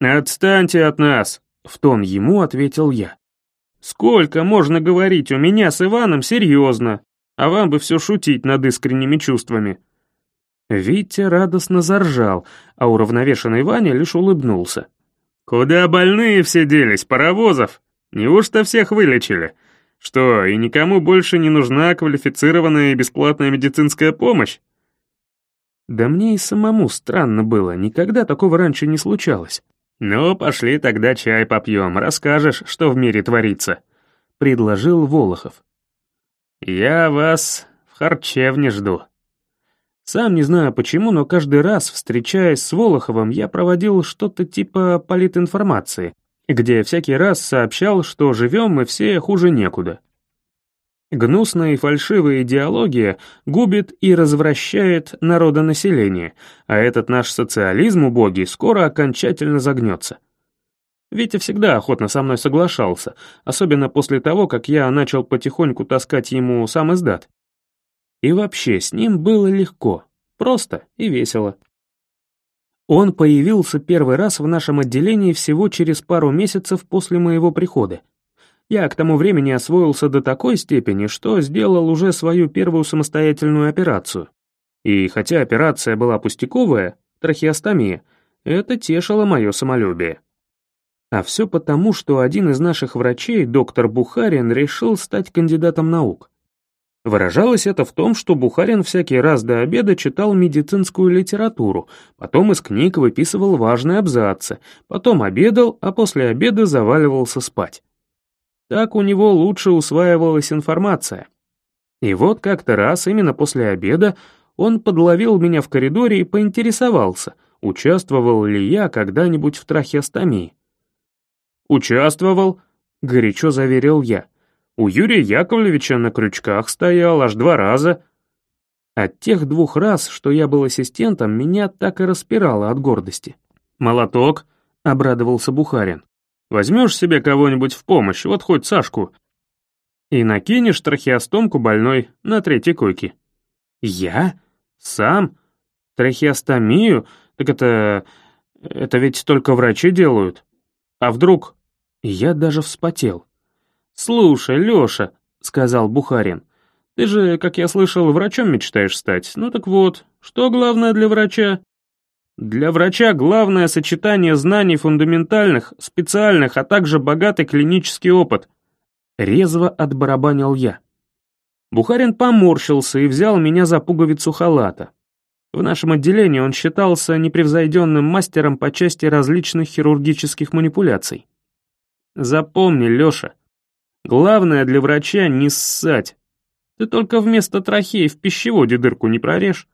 «Отстаньте от нас!» — в тон ему ответил я. Сколько можно говорить у меня с Иваном серьезно, а вам бы все шутить над искренними чувствами?» Витя радостно заржал, а уравновешенный Ваня лишь улыбнулся. «Куда больные все делись, паровозов? Неужто всех вылечили? Что, и никому больше не нужна квалифицированная и бесплатная медицинская помощь?» Да мне и самому странно было, никогда такого раньше не случалось. «Ну, пошли тогда чай попьем, расскажешь, что в мире творится», — предложил Волохов. «Я вас в харчевне жду». Сам не знаю почему, но каждый раз, встречаясь с Волоховым, я проводил что-то типа политинформации, где всякий раз сообщал, что живем мы все хуже некуда. Гнусная и фальшивая идеология губит и развращает народонаселение, а этот наш социализм убогий скоро окончательно загнется. Витя всегда охотно со мной соглашался, особенно после того, как я начал потихоньку таскать ему сам издат. И вообще, с ним было легко, просто и весело. Он появился первый раз в нашем отделении всего через пару месяцев после моего прихода, я к тому времени освоился до такой степени, что сделал уже свою первую самостоятельную операцию. И хотя операция была пустяковая, трахеостомия, это тешило мое самолюбие. А все потому, что один из наших врачей, доктор Бухарин, решил стать кандидатом наук. Выражалось это в том, что Бухарин всякий раз до обеда читал медицинскую литературу, потом из книг выписывал важные абзацы, потом обедал, а после обеда заваливался спать. Так у него лучше усваивалась информация. И вот как-то раз, именно после обеда, он подловил меня в коридоре и поинтересовался, участвовал ли я когда-нибудь в трахеостомии. «Участвовал», — горячо заверил я. «У Юрия Яковлевича на крючках стоял аж два раза». От тех двух раз, что я был ассистентом, меня так и распирало от гордости. «Молоток», — обрадовался Бухарин. Возьмешь себе кого-нибудь в помощь, вот хоть Сашку, и накинешь трахеостомку больной на третьей койке. Я? Сам? Трахеостомию? Так это... это ведь только врачи делают. А вдруг... Я даже вспотел. «Слушай, Лёша», — сказал Бухарин, — «ты же, как я слышал, врачом мечтаешь стать. Ну так вот, что главное для врача? Для врача главное сочетание знаний фундаментальных, специальных, а также богатый клинический опыт. Резво отбарабанил я. Бухарин поморщился и взял меня за пуговицу халата. В нашем отделении он считался непревзойденным мастером по части различных хирургических манипуляций. Запомни, Леша, главное для врача не ссать. Ты только вместо трахеи в пищеводе дырку не прорежь.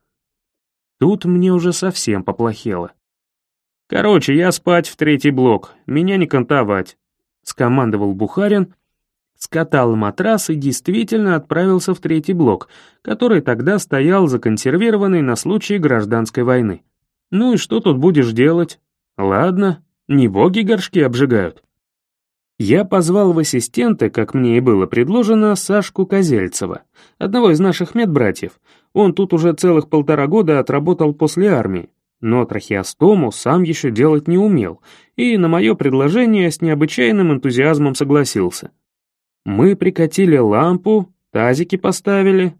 Тут мне уже совсем поплохело. «Короче, я спать в третий блок, меня не кантовать», — скомандовал Бухарин, скатал матрас и действительно отправился в третий блок, который тогда стоял законсервированный на случай гражданской войны. Ну и что тут будешь делать? Ладно, не боги горшки обжигают. Я позвал в ассистенты, как мне и было предложено, Сашку Козельцева, одного из наших медбратьев. Он тут уже целых полтора года отработал после армии, но трахеостому сам еще делать не умел, и на мое предложение с необычайным энтузиазмом согласился. Мы прикатили лампу, тазики поставили,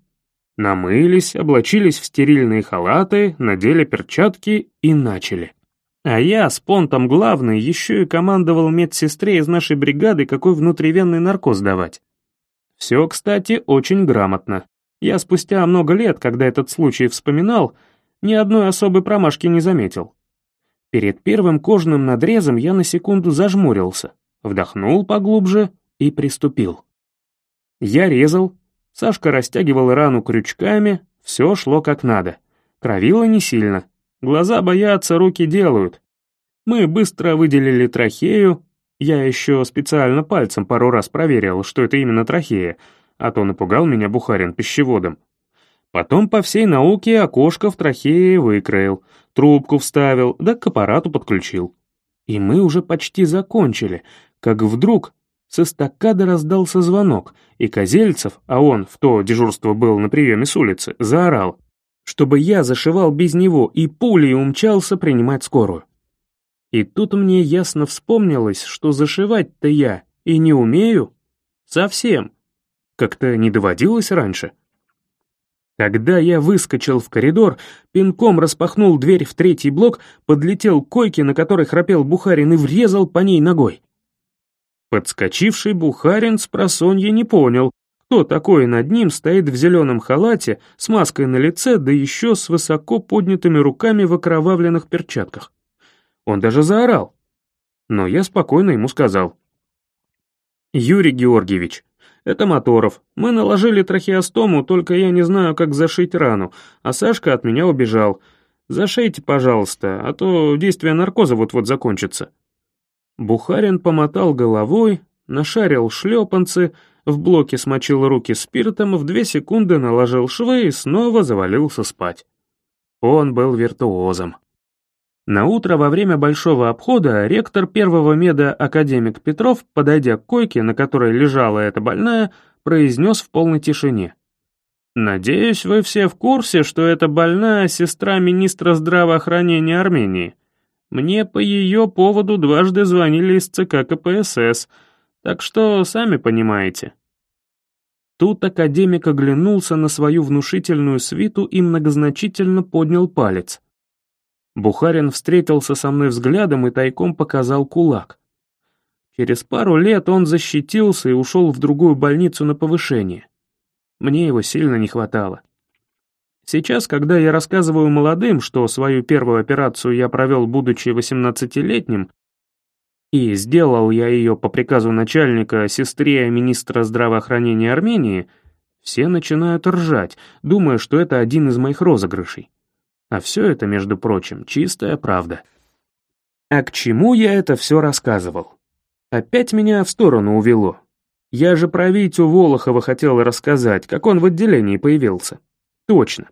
намылись, облачились в стерильные халаты, надели перчатки и начали. А я с понтом главный еще и командовал медсестре из нашей бригады, какой внутривенный наркоз давать. Все, кстати, очень грамотно. Я спустя много лет, когда этот случай вспоминал, ни одной особой промашки не заметил. Перед первым кожным надрезом я на секунду зажмурился, вдохнул поглубже и приступил. Я резал, Сашка растягивал рану крючками, все шло как надо. Кровило не сильно, Глаза боятся, руки делают. Мы быстро выделили трахею. Я еще специально пальцем пару раз проверил, что это именно трахея, а то напугал меня Бухарин пищеводом. Потом по всей науке окошко в трахее выкроил, трубку вставил, да к аппарату подключил. И мы уже почти закончили, как вдруг с эстакады раздался звонок, и Козельцев, а он в то дежурство был на приеме с улицы, заорал чтобы я зашивал без него и пулей умчался принимать скорую. И тут мне ясно вспомнилось, что зашивать-то я и не умею. Совсем. Как-то не доводилось раньше. Когда я выскочил в коридор, пинком распахнул дверь в третий блок, подлетел к койке, на которой храпел Бухарин, и врезал по ней ногой. Подскочивший Бухарин с просонья не понял, кто такой над ним стоит в зеленом халате, с маской на лице, да еще с высоко поднятыми руками в окровавленных перчатках? Он даже заорал. Но я спокойно ему сказал. «Юрий Георгиевич, это Моторов. Мы наложили трахеостому, только я не знаю, как зашить рану, а Сашка от меня убежал. Зашейте, пожалуйста, а то действие наркоза вот-вот закончится». Бухарин помотал головой, нашарил шлепанцы, в блоке смочил руки спиртом, в две секунды наложил швы и снова завалился спать. Он был виртуозом. На утро во время большого обхода ректор первого меда академик Петров, подойдя к койке, на которой лежала эта больная, произнес в полной тишине. «Надеюсь, вы все в курсе, что эта больная сестра министра здравоохранения Армении. Мне по ее поводу дважды звонили из ЦК КПСС, так что сами понимаете». Тут академик оглянулся на свою внушительную свиту и многозначительно поднял палец. Бухарин встретился со мной взглядом и тайком показал кулак. Через пару лет он защитился и ушел в другую больницу на повышение. Мне его сильно не хватало. Сейчас, когда я рассказываю молодым, что свою первую операцию я провел, будучи 18-летним, и сделал я ее по приказу начальника сестре министра здравоохранения Армении, все начинают ржать, думая, что это один из моих розыгрышей. А все это, между прочим, чистая правда. А к чему я это все рассказывал? Опять меня в сторону увело. Я же про Витю Волохова хотел рассказать, как он в отделении появился. Точно.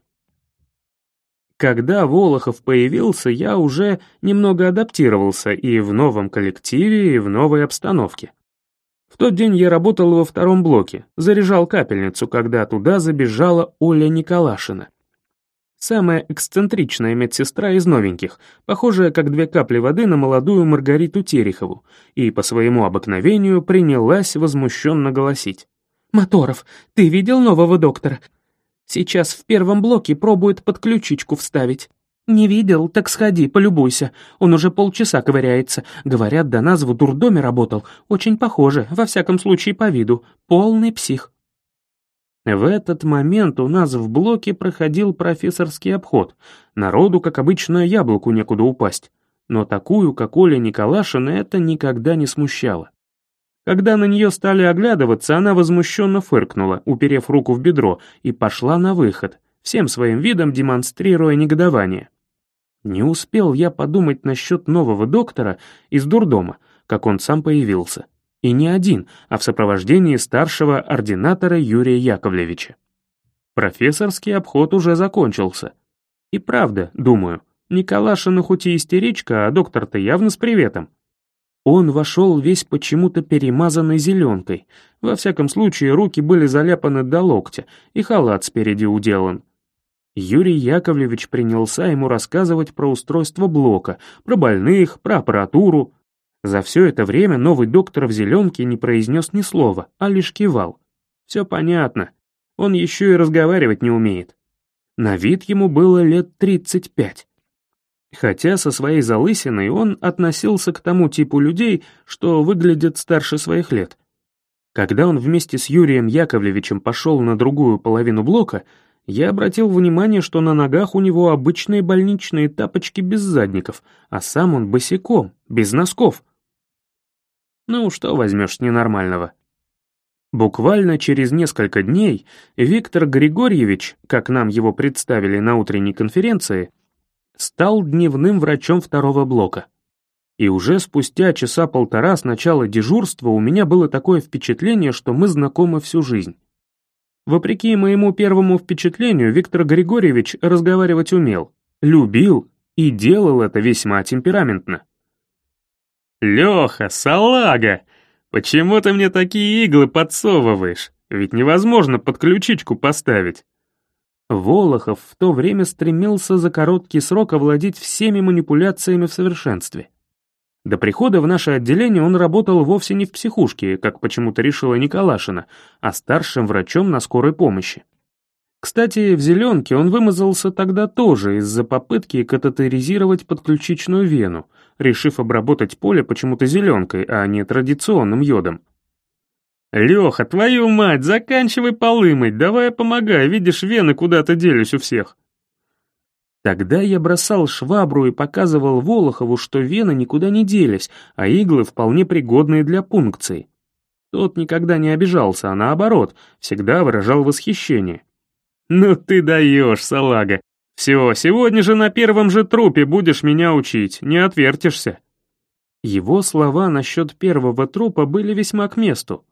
Когда Волохов появился, я уже немного адаптировался и в новом коллективе, и в новой обстановке. В тот день я работал во втором блоке, заряжал капельницу, когда туда забежала Оля Николашина. Самая эксцентричная медсестра из новеньких, похожая как две капли воды на молодую Маргариту Терехову, и по своему обыкновению принялась возмущенно голосить. «Моторов, ты видел нового доктора? Сейчас в первом блоке пробует подключичку вставить. Не видел, так сходи, полюбуйся. Он уже полчаса ковыряется. Говорят, до нас в дурдоме работал. Очень похоже, во всяком случае по виду. Полный псих. В этот момент у нас в блоке проходил профессорский обход. Народу, как обычно, яблоку некуда упасть. Но такую, как Оля Николашина, это никогда не смущало. Когда на нее стали оглядываться, она возмущенно фыркнула, уперев руку в бедро, и пошла на выход, всем своим видом демонстрируя негодование. Не успел я подумать насчет нового доктора из дурдома, как он сам появился. И не один, а в сопровождении старшего ординатора Юрия Яковлевича. Профессорский обход уже закончился. И правда, думаю, Николашина хоть и истеричка, а доктор-то явно с приветом. Он вошел весь почему-то перемазанной зеленкой. Во всяком случае, руки были заляпаны до локтя, и халат спереди уделан. Юрий Яковлевич принялся ему рассказывать про устройство блока, про больных, про аппаратуру. За все это время новый доктор в зеленке не произнес ни слова, а лишь кивал. Все понятно. Он еще и разговаривать не умеет. На вид ему было лет тридцать пять. Хотя со своей залысиной он относился к тому типу людей, что выглядят старше своих лет. Когда он вместе с Юрием Яковлевичем пошел на другую половину блока, я обратил внимание, что на ногах у него обычные больничные тапочки без задников, а сам он босиком, без носков. Ну, что возьмешь ненормального? Буквально через несколько дней Виктор Григорьевич, как нам его представили на утренней конференции, стал дневным врачом второго блока. И уже спустя часа полтора с начала дежурства у меня было такое впечатление, что мы знакомы всю жизнь. Вопреки моему первому впечатлению, Виктор Григорьевич разговаривать умел, любил и делал это весьма темпераментно. «Леха, салага! Почему ты мне такие иглы подсовываешь? Ведь невозможно под ключичку поставить». Волохов в то время стремился за короткий срок овладеть всеми манипуляциями в совершенстве. До прихода в наше отделение он работал вовсе не в психушке, как почему-то решила Николашина, а старшим врачом на скорой помощи. Кстати, в зеленке он вымазался тогда тоже из-за попытки катетеризировать подключичную вену, решив обработать поле почему-то зеленкой, а не традиционным йодом. «Леха, твою мать, заканчивай полы мыть, давай я помогаю, видишь, вены куда-то делись у всех». Тогда я бросал швабру и показывал Волохову, что вены никуда не делись, а иглы вполне пригодные для пункции. Тот никогда не обижался, а наоборот, всегда выражал восхищение. «Ну ты даешь, салага! Все, сегодня же на первом же трупе будешь меня учить, не отвертишься!» Его слова насчет первого трупа были весьма к месту.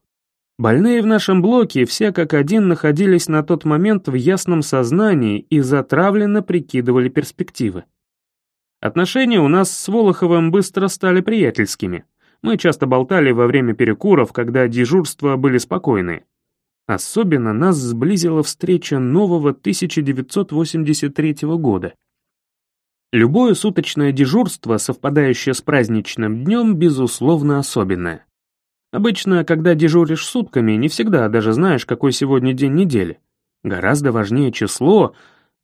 Больные в нашем блоке все как один находились на тот момент в ясном сознании и затравленно прикидывали перспективы. Отношения у нас с Волоховым быстро стали приятельскими. Мы часто болтали во время перекуров, когда дежурства были спокойные. Особенно нас сблизила встреча нового 1983 года. Любое суточное дежурство, совпадающее с праздничным днем, безусловно особенное. Обычно, когда дежуришь сутками, не всегда даже знаешь, какой сегодня день недели. Гораздо важнее число,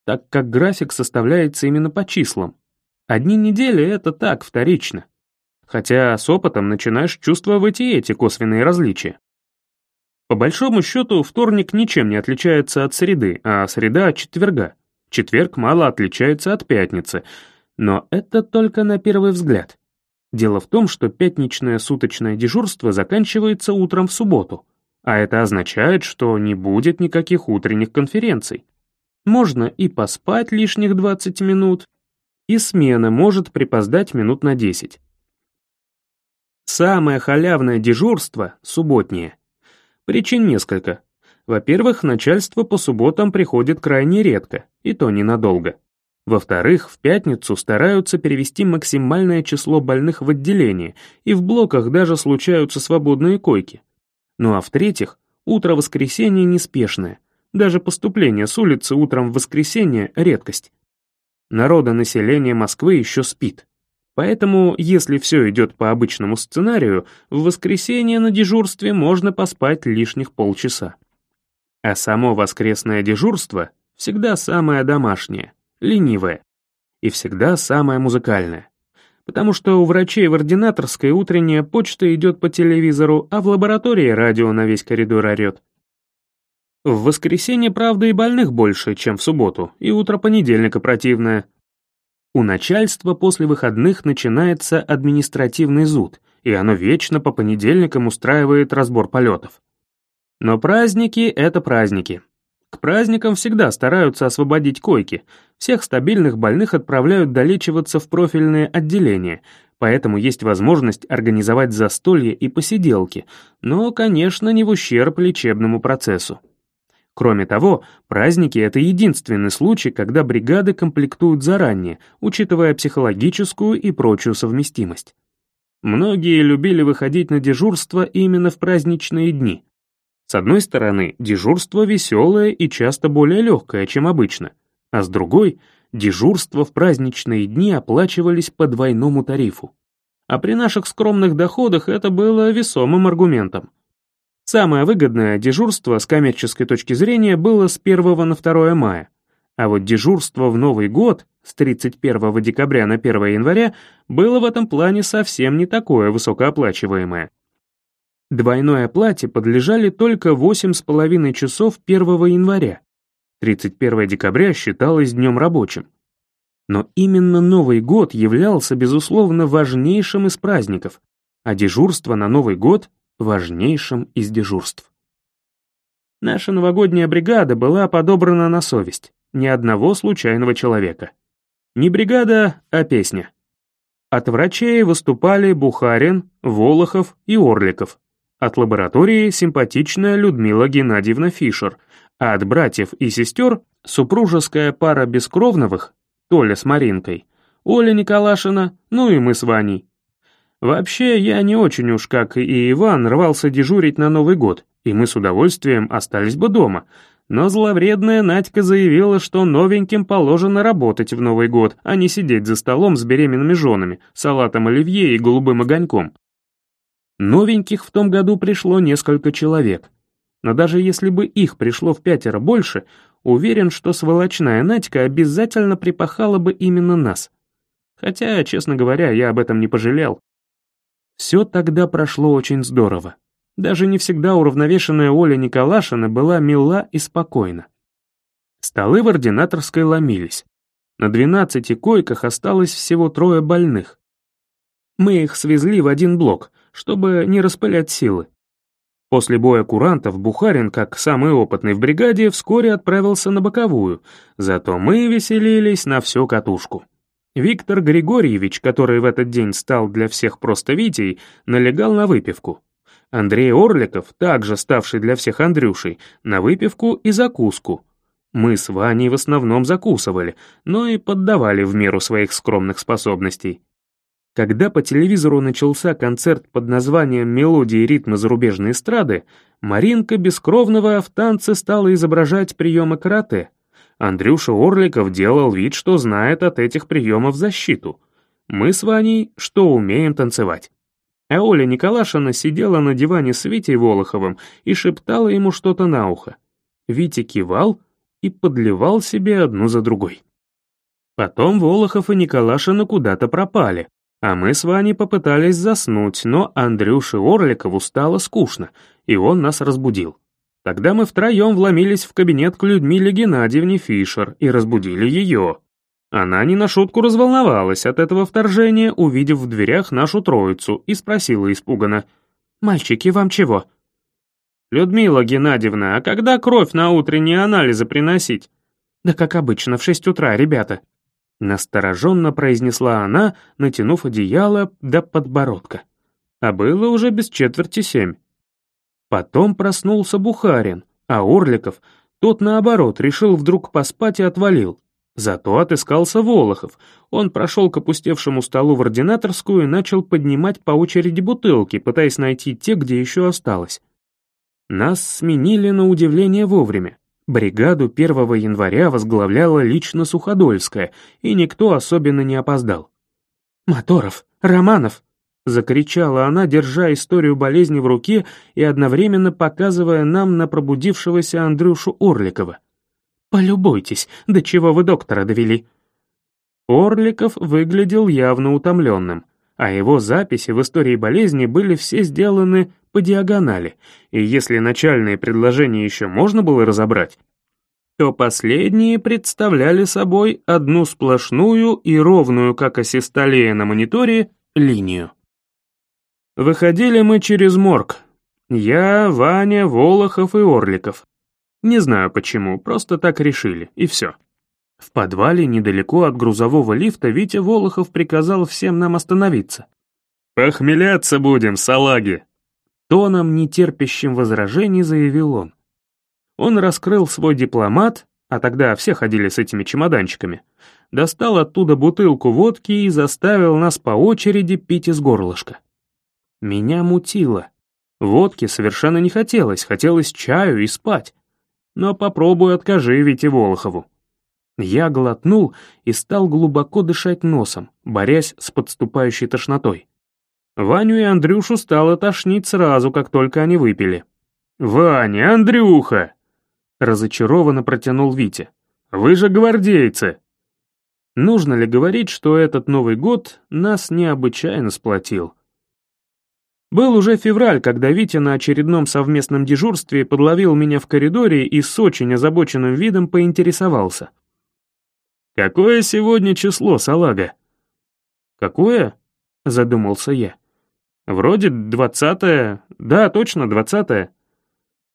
так как график составляется именно по числам. Одни недели — это так, вторично. Хотя с опытом начинаешь чувствовать и эти косвенные различия. По большому счету, вторник ничем не отличается от среды, а среда — от четверга. Четверг мало отличается от пятницы, но это только на первый взгляд. Дело в том, что пятничное суточное дежурство заканчивается утром в субботу, а это означает, что не будет никаких утренних конференций. Можно и поспать лишних 20 минут, и смена может припоздать минут на 10. Самое халявное дежурство — субботнее. Причин несколько. Во-первых, начальство по субботам приходит крайне редко, и то ненадолго. Во-вторых, в пятницу стараются перевести максимальное число больных в отделение, и в блоках даже случаются свободные койки. Ну а в-третьих, утро воскресенья неспешное. Даже поступление с улицы утром в воскресенье — редкость. Народонаселение Москвы еще спит. Поэтому, если все идет по обычному сценарию, в воскресенье на дежурстве можно поспать лишних полчаса. А само воскресное дежурство всегда самое домашнее — ленивая. И всегда самая музыкальная. Потому что у врачей в ординаторской утренняя почта идет по телевизору, а в лаборатории радио на весь коридор орет. В воскресенье, правда, и больных больше, чем в субботу, и утро понедельника противное. У начальства после выходных начинается административный зуд, и оно вечно по понедельникам устраивает разбор полетов. Но праздники — это праздники. К праздникам всегда стараются освободить койки. Всех стабильных больных отправляют долечиваться в профильные отделения, поэтому есть возможность организовать застолье и посиделки, но, конечно, не в ущерб лечебному процессу. Кроме того, праздники — это единственный случай, когда бригады комплектуют заранее, учитывая психологическую и прочую совместимость. Многие любили выходить на дежурство именно в праздничные дни. С одной стороны, дежурство веселое и часто более легкое, чем обычно, а с другой — Дежурства в праздничные дни оплачивались по двойному тарифу. А при наших скромных доходах это было весомым аргументом. Самое выгодное дежурство с коммерческой точки зрения было с 1 на 2 мая, а вот дежурство в Новый год с 31 декабря на 1 января было в этом плане совсем не такое высокооплачиваемое. Двойной оплате подлежали только 8,5 часов 1 января, 31 декабря считалось днем рабочим. Но именно Новый год являлся, безусловно, важнейшим из праздников, а дежурство на Новый год — важнейшим из дежурств. Наша новогодняя бригада была подобрана на совесть, ни одного случайного человека. Не бригада, а песня. От врачей выступали Бухарин, Волохов и Орликов. От лаборатории симпатичная Людмила Геннадьевна Фишер — а от братьев и сестер супружеская пара Бескровновых, Толя с Маринкой, Оля Николашина, ну и мы с Ваней. Вообще, я не очень уж, как и Иван, рвался дежурить на Новый год, и мы с удовольствием остались бы дома. Но зловредная Надька заявила, что новеньким положено работать в Новый год, а не сидеть за столом с беременными женами, салатом оливье и голубым огоньком. Новеньких в том году пришло несколько человек, но даже если бы их пришло в пятеро больше, уверен, что сволочная Надька обязательно припахала бы именно нас. Хотя, честно говоря, я об этом не пожалел. Все тогда прошло очень здорово. Даже не всегда уравновешенная Оля Николашина была мила и спокойна. Столы в ординаторской ломились. На двенадцати койках осталось всего трое больных. Мы их свезли в один блок, чтобы не распылять силы. После боя курантов Бухарин, как самый опытный в бригаде, вскоре отправился на боковую, зато мы веселились на всю катушку. Виктор Григорьевич, который в этот день стал для всех просто Витей, налегал на выпивку. Андрей Орликов, также ставший для всех Андрюшей, на выпивку и закуску. Мы с Ваней в основном закусывали, но и поддавали в меру своих скромных способностей. Когда по телевизору начался концерт под названием «Мелодии и ритмы зарубежной эстрады», Маринка Бескровного в танце стала изображать приемы карате. Андрюша Орликов делал вид, что знает от этих приемов защиту. Мы с Ваней, что умеем танцевать. А Оля Николашина сидела на диване с Витей Волоховым и шептала ему что-то на ухо. Витя кивал и подливал себе одну за другой. Потом Волохов и Николашина куда-то пропали, а мы с Ваней попытались заснуть, но Андрюше Орликову стало скучно, и он нас разбудил. Тогда мы втроем вломились в кабинет к Людмиле Геннадьевне Фишер и разбудили ее. Она не на шутку разволновалась от этого вторжения, увидев в дверях нашу троицу, и спросила испуганно, «Мальчики, вам чего?» «Людмила Геннадьевна, а когда кровь на утренние анализы приносить?» «Да как обычно, в шесть утра, ребята», Настороженно произнесла она, натянув одеяло до подбородка. А было уже без четверти семь. Потом проснулся Бухарин, а Орликов, тот наоборот, решил вдруг поспать и отвалил. Зато отыскался Волохов. Он прошел к опустевшему столу в ординаторскую и начал поднимать по очереди бутылки, пытаясь найти те, где еще осталось. Нас сменили на удивление вовремя. Бригаду 1 января возглавляла лично Суходольская, и никто особенно не опоздал. «Моторов! Романов!» — закричала она, держа историю болезни в руке и одновременно показывая нам на пробудившегося Андрюшу Орликова. «Полюбуйтесь, до чего вы доктора довели!» Орликов выглядел явно утомленным, а его записи в истории болезни были все сделаны по диагонали, и если начальные предложения еще можно было разобрать, то последние представляли собой одну сплошную и ровную, как асистолея на мониторе, линию. Выходили мы через морг. Я, Ваня, Волохов и Орликов. Не знаю почему, просто так решили, и все. В подвале, недалеко от грузового лифта, Витя Волохов приказал всем нам остановиться. «Похмеляться будем, салаги!» Тоном, нетерпящим возражений, заявил он. Он раскрыл свой дипломат, а тогда все ходили с этими чемоданчиками, достал оттуда бутылку водки и заставил нас по очереди пить из горлышка. Меня мутило. Водки совершенно не хотелось, хотелось чаю и спать. Но попробуй откажи Вите Волохову. Я глотнул и стал глубоко дышать носом, борясь с подступающей тошнотой. Ваню и Андрюшу стало тошнить сразу, как только они выпили. «Ваня, Андрюха!» Разочарованно протянул Витя. «Вы же гвардейцы!» Нужно ли говорить, что этот Новый год нас необычайно сплотил? Был уже февраль, когда Витя на очередном совместном дежурстве подловил меня в коридоре и с очень озабоченным видом поинтересовался. «Какое сегодня число, салага?» «Какое?» — задумался я. «Вроде двадцатое. Да, точно, двадцатое».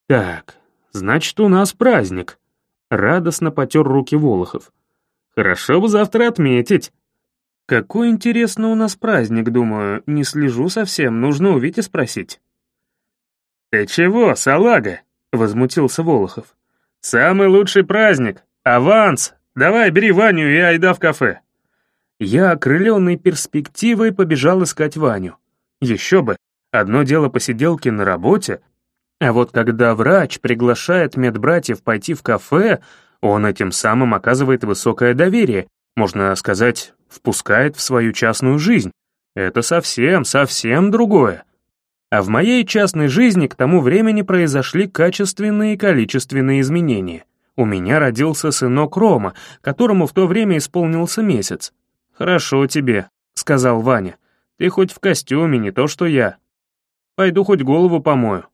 «Так, значит, у нас праздник», — радостно потер руки Волохов. «Хорошо бы завтра отметить». «Какой, интересно, у нас праздник, думаю, не слежу совсем, нужно у Вити спросить». «Ты чего, салага?» — возмутился Волохов. «Самый лучший праздник! Аванс! Давай, бери Ваню и айда в кафе!» Я, окрыленный перспективой, побежал искать Ваню. Еще бы, одно дело посиделки на работе, а вот когда врач приглашает медбратьев пойти в кафе, он этим самым оказывает высокое доверие, можно сказать, впускает в свою частную жизнь. Это совсем, совсем другое. А в моей частной жизни к тому времени произошли качественные и количественные изменения. У меня родился сынок Рома, которому в то время исполнился месяц. «Хорошо тебе», — сказал Ваня. «Ты хоть в костюме, не то что я. Пойду хоть голову помою».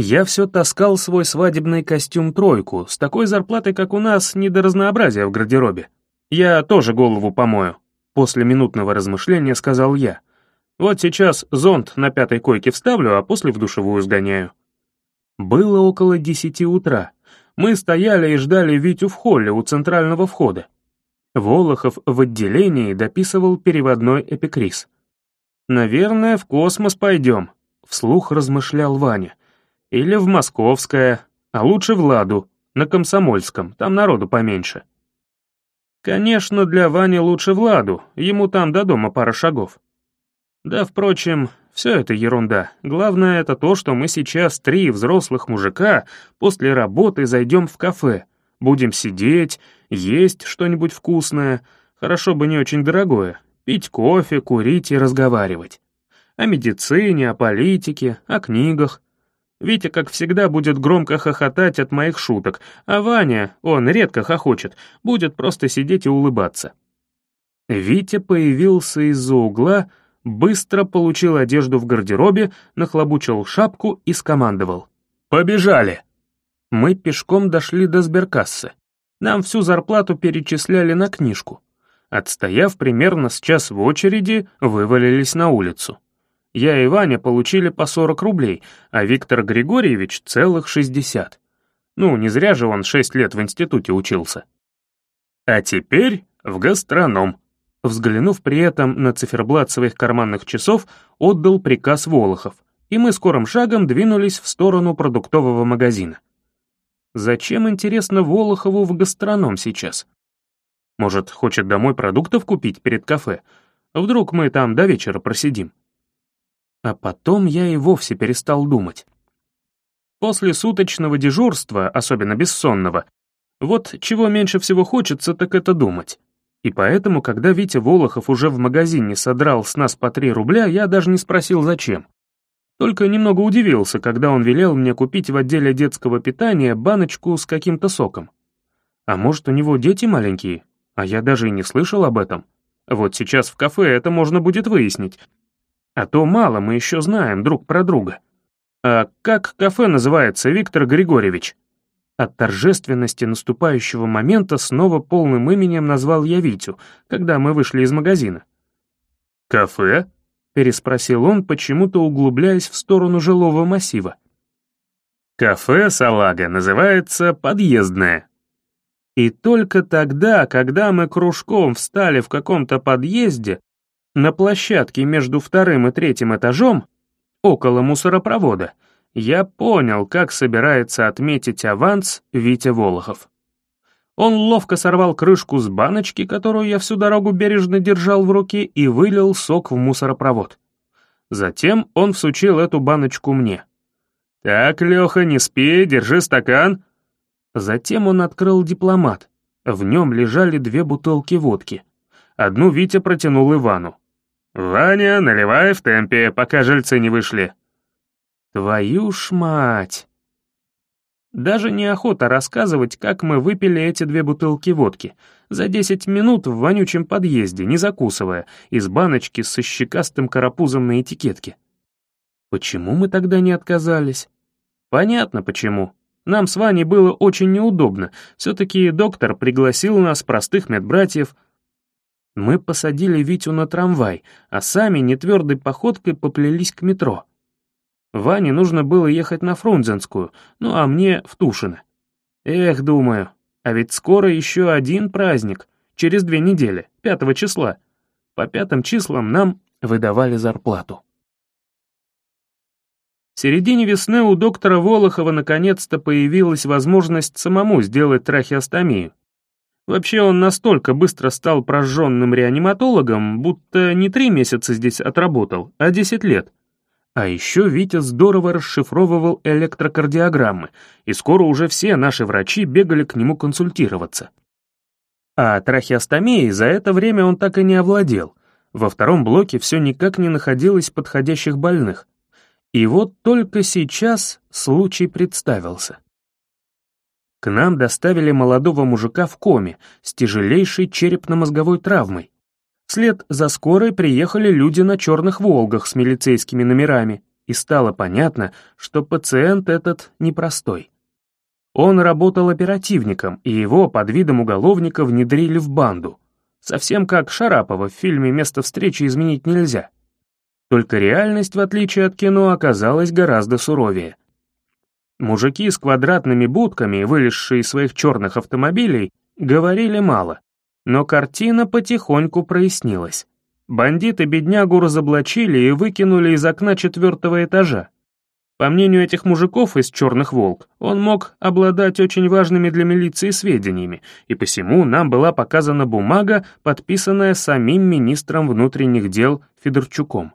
Я все таскал свой свадебный костюм-тройку, с такой зарплатой, как у нас, не до разнообразия в гардеробе. Я тоже голову помою. После минутного размышления сказал я. Вот сейчас зонт на пятой койке вставлю, а после в душевую сгоняю. Было около десяти утра. Мы стояли и ждали Витю в холле у центрального входа. Волохов в отделении дописывал переводной эпикриз. «Наверное, в космос пойдем», — вслух размышлял Ваня. Или в Московское, а лучше в Ладу, на Комсомольском, там народу поменьше. Конечно, для Вани лучше в Ладу, ему там до дома пара шагов. Да, впрочем, все это ерунда. Главное это то, что мы сейчас три взрослых мужика после работы зайдем в кафе, будем сидеть, есть что-нибудь вкусное, хорошо бы не очень дорогое, пить кофе, курить и разговаривать. О медицине, о политике, о книгах, Витя, как всегда, будет громко хохотать от моих шуток, а Ваня, он редко хохочет, будет просто сидеть и улыбаться. Витя появился из-за угла, быстро получил одежду в гардеробе, нахлобучил шапку и скомандовал. «Побежали!» Мы пешком дошли до сберкассы. Нам всю зарплату перечисляли на книжку. Отстояв примерно с час в очереди, вывалились на улицу. Я и Ваня получили по 40 рублей, а Виктор Григорьевич целых 60. Ну, не зря же он 6 лет в институте учился. А теперь в гастроном. Взглянув при этом на циферблат своих карманных часов, отдал приказ Волохов, и мы скорым шагом двинулись в сторону продуктового магазина. Зачем, интересно, Волохову в гастроном сейчас? Может, хочет домой продуктов купить перед кафе? Вдруг мы там до вечера просидим? А потом я и вовсе перестал думать. После суточного дежурства, особенно бессонного, вот чего меньше всего хочется, так это думать. И поэтому, когда Витя Волохов уже в магазине содрал с нас по 3 рубля, я даже не спросил, зачем. Только немного удивился, когда он велел мне купить в отделе детского питания баночку с каким-то соком. А может, у него дети маленькие? А я даже и не слышал об этом. Вот сейчас в кафе это можно будет выяснить, а то мало мы еще знаем друг про друга. А как кафе называется, Виктор Григорьевич? От торжественности наступающего момента снова полным именем назвал я Витю, когда мы вышли из магазина. «Кафе?» — переспросил он, почему-то углубляясь в сторону жилого массива. «Кафе «Салага» называется «Подъездное». И только тогда, когда мы кружком встали в каком-то подъезде, на площадке между вторым и третьим этажом, около мусоропровода, я понял, как собирается отметить аванс Витя Волохов. Он ловко сорвал крышку с баночки, которую я всю дорогу бережно держал в руке, и вылил сок в мусоропровод. Затем он всучил эту баночку мне. «Так, Леха, не спи, держи стакан». Затем он открыл дипломат. В нем лежали две бутылки водки. Одну Витя протянул Ивану. «Ваня, наливай в темпе, пока жильцы не вышли». Твою ж мать! Даже неохота рассказывать, как мы выпили эти две бутылки водки. За десять минут в вонючем подъезде, не закусывая, из баночки со щекастым карапузом на этикетке. Почему мы тогда не отказались? Понятно, почему. Нам с Ваней было очень неудобно. Все-таки доктор пригласил нас, простых медбратьев. Мы посадили Витю на трамвай, а сами нетвердой походкой поплелись к метро. Ване нужно было ехать на Фрунзенскую, ну а мне в Тушино. Эх, думаю, а ведь скоро еще один праздник, через две недели, пятого числа. По пятым числам нам выдавали зарплату. В середине весны у доктора Волохова наконец-то появилась возможность самому сделать трахеостомию. Вообще он настолько быстро стал прожженным реаниматологом, будто не три месяца здесь отработал, а десять лет. А еще Витя здорово расшифровывал электрокардиограммы, и скоро уже все наши врачи бегали к нему консультироваться. А трахеостомией за это время он так и не овладел. Во втором блоке все никак не находилось подходящих больных. И вот только сейчас случай представился. К нам доставили молодого мужика в коме с тяжелейшей черепно-мозговой травмой. Вслед за скорой приехали люди на черных «Волгах» с милицейскими номерами, и стало понятно, что пациент этот непростой. Он работал оперативником, и его под видом уголовника внедрили в банду. Совсем как Шарапова в фильме «Место встречи изменить нельзя». Только реальность, в отличие от кино, оказалась гораздо суровее. Мужики с квадратными будками, вылезшие из своих черных автомобилей, говорили мало. Но картина потихоньку прояснилась. Бандиты беднягу разоблачили и выкинули из окна четвертого этажа. По мнению этих мужиков из «Черных волк», он мог обладать очень важными для милиции сведениями, и посему нам была показана бумага, подписанная самим министром внутренних дел Федорчуком.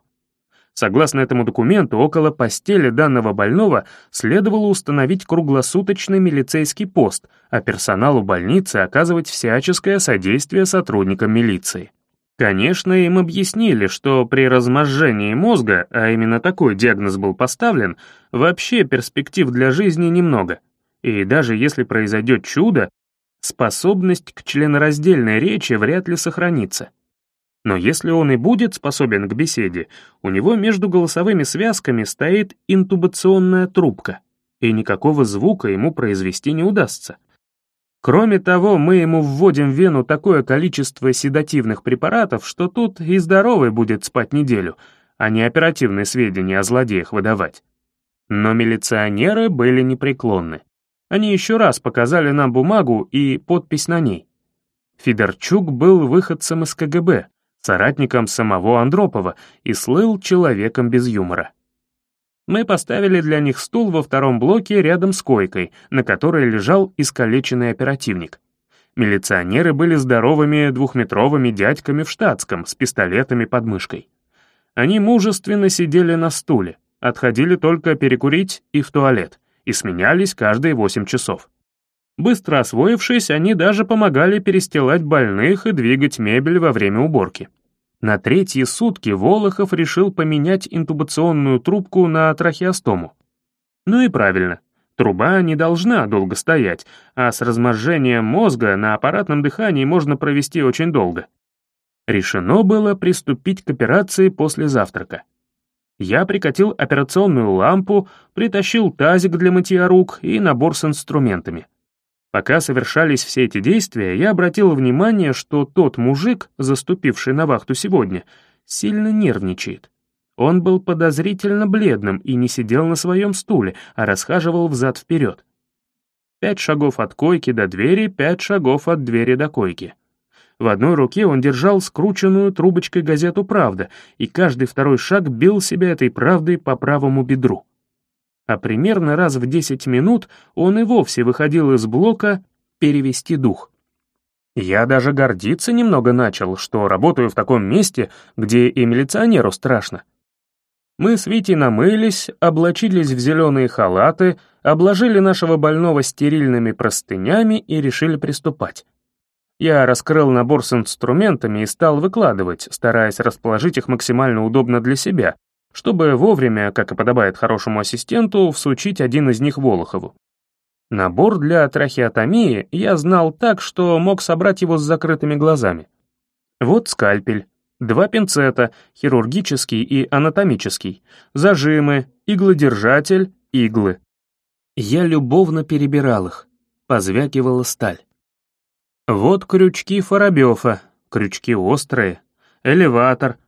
Согласно этому документу, около постели данного больного следовало установить круглосуточный милицейский пост, а персоналу больницы оказывать всяческое содействие сотрудникам милиции. Конечно, им объяснили, что при разможжении мозга, а именно такой диагноз был поставлен, вообще перспектив для жизни немного. И даже если произойдет чудо, способность к членораздельной речи вряд ли сохранится. Но если он и будет способен к беседе, у него между голосовыми связками стоит интубационная трубка, и никакого звука ему произвести не удастся. Кроме того, мы ему вводим в вену такое количество седативных препаратов, что тут и здоровый будет спать неделю, а не оперативные сведения о злодеях выдавать. Но милиционеры были непреклонны. Они еще раз показали нам бумагу и подпись на ней. Федорчук был выходцем из КГБ, соратником самого Андропова, и слыл человеком без юмора. Мы поставили для них стул во втором блоке рядом с койкой, на которой лежал искалеченный оперативник. Милиционеры были здоровыми двухметровыми дядьками в штатском, с пистолетами под мышкой. Они мужественно сидели на стуле, отходили только перекурить и в туалет, и сменялись каждые восемь часов. Быстро освоившись, они даже помогали перестилать больных и двигать мебель во время уборки. На третьи сутки Волохов решил поменять интубационную трубку на трахеостому. Ну и правильно, труба не должна долго стоять, а с разможжением мозга на аппаратном дыхании можно провести очень долго. Решено было приступить к операции после завтрака. Я прикатил операционную лампу, притащил тазик для мытья рук и набор с инструментами. Пока совершались все эти действия, я обратил внимание, что тот мужик, заступивший на вахту сегодня, сильно нервничает. Он был подозрительно бледным и не сидел на своем стуле, а расхаживал взад-вперед. Пять шагов от койки до двери, пять шагов от двери до койки. В одной руке он держал скрученную трубочкой газету «Правда», и каждый второй шаг бил себя этой правдой по правому бедру. А примерно раз в 10 минут он и вовсе выходил из блока перевести дух. Я даже гордиться немного начал, что работаю в таком месте, где и милиционеру страшно. Мы с Витей намылись, облачились в зеленые халаты, обложили нашего больного стерильными простынями и решили приступать. Я раскрыл набор с инструментами и стал выкладывать, стараясь расположить их максимально удобно для себя, чтобы вовремя, как и подобает хорошему ассистенту, всучить один из них Волохову. Набор для трахеотомии я знал так, что мог собрать его с закрытыми глазами. Вот скальпель, два пинцета, хирургический и анатомический, зажимы, иглодержатель, иглы. Я любовно перебирал их, позвякивала сталь. Вот крючки Фарабёфа, крючки острые, элеватор.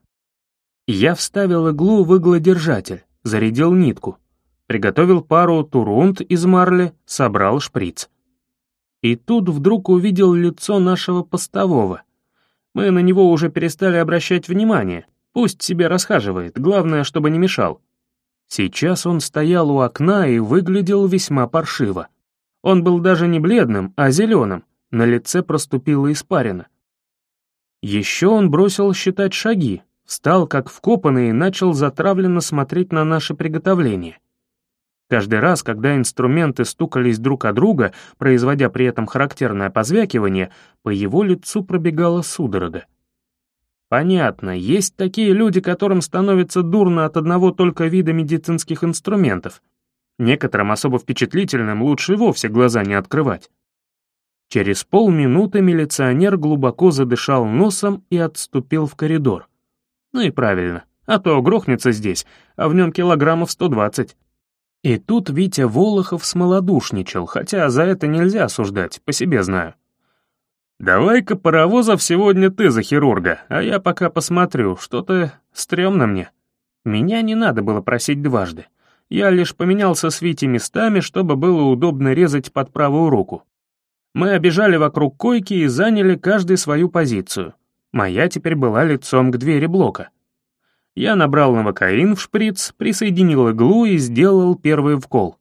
Я вставил иглу в иглодержатель, зарядил нитку, приготовил пару турунд из марли, собрал шприц. И тут вдруг увидел лицо нашего постового. Мы на него уже перестали обращать внимание. Пусть себе расхаживает, главное, чтобы не мешал. Сейчас он стоял у окна и выглядел весьма паршиво. Он был даже не бледным, а зеленым, на лице проступила испарина. Еще он бросил считать шаги, встал как вкопанный и начал затравленно смотреть на наше приготовление. Каждый раз, когда инструменты стукались друг о друга, производя при этом характерное позвякивание, по его лицу пробегала судорога. Понятно, есть такие люди, которым становится дурно от одного только вида медицинских инструментов. Некоторым особо впечатлительным лучше вовсе глаза не открывать. Через полминуты милиционер глубоко задышал носом и отступил в коридор. Ну и правильно, а то грохнется здесь, а в нем килограммов 120. И тут Витя Волохов смолодушничал, хотя за это нельзя осуждать, по себе знаю. «Давай-ка, паровозов, сегодня ты за хирурга, а я пока посмотрю, что-то стрёмно мне». Меня не надо было просить дважды. Я лишь поменялся с Витей местами, чтобы было удобно резать под правую руку. Мы обежали вокруг койки и заняли каждый свою позицию. Моя теперь была лицом к двери блока. Я набрал новокаин в шприц, присоединил иглу и сделал первый вкол.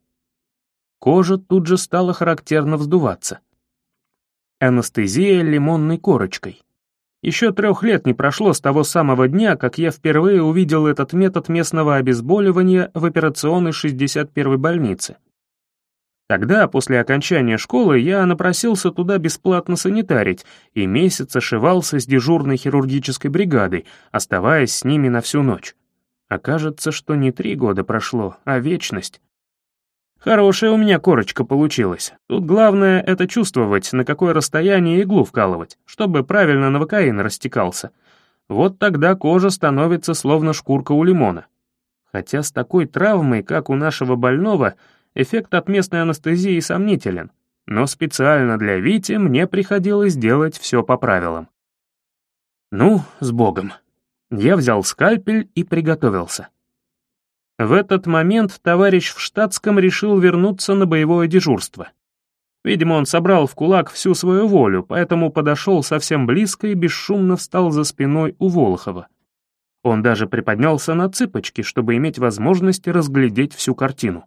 Кожа тут же стала характерно вздуваться. Анестезия лимонной корочкой. Еще трех лет не прошло с того самого дня, как я впервые увидел этот метод местного обезболивания в операционной 61-й больнице. Тогда, после окончания школы, я напросился туда бесплатно санитарить и месяц ошивался с дежурной хирургической бригадой, оставаясь с ними на всю ночь. Окажется, что не три года прошло, а вечность. Хорошая у меня корочка получилась. Тут главное — это чувствовать, на какое расстояние иглу вкалывать, чтобы правильно новокаин растекался. Вот тогда кожа становится словно шкурка у лимона. Хотя с такой травмой, как у нашего больного — Эффект от местной анестезии сомнителен, но специально для Вити мне приходилось делать все по правилам. Ну, с Богом. Я взял скальпель и приготовился. В этот момент товарищ в штатском решил вернуться на боевое дежурство. Видимо, он собрал в кулак всю свою волю, поэтому подошел совсем близко и бесшумно встал за спиной у Волохова. Он даже приподнялся на цыпочки, чтобы иметь возможность разглядеть всю картину.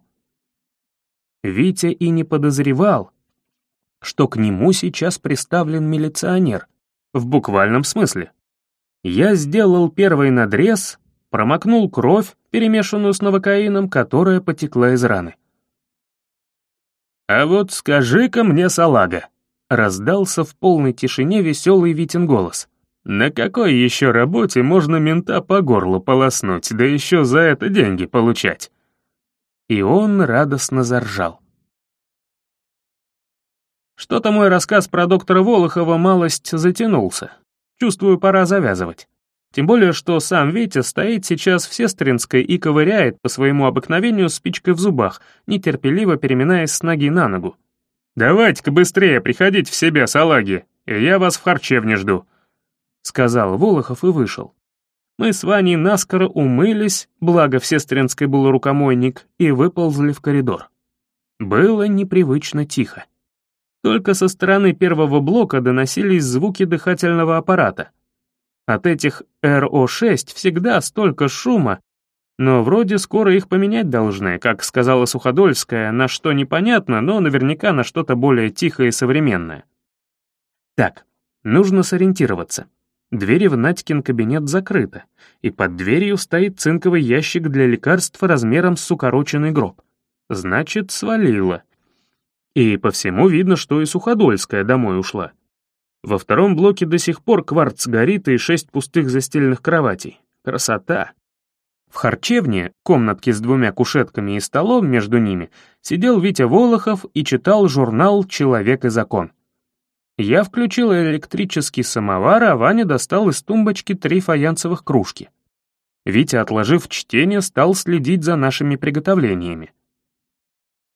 Витя и не подозревал, что к нему сейчас приставлен милиционер, в буквальном смысле. Я сделал первый надрез, промокнул кровь, перемешанную с новокаином, которая потекла из раны. «А вот скажи-ка мне, салага», — раздался в полной тишине веселый Витин голос. «На какой еще работе можно мента по горлу полоснуть, да еще за это деньги получать?» И он радостно заржал. Что-то мой рассказ про доктора Волохова малость затянулся. Чувствую, пора завязывать. Тем более, что сам Витя стоит сейчас в Сестринской и ковыряет по своему обыкновению спичкой в зубах, нетерпеливо переминаясь с ноги на ногу. «Давайте-ка быстрее приходите в себя, салаги, и я вас в харчевне жду», — сказал Волохов и вышел. Мы с Ваней наскоро умылись, благо в Сестринской был рукомойник, и выползли в коридор. Было непривычно тихо. Только со стороны первого блока доносились звуки дыхательного аппарата. От этих РО-6 всегда столько шума, Но вроде скоро их поменять должны, как сказала Суходольская, на что непонятно, но наверняка на что-то более тихое и современное. Так, нужно сориентироваться. Дверь в Надькин кабинет закрыта, и под дверью стоит цинковый ящик для лекарств размером с укороченный гроб. Значит, свалила. И по всему видно, что и Суходольская домой ушла. Во втором блоке до сих пор кварц горит и шесть пустых застеленных кроватей. Красота! В харчевне, комнатке с двумя кушетками и столом между ними, сидел Витя Волохов и читал журнал «Человек и закон». Я включил электрический самовар, а Ваня достал из тумбочки три фаянсовых кружки. Витя, отложив чтение, стал следить за нашими приготовлениями.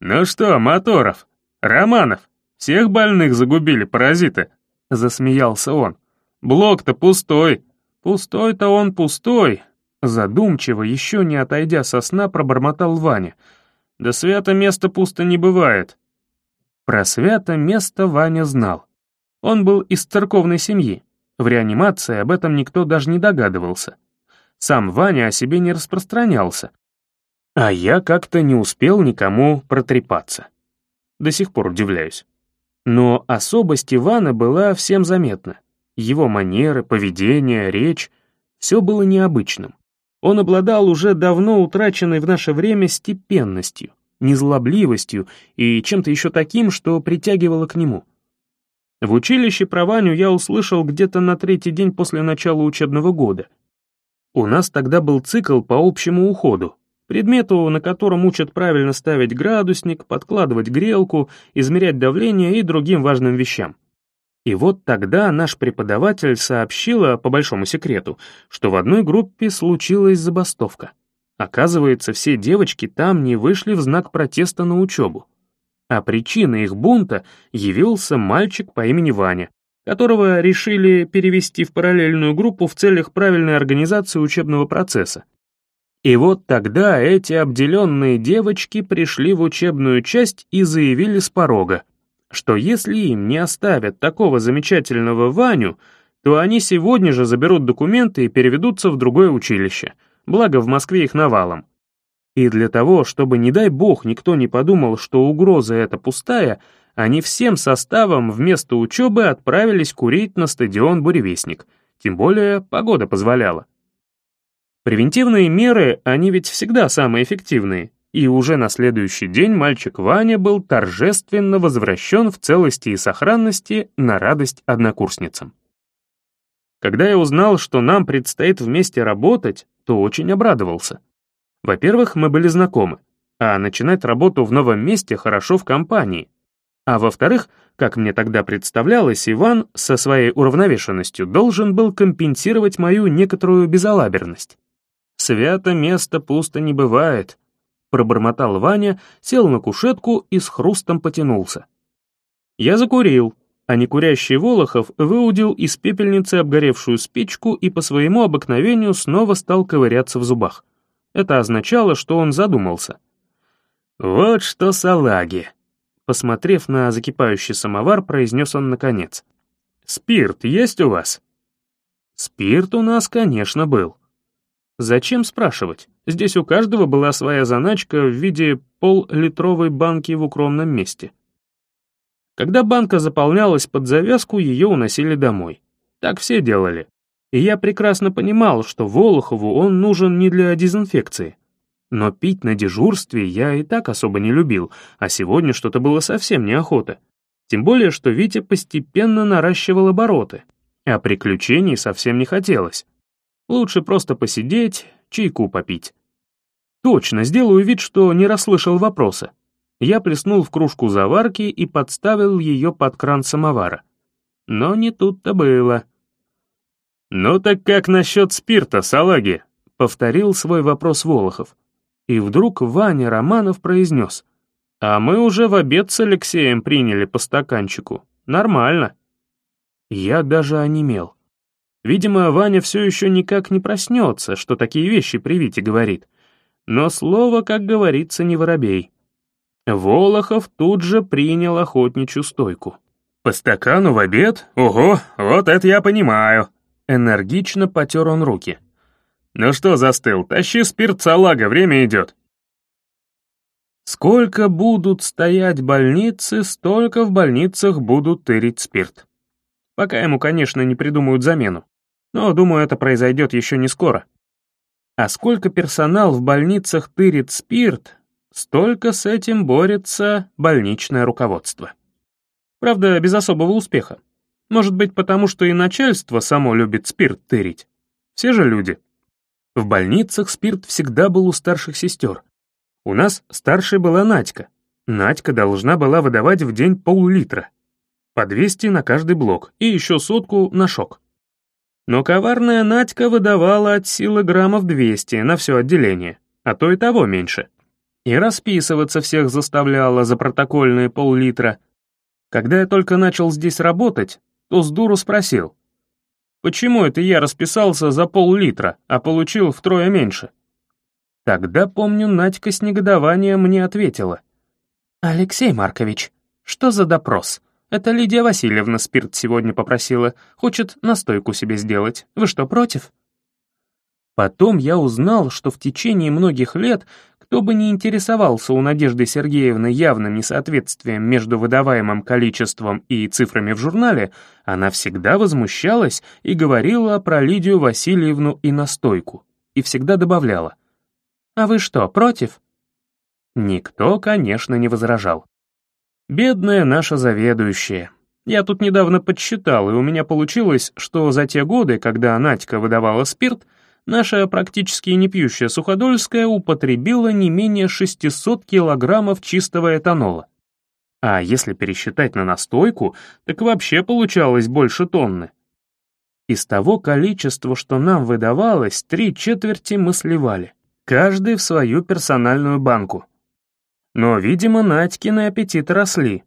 «Ну что, Моторов, Романов, всех больных загубили паразиты?» — засмеялся он. «Блок-то пустой». «Пустой-то он пустой», — задумчиво, еще не отойдя со сна, пробормотал Ваня. «Да свято место пусто не бывает». Про свято место Ваня знал. Он был из церковной семьи. В реанимации об этом никто даже не догадывался. Сам Ваня о себе не распространялся. А я как-то не успел никому протрепаться. До сих пор удивляюсь. Но особость Ивана была всем заметна. Его манеры, поведение, речь — все было необычным. Он обладал уже давно утраченной в наше время степенностью, незлобливостью и чем-то еще таким, что притягивало к нему. В училище про Ваню я услышал где-то на третий день после начала учебного года. У нас тогда был цикл по общему уходу, предмету, на котором учат правильно ставить градусник, подкладывать грелку, измерять давление и другим важным вещам. И вот тогда наш преподаватель сообщила, по большому секрету, что в одной группе случилась забастовка. Оказывается, все девочки там не вышли в знак протеста на учебу. А причиной их бунта явился мальчик по имени Ваня, которого решили перевести в параллельную группу в целях правильной организации учебного процесса. И вот тогда эти обделенные девочки пришли в учебную часть и заявили с порога, что если им не оставят такого замечательного Ваню, то они сегодня же заберут документы и переведутся в другое училище, благо в Москве их навалом. И для того, чтобы, не дай бог, никто не подумал, что угроза эта пустая, они всем составом вместо учебы отправились курить на стадион «Буревестник», тем более погода позволяла. Превентивные меры, они ведь всегда самые эффективные, и уже на следующий день мальчик Ваня был торжественно возвращен в целости и сохранности на радость однокурсницам. Когда я узнал, что нам предстоит вместе работать, то очень обрадовался. Во-первых, мы были знакомы, а начинать работу в новом месте хорошо в компании. А во-вторых, как мне тогда представлялось, Иван со своей уравновешенностью должен был компенсировать мою некоторую безалаберность. «Свято место пусто не бывает», пробормотал Ваня, сел на кушетку и с хрустом потянулся. Я закурил, а некурящий Волохов выудил из пепельницы обгоревшую спичку и по своему обыкновению снова стал ковыряться в зубах. Это означало, что он задумался. «Вот что салаги!» Посмотрев на закипающий самовар, произнес он наконец. «Спирт есть у вас?» Спирт у нас, конечно, был. Зачем спрашивать? Здесь у каждого была своя заначка в виде пол-литровой банки в укромном месте. Когда банка заполнялась под завязку, ее уносили домой. Так все делали. И я прекрасно понимал, что Волохову он нужен не для дезинфекции. Но пить на дежурстве я и так особо не любил, а сегодня что-то было совсем неохота. Тем более, что Витя постепенно наращивал обороты, а приключений совсем не хотелось. Лучше просто посидеть, чайку попить. Точно, сделаю вид, что не расслышал вопроса. Я плеснул в кружку заварки и подставил ее под кран самовара. Но не тут-то было. «Ну так как насчет спирта, салаги?» — повторил свой вопрос Волохов. И вдруг Ваня Романов произнес. «А мы уже в обед с Алексеем приняли по стаканчику. Нормально». Я даже онемел. Видимо, Ваня все еще никак не проснется, что такие вещи при Вите говорит. Но слово, как говорится, не воробей. Волохов тут же принял охотничью стойку. «По стакану в обед? Ого, вот это я понимаю!» Энергично потер он руки. «Ну что застыл, тащи спирт салага, время идет». Сколько будут стоять больницы, столько в больницах будут тырить спирт. Пока ему, конечно, не придумают замену. Но, думаю, это произойдет еще не скоро. А сколько персонал в больницах тырит спирт, столько с этим борется больничное руководство. Правда, без особого успеха. Может быть, потому что и начальство само любит спирт тырить. Все же люди. В больницах спирт всегда был у старших сестер. У нас старшей была Надька. Надька должна была выдавать в день пол-литра. По 200 на каждый блок и еще сотку на шок. Но коварная Надька выдавала от силы граммов 200 на все отделение, а то и того меньше. И расписываться всех заставляла за протокольные пол-литра. Когда я только начал здесь работать, то с дуру спросил, Почему это я расписался за пол-литра, а получил втрое меньше? Тогда, помню, Надька с негодованием мне ответила. «Алексей Маркович, что за допрос? Это Лидия Васильевна спирт сегодня попросила. Хочет настойку себе сделать. Вы что, против?» Потом я узнал, что в течение многих лет кто бы ни интересовался у Надежды Сергеевны явным несоответствием между выдаваемым количеством и цифрами в журнале, она всегда возмущалась и говорила про Лидию Васильевну и настойку, и всегда добавляла «А вы что, против?» Никто, конечно, не возражал. Бедная наша заведующая. Я тут недавно подсчитал, и у меня получилось, что за те годы, когда Надька выдавала спирт, наша практически непьющая Суходольская употребила не менее 600 килограммов чистого этанола. А если пересчитать на настойку, так вообще получалось больше тонны. Из того количества, что нам выдавалось, три четверти мы сливали, каждый в свою персональную банку. Но, видимо, Надькины аппетиты росли.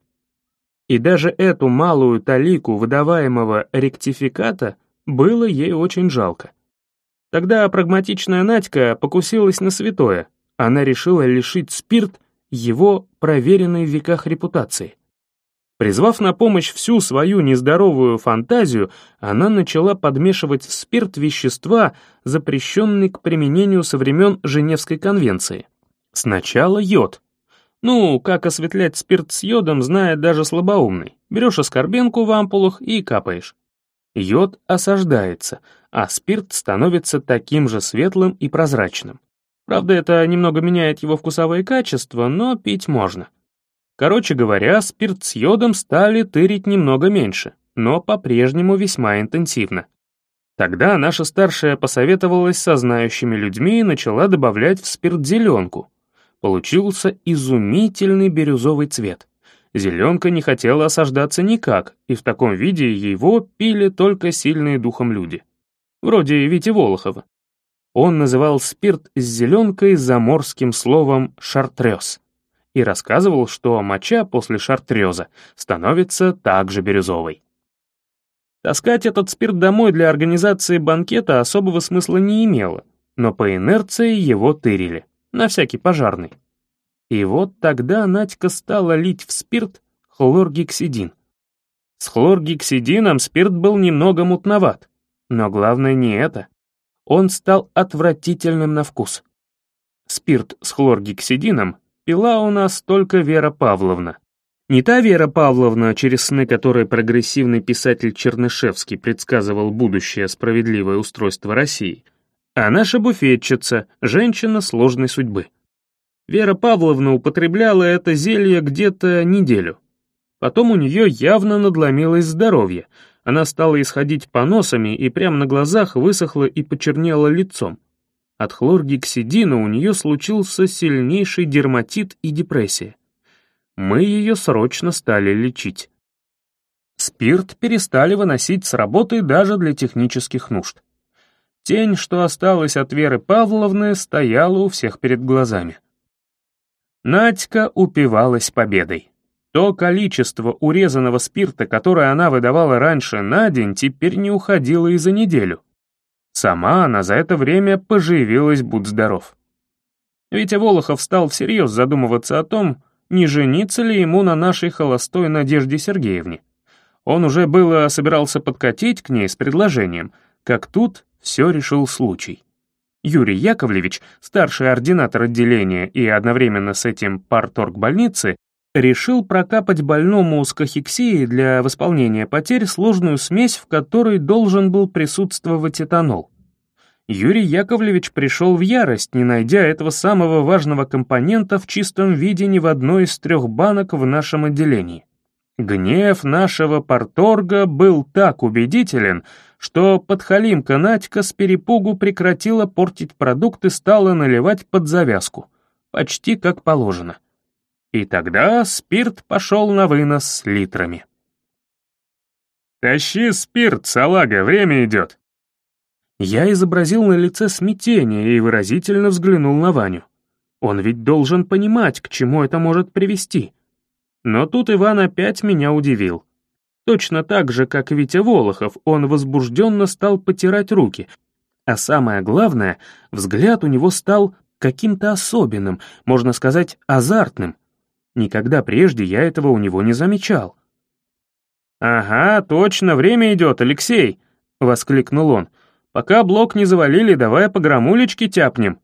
И даже эту малую талику выдаваемого ректификата было ей очень жалко. Тогда прагматичная Надька покусилась на святое. Она решила лишить спирт его проверенной в веках репутации. Призвав на помощь всю свою нездоровую фантазию, она начала подмешивать в спирт вещества, запрещенные к применению со времен Женевской конвенции. Сначала йод. Ну, как осветлять спирт с йодом, знает даже слабоумный. Берешь оскорбенку в ампулах и капаешь. Йод осаждается, а спирт становится таким же светлым и прозрачным. Правда, это немного меняет его вкусовые качества, но пить можно. Короче говоря, спирт с йодом стали тырить немного меньше, но по-прежнему весьма интенсивно. Тогда наша старшая посоветовалась со знающими людьми и начала добавлять в спирт зеленку. Получился изумительный бирюзовый цвет. Зеленка не хотела осаждаться никак, и в таком виде его пили только сильные духом люди вроде Вити Волохова. Он называл спирт с зеленкой заморским словом «шартрез» и рассказывал, что моча после шартреза становится также бирюзовой. Таскать этот спирт домой для организации банкета особого смысла не имело, но по инерции его тырили, на всякий пожарный. И вот тогда Надька стала лить в спирт хлоргексидин. С хлоргексидином спирт был немного мутноват, но главное не это. Он стал отвратительным на вкус. Спирт с хлоргексидином пила у нас только Вера Павловна. Не та Вера Павловна, через сны которой прогрессивный писатель Чернышевский предсказывал будущее справедливое устройство России, а наша буфетчица, женщина сложной судьбы. Вера Павловна употребляла это зелье где-то неделю. Потом у нее явно надломилось здоровье, она стала исходить поносами и прямо на глазах высохла и почернела лицом. От хлоргексидина у нее случился сильнейший дерматит и депрессия. Мы ее срочно стали лечить. Спирт перестали выносить с работы даже для технических нужд. Тень, что осталась от Веры Павловны, стояла у всех перед глазами. Надька упивалась победой. То количество урезанного спирта, которое она выдавала раньше на день, теперь не уходило и за неделю. Сама она за это время поживилась, будь здоров. Витя Волохов стал всерьез задумываться о том, не жениться ли ему на нашей холостой Надежде Сергеевне. Он уже было собирался подкатить к ней с предложением, как тут все решил случай. Юрий Яковлевич, старший ординатор отделения и одновременно с этим парторг больницы, решил прокапать больному с кахексией для восполнения потерь сложную смесь, в которой должен был присутствовать этанол. Юрий Яковлевич пришел в ярость, не найдя этого самого важного компонента в чистом виде ни в одной из трех банок в нашем отделении. Гнев нашего порторга был так убедителен, что подхалимка Надька с перепугу прекратила портить продукт и стала наливать под завязку, почти как положено. И тогда спирт пошел на вынос литрами. «Тащи спирт, салага, время идет!» Я изобразил на лице смятение и выразительно взглянул на Ваню. Он ведь должен понимать, к чему это может привести. Но тут Иван опять меня удивил. Точно так же, как Витя Волохов, он возбужденно стал потирать руки. А самое главное, взгляд у него стал каким-то особенным, можно сказать, азартным. Никогда прежде я этого у него не замечал. «Ага, точно, время идет, Алексей!» — воскликнул он. «Пока блок не завалили, давай по грамулечке тяпнем».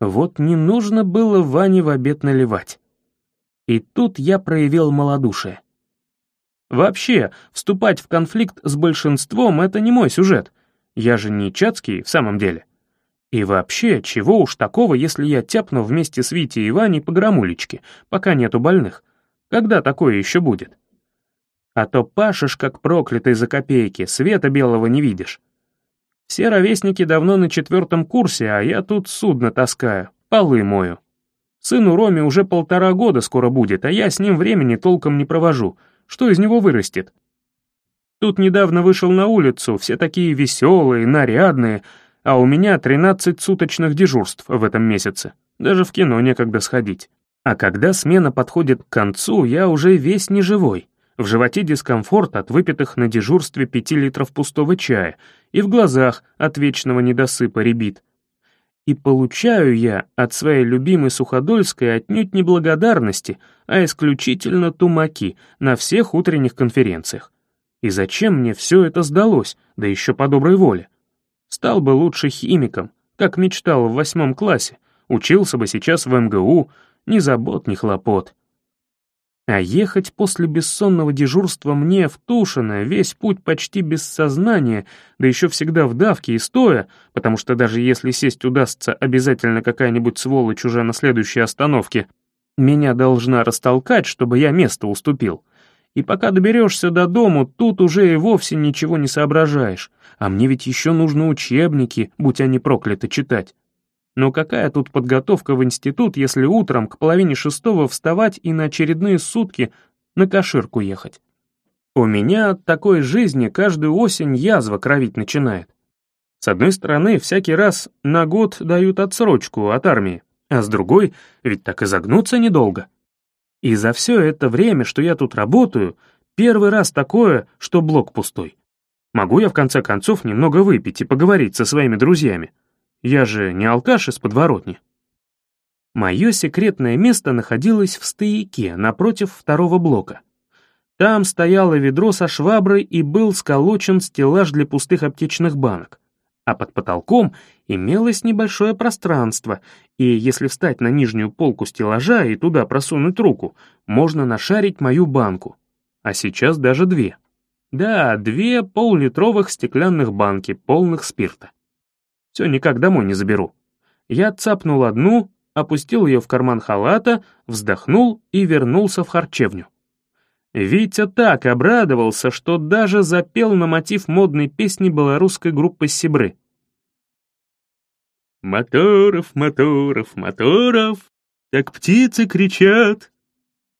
Вот не нужно было Ване в обед наливать. И тут я проявил малодушие. Вообще, вступать в конфликт с большинством — это не мой сюжет. Я же не Чацкий в самом деле. И вообще, чего уж такого, если я тяпну вместе с Витей и Ваней по грамулечке, пока нету больных? Когда такое еще будет? А то пашешь, как проклятый за копейки, света белого не видишь. Все ровесники давно на четвертом курсе, а я тут судно таскаю, полы мою. Сыну Роме уже полтора года скоро будет, а я с ним времени толком не провожу. Что из него вырастет? Тут недавно вышел на улицу, все такие веселые, нарядные, а у меня 13 суточных дежурств в этом месяце. Даже в кино некогда сходить. А когда смена подходит к концу, я уже весь неживой. В животе дискомфорт от выпитых на дежурстве 5 литров пустого чая и в глазах от вечного недосыпа ребит. И получаю я от своей любимой Суходольской отнюдь не благодарности, а исключительно тумаки на всех утренних конференциях. И зачем мне все это сдалось, да еще по доброй воле? Стал бы лучше химиком, как мечтал в восьмом классе, учился бы сейчас в МГУ, ни забот, ни хлопот. А ехать после бессонного дежурства мне в Тушино, весь путь почти без сознания, да еще всегда в давке и стоя, потому что даже если сесть удастся, обязательно какая-нибудь сволочь уже на следующей остановке, меня должна растолкать, чтобы я место уступил. И пока доберешься до дому, тут уже и вовсе ничего не соображаешь. А мне ведь еще нужно учебники, будь они прокляты, читать. Но какая тут подготовка в институт, если утром к половине шестого вставать и на очередные сутки на каширку ехать? У меня от такой жизни каждую осень язва кровить начинает. С одной стороны, всякий раз на год дают отсрочку от армии, а с другой, ведь так и загнуться недолго. И за все это время, что я тут работаю, первый раз такое, что блок пустой. Могу я в конце концов немного выпить и поговорить со своими друзьями. Я же не алкаш из подворотни. Мое секретное место находилось в стояке, напротив второго блока. Там стояло ведро со шваброй и был сколочен стеллаж для пустых аптечных банок. А под потолком имелось небольшое пространство, и если встать на нижнюю полку стеллажа и туда просунуть руку, можно нашарить мою банку. А сейчас даже две. Да, две полулитровых стеклянных банки, полных спирта. Все, никак домой не заберу. Я цапнул одну, опустил ее в карман халата, вздохнул и вернулся в харчевню. Витя так обрадовался, что даже запел на мотив модной песни белорусской группы «Сибры». «Моторов, моторов, моторов, как птицы кричат».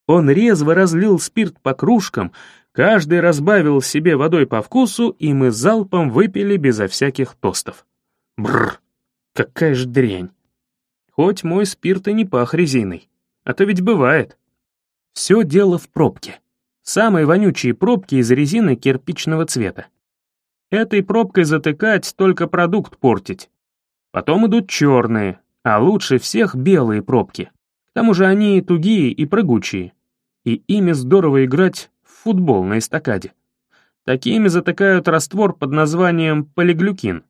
Он резво разлил спирт по кружкам, Каждый разбавил себе водой по вкусу, и мы залпом выпили безо всяких тостов. Бррр, какая ж дрянь. Хоть мой спирт и не пах резиной, а то ведь бывает. Все дело в пробке. Самые вонючие пробки из резины кирпичного цвета. Этой пробкой затыкать, только продукт портить. Потом идут черные, а лучше всех белые пробки. К тому же они тугие и прыгучие. И ими здорово играть футбол на эстакаде. Такими затыкают раствор под названием полиглюкин.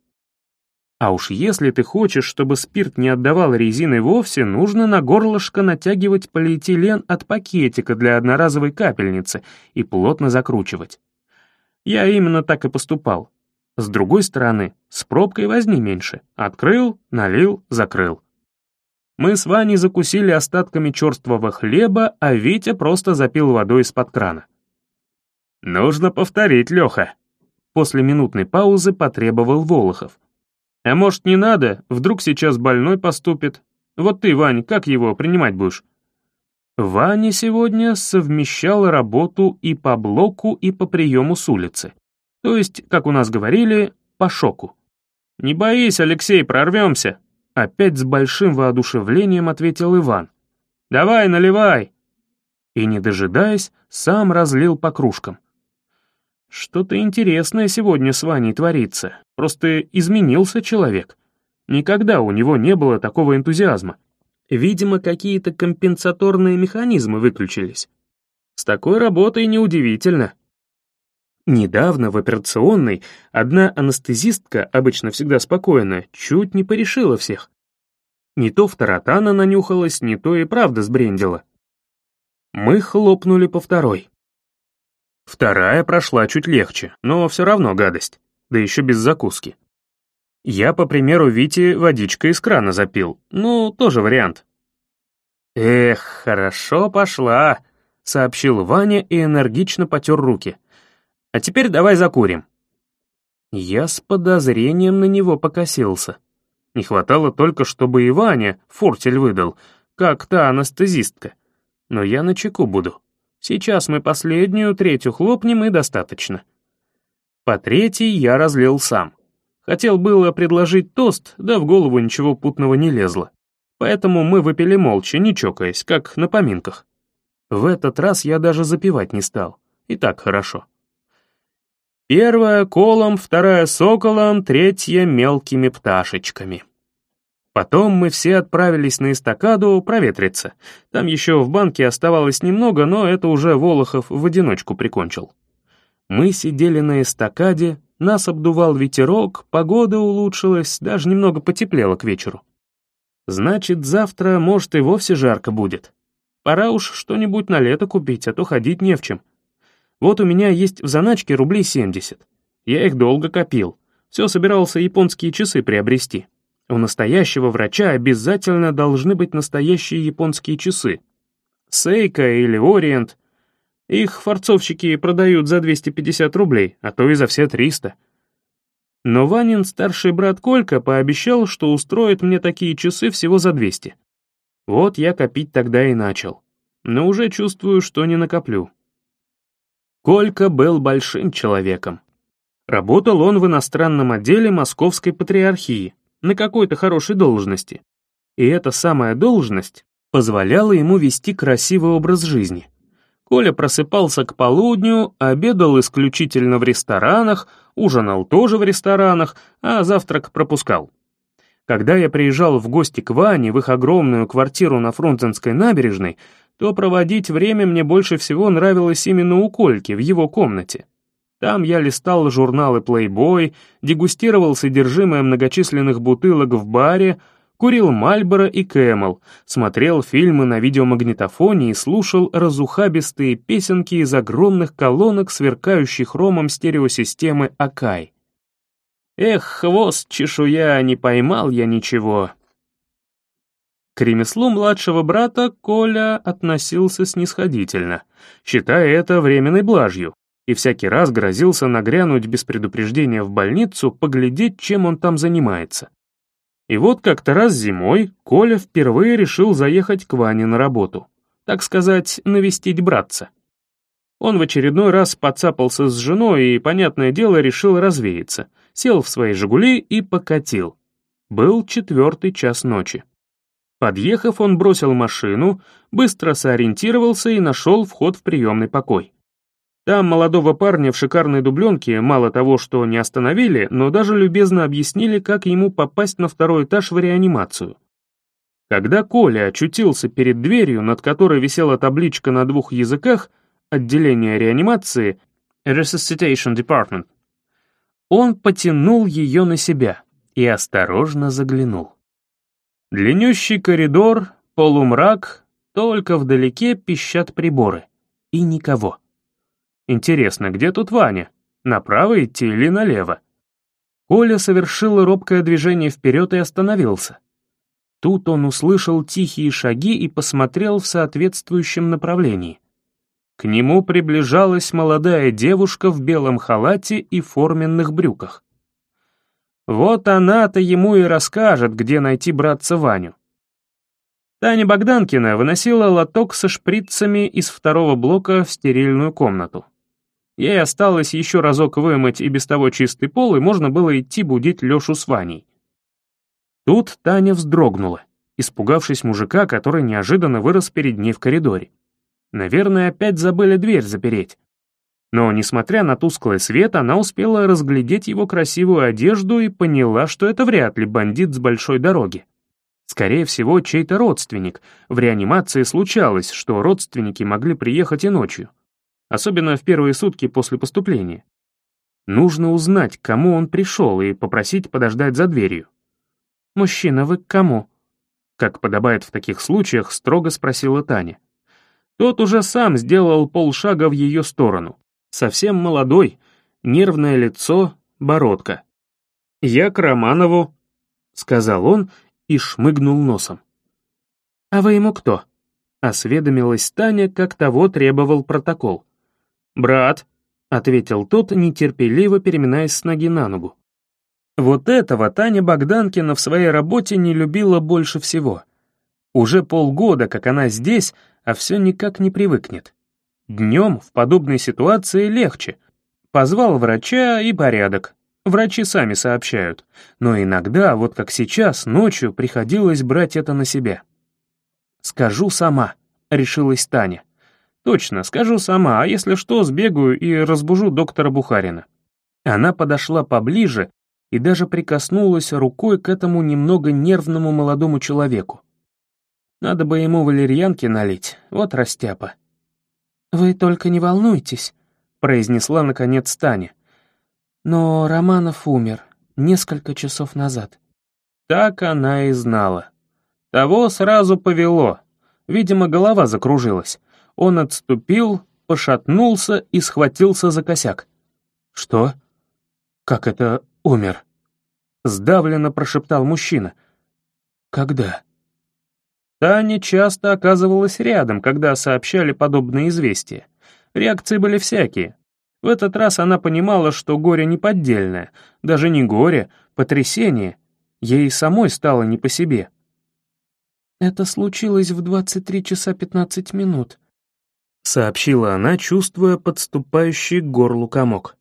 А уж если ты хочешь, чтобы спирт не отдавал резины вовсе, нужно на горлышко натягивать полиэтилен от пакетика для одноразовой капельницы и плотно закручивать. Я именно так и поступал. С другой стороны, с пробкой возни меньше. Открыл, налил, закрыл. Мы с Ваней закусили остатками черствого хлеба, а Витя просто запил водой из-под крана. «Нужно повторить, Леха», — после минутной паузы потребовал Волохов. «А может, не надо? Вдруг сейчас больной поступит? Вот ты, Вань, как его принимать будешь?» Ваня сегодня совмещал работу и по блоку, и по приему с улицы. То есть, как у нас говорили, по шоку. «Не боись, Алексей, прорвемся!» Опять с большим воодушевлением ответил Иван. «Давай, наливай!» И, не дожидаясь, сам разлил по кружкам. Что-то интересное сегодня с Ваней творится. Просто изменился человек. Никогда у него не было такого энтузиазма. Видимо, какие-то компенсаторные механизмы выключились. С такой работой неудивительно. Недавно в операционной одна анестезистка, обычно всегда спокойная, чуть не порешила всех. Не то в таратана нанюхалась, не то и правда сбрендила. Мы хлопнули по второй. Вторая прошла чуть легче, но все равно гадость, да еще без закуски. Я, по примеру Вити, водичкой из крана запил, ну, тоже вариант. «Эх, хорошо пошла», — сообщил Ваня и энергично потер руки. А теперь давай закурим». Я с подозрением на него покосился. Не хватало только, чтобы и Ваня фортель выдал, как та анестезистка. Но я на чеку буду. Сейчас мы последнюю, третью хлопнем и достаточно. По третьей я разлил сам. Хотел было предложить тост, да в голову ничего путного не лезло. Поэтому мы выпили молча, не чокаясь, как на поминках. В этот раз я даже запивать не стал. И так хорошо. Первая — колом, вторая — соколом, третья — мелкими пташечками. Потом мы все отправились на эстакаду проветриться. Там еще в банке оставалось немного, но это уже Волохов в одиночку прикончил. Мы сидели на эстакаде, нас обдувал ветерок, погода улучшилась, даже немного потеплело к вечеру. Значит, завтра, может, и вовсе жарко будет. Пора уж что-нибудь на лето купить, а то ходить не в чем. Вот у меня есть в заначке рублей 70. Я их долго копил. Все собирался японские часы приобрести. У настоящего врача обязательно должны быть настоящие японские часы. Сейка или Ориент. Их форцовщики продают за 250 рублей, а то и за все 300. Но Ванин старший брат Колька пообещал, что устроит мне такие часы всего за 200. Вот я копить тогда и начал. Но уже чувствую, что не накоплю. Колька был большим человеком. Работал он в иностранном отделе Московской Патриархии, на какой-то хорошей должности. И эта самая должность позволяла ему вести красивый образ жизни. Коля просыпался к полудню, обедал исключительно в ресторанах, ужинал тоже в ресторанах, а завтрак пропускал. Когда я приезжал в гости к Ване в их огромную квартиру на Фрунзенской набережной, то проводить время мне больше всего нравилось именно у Кольки, в его комнате. Там я листал журналы Playboy, дегустировал содержимое многочисленных бутылок в баре, курил Мальборо и Кэмел, смотрел фильмы на видеомагнитофоне и слушал разухабистые песенки из огромных колонок, сверкающих ромом стереосистемы Акай. Эх, хвост чешуя, не поймал я ничего, к ремеслу младшего брата Коля относился снисходительно, считая это временной блажью, и всякий раз грозился нагрянуть без предупреждения в больницу, поглядеть, чем он там занимается. И вот как-то раз зимой Коля впервые решил заехать к Ване на работу, так сказать, навестить братца. Он в очередной раз подцапался с женой и, понятное дело, решил развеяться, сел в свои «Жигули» и покатил. Был четвертый час ночи. Подъехав, он бросил машину, быстро сориентировался и нашел вход в приемный покой. Там молодого парня в шикарной дубленке мало того, что не остановили, но даже любезно объяснили, как ему попасть на второй этаж в реанимацию. Когда Коля очутился перед дверью, над которой висела табличка на двух языках «Отделение реанимации» Resuscitation Department, он потянул ее на себя, и осторожно заглянул. Длиннющий коридор, полумрак, только вдалеке пищат приборы. И никого. Интересно, где тут Ваня? Направо идти или налево? Коля совершил робкое движение вперед и остановился. Тут он услышал тихие шаги и посмотрел в соответствующем направлении. К нему приближалась молодая девушка в белом халате и форменных брюках. Вот она-то ему и расскажет, где найти братца Ваню. Таня Богданкина выносила лоток со шприцами из второго блока в стерильную комнату. Ей осталось еще разок вымыть и без того чистый пол, и можно было идти будить Лешу с Ваней. Тут Таня вздрогнула, испугавшись мужика, который неожиданно вырос перед ней в коридоре. Наверное, опять забыли дверь запереть. Но, несмотря на тусклый свет, она успела разглядеть его красивую одежду и поняла, что это вряд ли бандит с большой дороги. Скорее всего, чей-то родственник. В реанимации случалось, что родственники могли приехать и ночью. Особенно в первые сутки после поступления. Нужно узнать, к кому он пришел, и попросить подождать за дверью. «Мужчина, вы к кому?» Как подобает в таких случаях, строго спросила Таня. Тот уже сам сделал полшага в ее сторону. Совсем молодой, нервное лицо, бородка. «Я к Романову», — сказал он и шмыгнул носом. «А вы ему кто?» — осведомилась Таня, как того требовал протокол. «Брат», — ответил тот, нетерпеливо переминаясь с ноги на ногу. Вот этого Таня Богданкина в своей работе не любила больше всего. Уже полгода, как она здесь, а все никак не привыкнет. Днем в подобной ситуации легче. Позвал врача и порядок. Врачи сами сообщают. Но иногда, вот как сейчас, ночью приходилось брать это на себя. «Скажу сама», — решилась Таня. «Точно, скажу сама, а если что, сбегаю и разбужу доктора Бухарина». Она подошла поближе и даже прикоснулась рукой к этому немного нервному молодому человеку. Надо бы ему валерьянки налить, вот растяпа. «Вы только не волнуйтесь», — произнесла наконец Таня. «Но Романов умер несколько часов назад». Так она и знала. Того сразу повело. Видимо, голова закружилась. Он отступил, пошатнулся и схватился за косяк. «Что? Как это умер?» Сдавленно прошептал мужчина. «Когда?» Таня часто оказывалась рядом, когда сообщали подобные известия. Реакции были всякие. В этот раз она понимала, что горе неподдельное, даже не горе, потрясение. Ей самой стало не по себе. «Это случилось в 23 часа 15 минут», — сообщила она, чувствуя подступающий к горлу комок.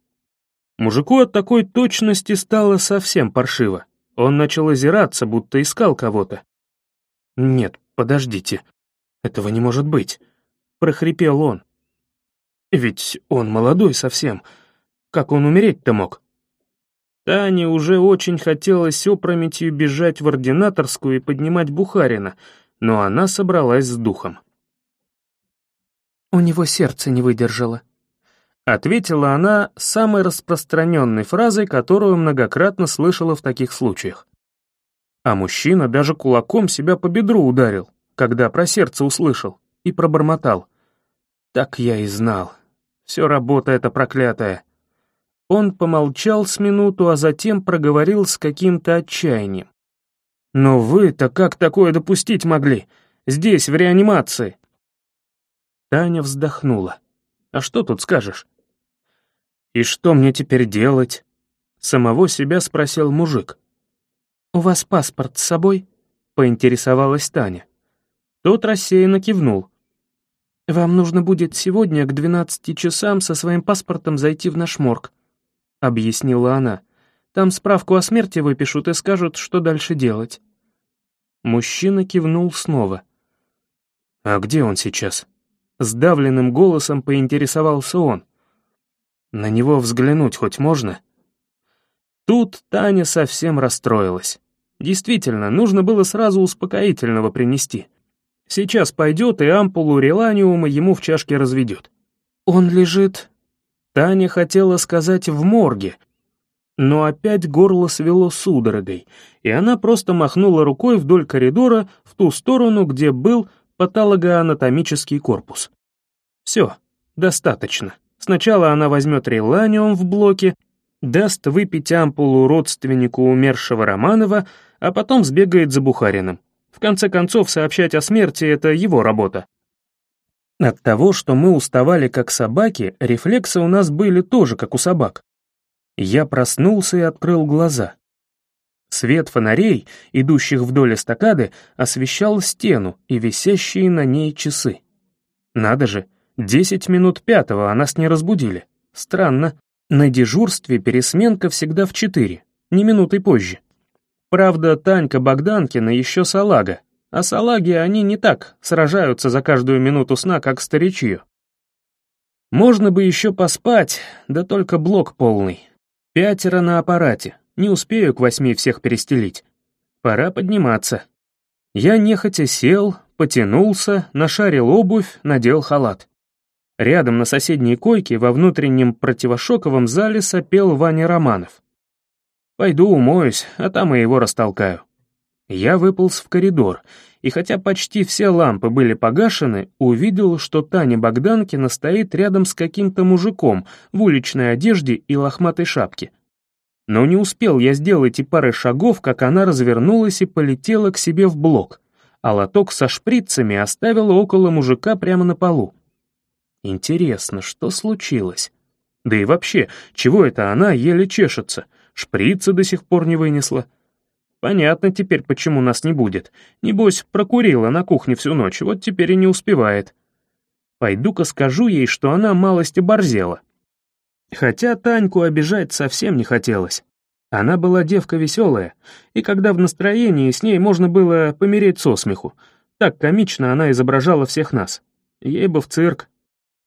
Мужику от такой точности стало совсем паршиво. Он начал озираться, будто искал кого-то. Нет, подождите. Этого не может быть. Прохрипел он. Ведь он молодой совсем. Как он умереть-то мог? Тане уже очень хотелось опрометью бежать в ординаторскую и поднимать Бухарина, но она собралась с духом. «У него сердце не выдержало», — ответила она самой распространенной фразой, которую многократно слышала в таких случаях. А мужчина даже кулаком себя по бедру ударил, когда про сердце услышал, и пробормотал. «Так я и знал. Все работа эта проклятая». Он помолчал с минуту, а затем проговорил с каким-то отчаянием. «Но вы-то как такое допустить могли? Здесь, в реанимации!» Таня вздохнула. «А что тут скажешь?» «И что мне теперь делать?» Самого себя спросил мужик. «У вас паспорт с собой?» — поинтересовалась Таня. Тот рассеянно кивнул. «Вам нужно будет сегодня к 12 часам со своим паспортом зайти в наш морг», — объяснила она. «Там справку о смерти выпишут и скажут, что дальше делать». Мужчина кивнул снова. «А где он сейчас?» Сдавленным голосом поинтересовался он. «На него взглянуть хоть можно?» Тут Таня совсем расстроилась. Действительно, нужно было сразу успокоительного принести. Сейчас пойдет и ампулу реланиума ему в чашке разведет. «Он лежит...» Таня хотела сказать «в морге», Но опять горло свело судорогой, и она просто махнула рукой вдоль коридора в ту сторону, где был патологоанатомический корпус. Все, достаточно. Сначала она возьмет реланиум в блоке, даст выпить ампулу родственнику умершего Романова, а потом сбегает за Бухариным. В конце концов, сообщать о смерти — это его работа. От того, что мы уставали как собаки, рефлексы у нас были тоже как у собак. Я проснулся и открыл глаза. Свет фонарей, идущих вдоль эстакады, освещал стену и висящие на ней часы. Надо же, десять минут пятого, а нас не разбудили. Странно. На дежурстве пересменка всегда в четыре, не минутой позже. Правда, Танька Богданкина еще салага, а салаги они не так сражаются за каждую минуту сна, как старичью. Можно бы еще поспать, да только блок полный. Пятеро на аппарате, не успею к восьми всех перестелить. Пора подниматься. Я нехотя сел, потянулся, нашарил обувь, надел халат. Рядом на соседней койке во внутреннем противошоковом зале сопел Ваня Романов. Пойду умоюсь, а там и его растолкаю. Я выполз в коридор, и хотя почти все лампы были погашены, увидел, что Таня Богданкина стоит рядом с каким-то мужиком в уличной одежде и лохматой шапке. Но не успел я сделать и пары шагов, как она развернулась и полетела к себе в блок, а лоток со шприцами оставила около мужика прямо на полу. Интересно, что случилось? Да и вообще, чего это она еле чешется? Шприца до сих пор не вынесла. Понятно теперь, почему нас не будет. Небось, прокурила на кухне всю ночь, вот теперь и не успевает. Пойду-ка скажу ей, что она малость оборзела. Хотя Таньку обижать совсем не хотелось. Она была девка веселая, и когда в настроении с ней можно было помереть со смеху. Так комично она изображала всех нас. Ей бы в цирк.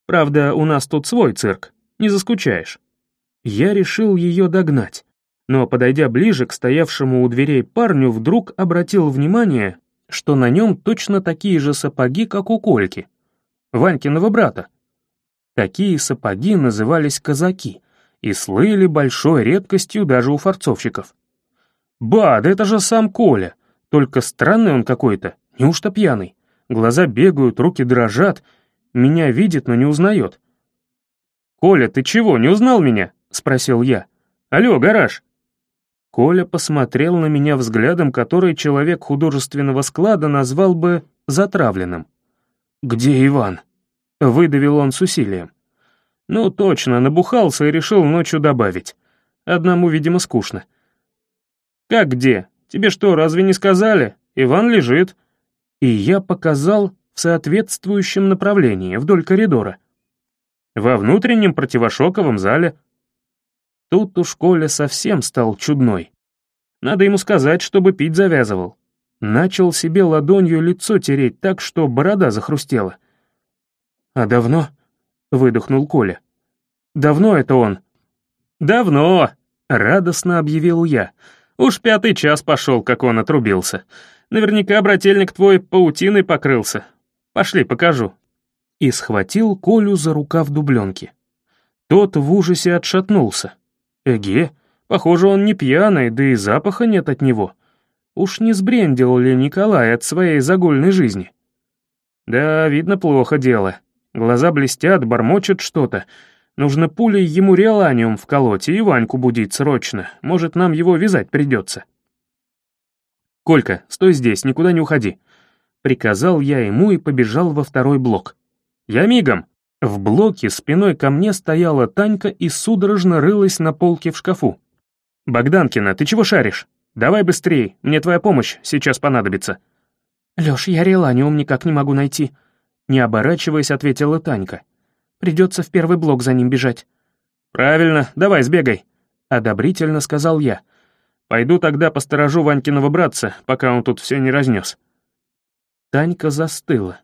Правда, у нас тут свой цирк, не заскучаешь. Я решил ее догнать, но, подойдя ближе к стоявшему у дверей парню, вдруг обратил внимание, что на нем точно такие же сапоги, как у Кольки, Ванькиного брата. Такие сапоги назывались казаки и слыли большой редкостью даже у форцовщиков. «Ба, да это же сам Коля, только странный он какой-то, неужто пьяный? Глаза бегают, руки дрожат, меня видит, но не узнает. «Коля, ты чего, не узнал меня?» — спросил я. «Алло, гараж!» Коля посмотрел на меня взглядом, который человек художественного склада назвал бы затравленным. «Где Иван?» — выдавил он с усилием. «Ну, точно, набухался и решил ночью добавить. Одному, видимо, скучно». «Как где? Тебе что, разве не сказали? Иван лежит». И я показал в соответствующем направлении, вдоль коридора. Во внутреннем противошоковом зале. Тут у школе совсем стал чудной. Надо ему сказать, чтобы пить завязывал. Начал себе ладонью лицо тереть так, что борода захрустела. «А давно?» — выдохнул Коля. «Давно это он?» «Давно!» — радостно объявил я. «Уж пятый час пошел, как он отрубился. Наверняка брательник твой паутиной покрылся. Пошли, покажу». И схватил Колю за рукав дубленки. Тот в ужасе отшатнулся. Эге, похоже, он не пьяный, да и запаха нет от него. Уж не сбрендил ли Николай от своей загульной жизни? Да, видно, плохо дело. Глаза блестят, бормочет что-то. Нужно пулей ему реаланиум вколоть и Ваньку будить срочно. Может, нам его вязать придется. «Колька, стой здесь, никуда не уходи. Приказал я ему и побежал во второй блок. «Я мигом!» В блоке спиной ко мне стояла Танька и судорожно рылась на полке в шкафу. «Богданкина, ты чего шаришь? Давай быстрее, мне твоя помощь сейчас понадобится». «Лёш, я реланиум никак не могу найти», — не оборачиваясь, ответила Танька. «Придется в первый блок за ним бежать». «Правильно, давай, сбегай», — одобрительно сказал я. «Пойду тогда посторожу Ванькиного братца, пока он тут все не разнес». Танька застыла,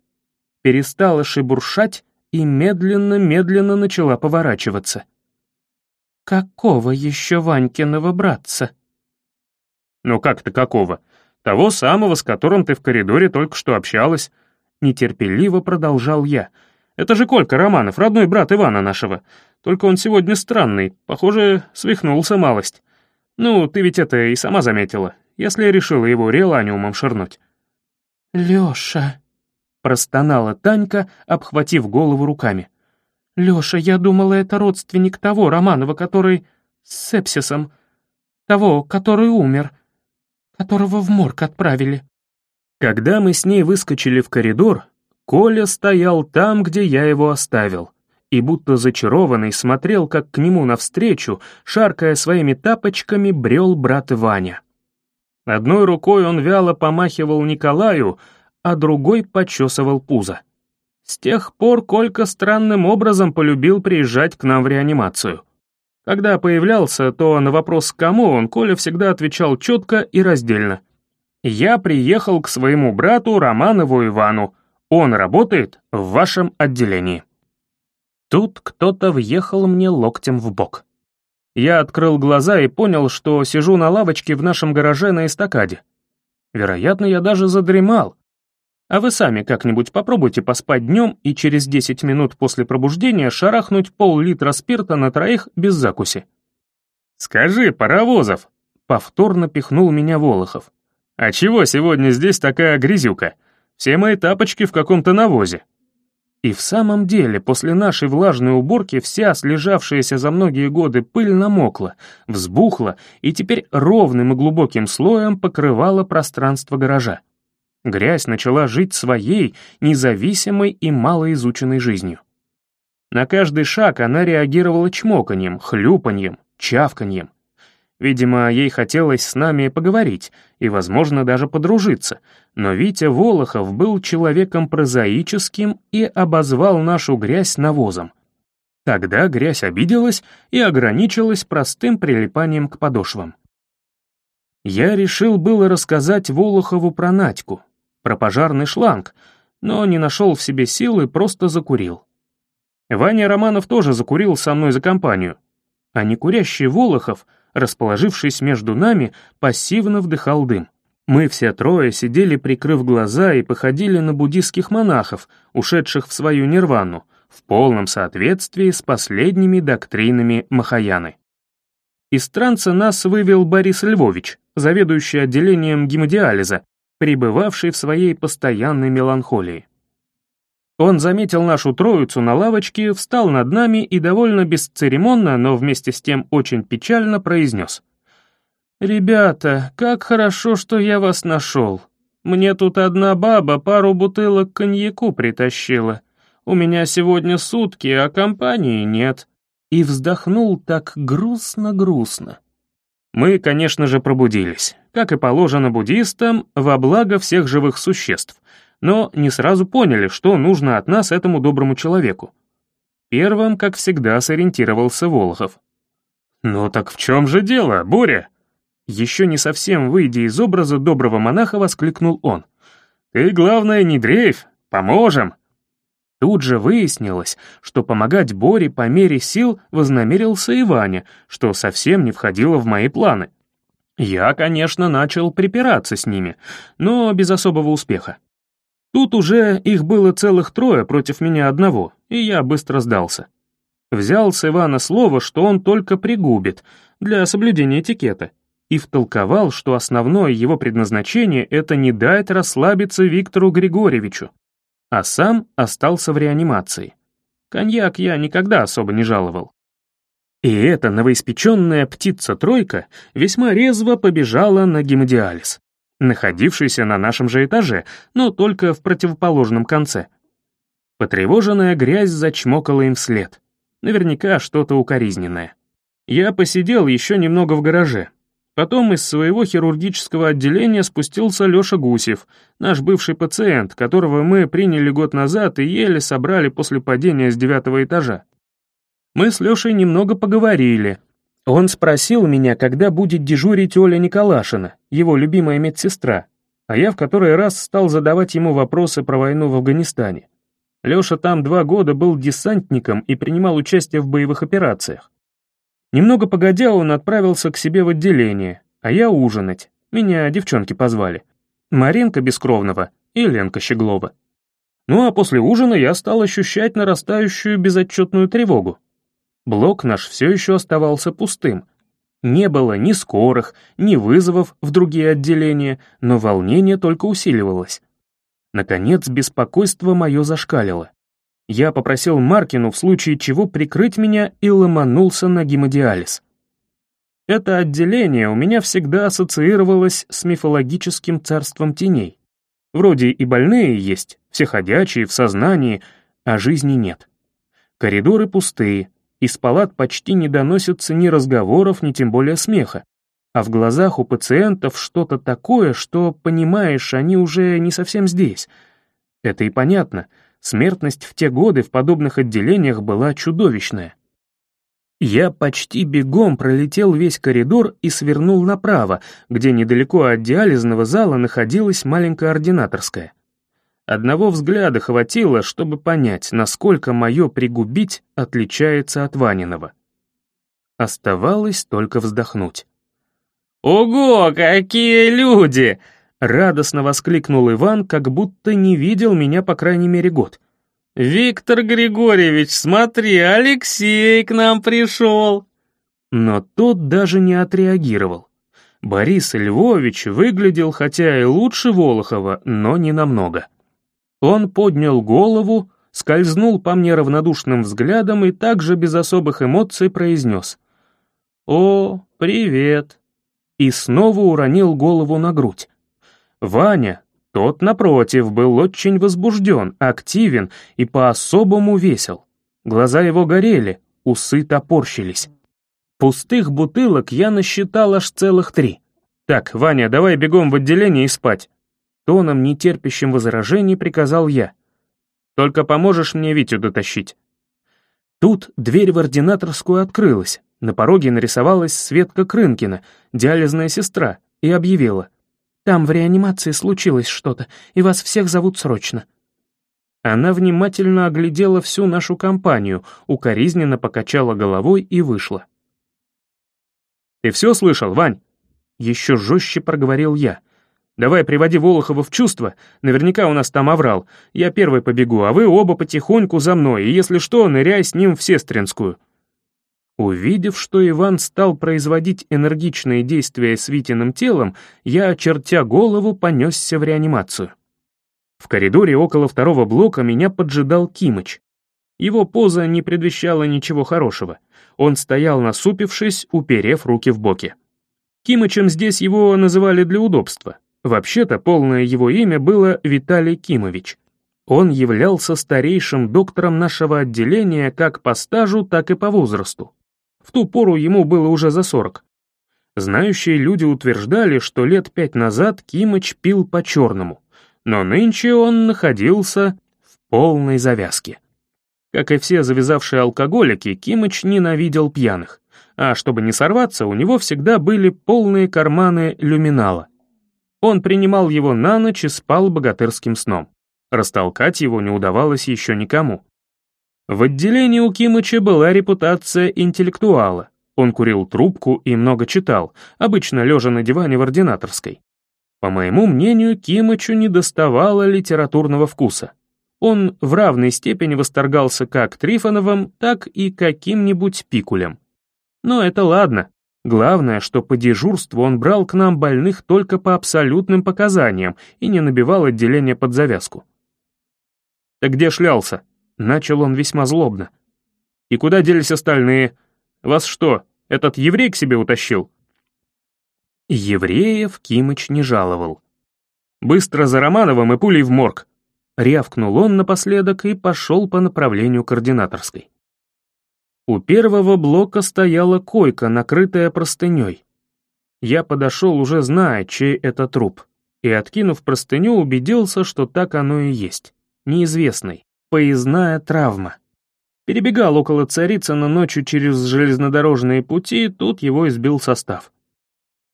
перестала шебуршать и медленно-медленно начала поворачиваться. «Какого еще Ванькиного братца?» «Ну как-то какого? Того самого, с которым ты в коридоре только что общалась». Нетерпеливо продолжал я. «Это же Колька Романов, родной брат Ивана нашего. Только он сегодня странный, похоже, свихнулся малость. Ну, ты ведь это и сама заметила, если решила его реланиумом ширнуть». «Лёша», — простонала Танька, обхватив голову руками. «Лёша, я думала, это родственник того Романова, который с сепсисом, того, который умер, которого в морг отправили». Когда мы с ней выскочили в коридор, Коля стоял там, где я его оставил, и будто зачарованный смотрел, как к нему навстречу, шаркая своими тапочками, брел брат Ваня. Одной рукой он вяло помахивал Николаю, а другой почесывал пузо. С тех пор Колька странным образом полюбил приезжать к нам в реанимацию. Когда появлялся, то на вопрос «кому» он Коля всегда отвечал четко и раздельно. «Я приехал к своему брату Романову Ивану. Он работает в вашем отделении». Тут кто-то въехал мне локтем в бок. Я открыл глаза и понял, что сижу на лавочке в нашем гараже на эстакаде. Вероятно, я даже задремал. А вы сами как-нибудь попробуйте поспать днем и через 10 минут после пробуждения шарахнуть пол-литра спирта на троих без закуси. «Скажи, Паровозов!» — повторно пихнул меня Волохов. «А чего сегодня здесь такая грязюка? Все мои тапочки в каком-то навозе». И в самом деле, после нашей влажной уборки вся слежавшаяся за многие годы пыль намокла, взбухла и теперь ровным и глубоким слоем покрывала пространство гаража. Грязь начала жить своей, независимой и малоизученной жизнью. На каждый шаг она реагировала чмоканьем, хлюпаньем, чавканьем. Видимо, ей хотелось с нами поговорить и, возможно, даже подружиться, но Витя Волохов был человеком прозаическим и обозвал нашу грязь навозом. Тогда грязь обиделась и ограничилась простым прилипанием к подошвам. Я решил было рассказать Волохову про Надьку, про пожарный шланг, но не нашел в себе силы, просто закурил. Ваня Романов тоже закурил со мной за компанию, а некурящий Волохов — расположившись между нами, пассивно вдыхал дым. Мы все трое сидели, прикрыв глаза, и походили на буддистских монахов, ушедших в свою нирвану, в полном соответствии с последними доктринами Махаяны. Из транса нас вывел Борис Львович, заведующий отделением гемодиализа, пребывавший в своей постоянной меланхолии. Он заметил нашу троицу на лавочке, встал над нами и довольно бесцеремонно, но вместе с тем очень печально произнес. «Ребята, как хорошо, что я вас нашел. Мне тут одна баба пару бутылок коньяку притащила. У меня сегодня сутки, а компании нет». И вздохнул так грустно-грустно. Мы, конечно же, пробудились, как и положено буддистам, во благо всех живых существ — но не сразу поняли, что нужно от нас этому доброму человеку. Первым, как всегда, сориентировался Волохов. «Ну так в чем же дело, Боря?» Еще не совсем выйдя из образа доброго монаха, воскликнул он. «Ты, главное, не дрейф, поможем!» Тут же выяснилось, что помогать Боре по мере сил вознамерился и Ваня, что совсем не входило в мои планы. Я, конечно, начал припираться с ними, но без особого успеха. Тут уже их было целых трое против меня одного, и я быстро сдался. Взял с Ивана слово, что он только пригубит, для соблюдения этикета, и втолковал, что основное его предназначение — это не дать расслабиться Виктору Григорьевичу, а сам остался в реанимации. Коньяк я никогда особо не жаловал. И эта новоиспеченная птица-тройка весьма резво побежала на гемодиализ находившийся на нашем же этаже, но только в противоположном конце. Потревоженная грязь зачмокала им вслед. Наверняка что-то укоризненное. Я посидел еще немного в гараже. Потом из своего хирургического отделения спустился Леша Гусев, наш бывший пациент, которого мы приняли год назад и еле собрали после падения с девятого этажа. Мы с Лешей немного поговорили, он спросил меня, когда будет дежурить Оля Николашина, его любимая медсестра, а я в который раз стал задавать ему вопросы про войну в Афганистане. Леша там два года был десантником и принимал участие в боевых операциях. Немного погодя, он отправился к себе в отделение, а я ужинать. Меня девчонки позвали. Маринка Бескровного и Ленка Щеглова. Ну а после ужина я стал ощущать нарастающую безотчетную тревогу. Блок наш все еще оставался пустым. Не было ни скорых, ни вызовов в другие отделения, но волнение только усиливалось. Наконец, беспокойство мое зашкалило. Я попросил Маркину в случае чего прикрыть меня и ломанулся на гемодиализ. Это отделение у меня всегда ассоциировалось с мифологическим царством теней. Вроде и больные есть, все ходячие, в сознании, а жизни нет. Коридоры пустые, из палат почти не доносятся ни разговоров, ни тем более смеха. А в глазах у пациентов что-то такое, что, понимаешь, они уже не совсем здесь. Это и понятно, смертность в те годы в подобных отделениях была чудовищная. Я почти бегом пролетел весь коридор и свернул направо, где недалеко от диализного зала находилась маленькая ординаторская. Одного взгляда хватило, чтобы понять, насколько мое «пригубить» отличается от Ваниного. Оставалось только вздохнуть. «Ого, какие люди!» — радостно воскликнул Иван, как будто не видел меня по крайней мере год. «Виктор Григорьевич, смотри, Алексей к нам пришел!» Но тот даже не отреагировал. Борис Львович выглядел хотя и лучше Волохова, но не намного. Он поднял голову, скользнул по мне равнодушным взглядом и также без особых эмоций произнес «О, привет!» и снова уронил голову на грудь. Ваня, тот, напротив, был очень возбужден, активен и по-особому весел. Глаза его горели, усы топорщились. Пустых бутылок я насчитал аж целых три. «Так, Ваня, давай бегом в отделение и спать». Тоном, нетерпящим возражений, приказал я. «Только поможешь мне Витю дотащить». Тут дверь в ординаторскую открылась. На пороге нарисовалась Светка Крынкина, диализная сестра, и объявила — там в реанимации случилось что-то, и вас всех зовут срочно». Она внимательно оглядела всю нашу компанию, укоризненно покачала головой и вышла. «Ты все слышал, Вань?» Еще жестче проговорил я. «Давай приводи Волохова в чувство, наверняка у нас там оврал. Я первый побегу, а вы оба потихоньку за мной, и если что, ныряй с ним в Сестринскую». Увидев, что Иван стал производить энергичные действия с Витиным телом, я, очертя голову, понесся в реанимацию. В коридоре около второго блока меня поджидал Кимыч. Его поза не предвещала ничего хорошего. Он стоял насупившись, уперев руки в боки. Кимычем здесь его называли для удобства. Вообще-то полное его имя было Виталий Кимович. Он являлся старейшим доктором нашего отделения как по стажу, так и по возрасту. В ту пору ему было уже за сорок. Знающие люди утверждали, что лет пять назад Кимыч пил по-черному, но нынче он находился в полной завязке. Как и все завязавшие алкоголики, Кимыч ненавидел пьяных, а чтобы не сорваться, у него всегда были полные карманы люминала. Он принимал его на ночь и спал богатырским сном. Растолкать его не удавалось еще никому. В отделении у Кимыча была репутация интеллектуала. Он курил трубку и много читал, обычно лежа на диване в ординаторской. По моему мнению, Кимычу не доставало литературного вкуса. Он в равной степени восторгался как Трифоновым, так и каким-нибудь Пикулем. Но это ладно. Главное, что по дежурству он брал к нам больных только по абсолютным показаниям и не набивал отделение под завязку. «Так где шлялся?» Начал он весьма злобно. «И куда делись остальные? Вас что, этот еврей к себе утащил?» Евреев Кимыч не жаловал. «Быстро за Романовым и пулей в морг!» Рявкнул он напоследок и пошел по направлению координаторской. У первого блока стояла койка, накрытая простыней. Я подошел, уже зная, чей это труп, и, откинув простыню, убедился, что так оно и есть. Неизвестный. Поездная травма. Перебегал около Царицына ночью через железнодорожные пути, тут его избил состав.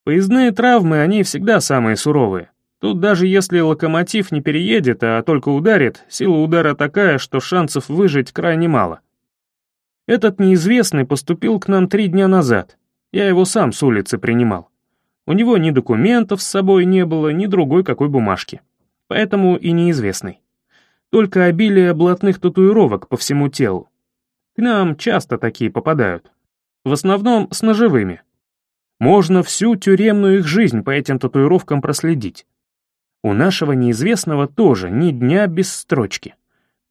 Поездные травмы, они всегда самые суровые. Тут даже если локомотив не переедет, а только ударит, сила удара такая, что шансов выжить крайне мало. Этот неизвестный поступил к нам три дня назад. Я его сам с улицы принимал. У него ни документов с собой не было, ни другой какой бумажки. Поэтому и неизвестный только обилие блатных татуировок по всему телу. К нам часто такие попадают. В основном с ножевыми. Можно всю тюремную их жизнь по этим татуировкам проследить. У нашего неизвестного тоже ни дня без строчки.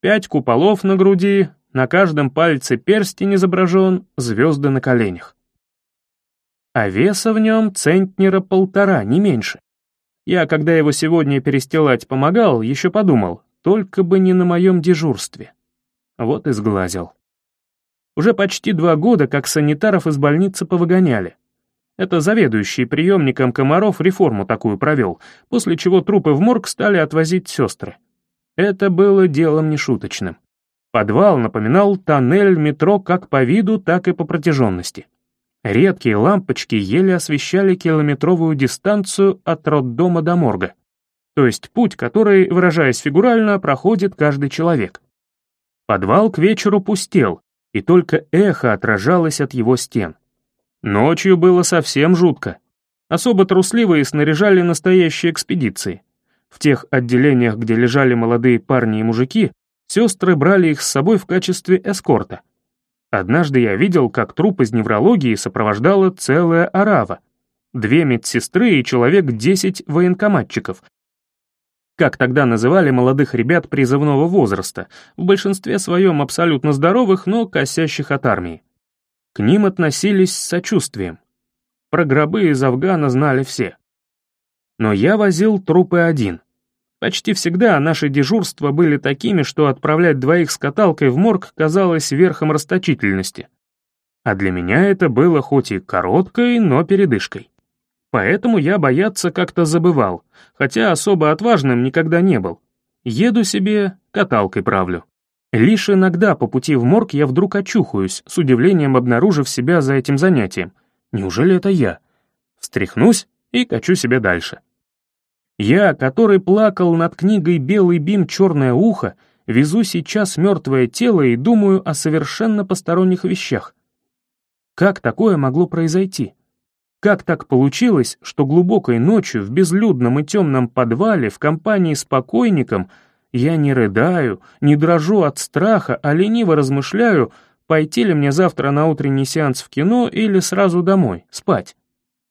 Пять куполов на груди, на каждом пальце перстень изображен, звезды на коленях. А веса в нем центнера полтора, не меньше. Я, когда его сегодня перестилать помогал, еще подумал, только бы не на моем дежурстве. Вот и сглазил. Уже почти два года, как санитаров из больницы повыгоняли. Это заведующий приемником комаров реформу такую провел, после чего трупы в морг стали отвозить сестры. Это было делом нешуточным. Подвал напоминал тоннель метро как по виду, так и по протяженности. Редкие лампочки еле освещали километровую дистанцию от роддома до морга, то есть путь, который, выражаясь фигурально, проходит каждый человек. Подвал к вечеру пустел, и только эхо отражалось от его стен. Ночью было совсем жутко. Особо трусливые снаряжали настоящие экспедиции. В тех отделениях, где лежали молодые парни и мужики, сестры брали их с собой в качестве эскорта. Однажды я видел, как труп из неврологии сопровождала целая арава. Две медсестры и человек десять военкоматчиков. Как тогда называли молодых ребят призывного возраста, в большинстве своем абсолютно здоровых, но косящих от армии. К ним относились с сочувствием. Про гробы из Афгана знали все. Но я возил трупы один. Почти всегда наши дежурства были такими, что отправлять двоих с каталкой в морг казалось верхом расточительности. А для меня это было хоть и короткой, но передышкой. Поэтому я бояться как-то забывал, хотя особо отважным никогда не был. Еду себе, каталкой правлю. Лишь иногда по пути в морг я вдруг очухаюсь, с удивлением обнаружив себя за этим занятием. Неужели это я? Встряхнусь и качу себе дальше. Я, который плакал над книгой «Белый бим. Черное ухо», везу сейчас мертвое тело и думаю о совершенно посторонних вещах. Как такое могло произойти? Как так получилось, что глубокой ночью в безлюдном и темном подвале в компании с покойником — я не рыдаю, не дрожу от страха, а лениво размышляю, пойти ли мне завтра на утренний сеанс в кино или сразу домой, спать.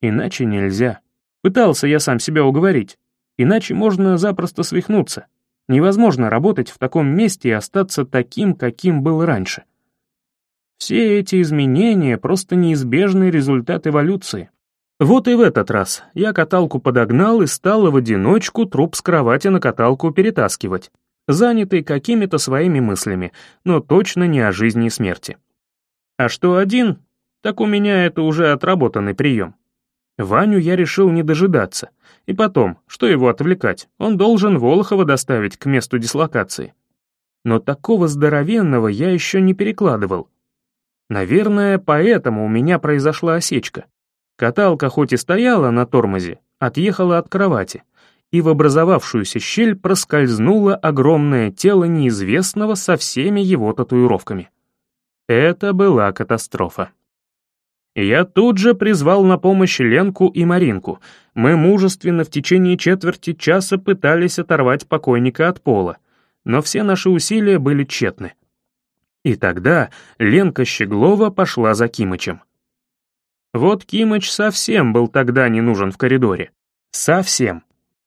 Иначе нельзя. Пытался я сам себя уговорить. Иначе можно запросто свихнуться. Невозможно работать в таком месте и остаться таким, каким был раньше. Все эти изменения — просто неизбежный результат эволюции. Вот и в этот раз я каталку подогнал и стал в одиночку труп с кровати на каталку перетаскивать, занятый какими-то своими мыслями, но точно не о жизни и смерти. А что один, так у меня это уже отработанный прием. Ваню я решил не дожидаться. И потом, что его отвлекать, он должен Волохова доставить к месту дислокации. Но такого здоровенного я еще не перекладывал. Наверное, поэтому у меня произошла осечка. Каталка хоть и стояла на тормозе, отъехала от кровати, и в образовавшуюся щель проскользнуло огромное тело неизвестного со всеми его татуировками. Это была катастрофа. Я тут же призвал на помощь Ленку и Маринку. Мы мужественно в течение четверти часа пытались оторвать покойника от пола, но все наши усилия были тщетны. И тогда Ленка Щеглова пошла за Кимычем. Вот Кимыч совсем был тогда не нужен в коридоре. Совсем.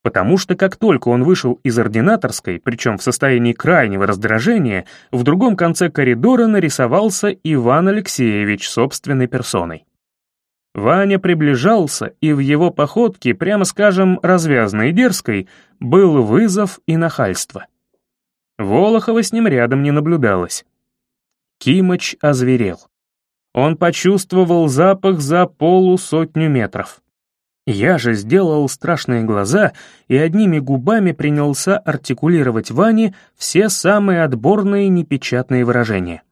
Потому что как только он вышел из ординаторской, причем в состоянии крайнего раздражения, в другом конце коридора нарисовался Иван Алексеевич собственной персоной. Ваня приближался, и в его походке, прямо скажем, развязной и дерзкой, был вызов и нахальство. Волохова с ним рядом не наблюдалось. Кимыч озверел. Он почувствовал запах за полусотню метров. Я же сделал страшные глаза и одними губами принялся артикулировать Ване все самые отборные непечатные выражения.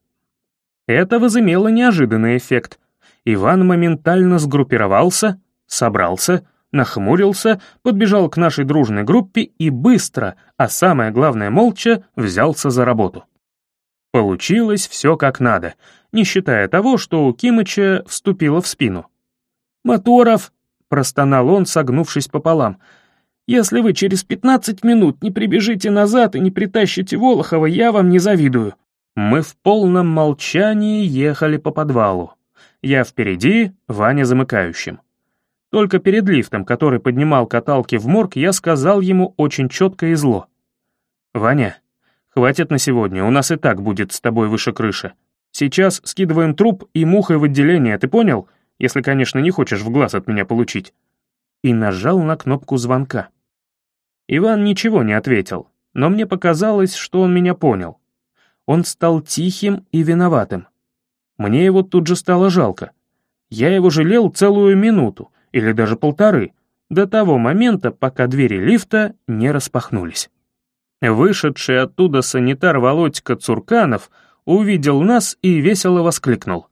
Это возымело неожиданный эффект. Иван моментально сгруппировался, собрался, нахмурился, подбежал к нашей дружной группе и быстро, а самое главное молча, взялся за работу. Получилось все как надо, не считая того, что у Кимыча вступило в спину. «Моторов!» — простонал он, согнувшись пополам. «Если вы через пятнадцать минут не прибежите назад и не притащите Волохова, я вам не завидую». Мы в полном молчании ехали по подвалу. Я впереди, Ваня замыкающим. Только перед лифтом, который поднимал каталки в морг, я сказал ему очень четко и зло. «Ваня, хватит на сегодня, у нас и так будет с тобой выше крыши. Сейчас скидываем труп и мухой в отделение, ты понял? Если, конечно, не хочешь в глаз от меня получить». И нажал на кнопку звонка. Иван ничего не ответил, но мне показалось, что он меня понял. Он стал тихим и виноватым. Мне его тут же стало жалко. Я его жалел целую минуту, или даже полторы, до того момента, пока двери лифта не распахнулись. Вышедший оттуда санитар Володька Цурканов увидел нас и весело воскликнул.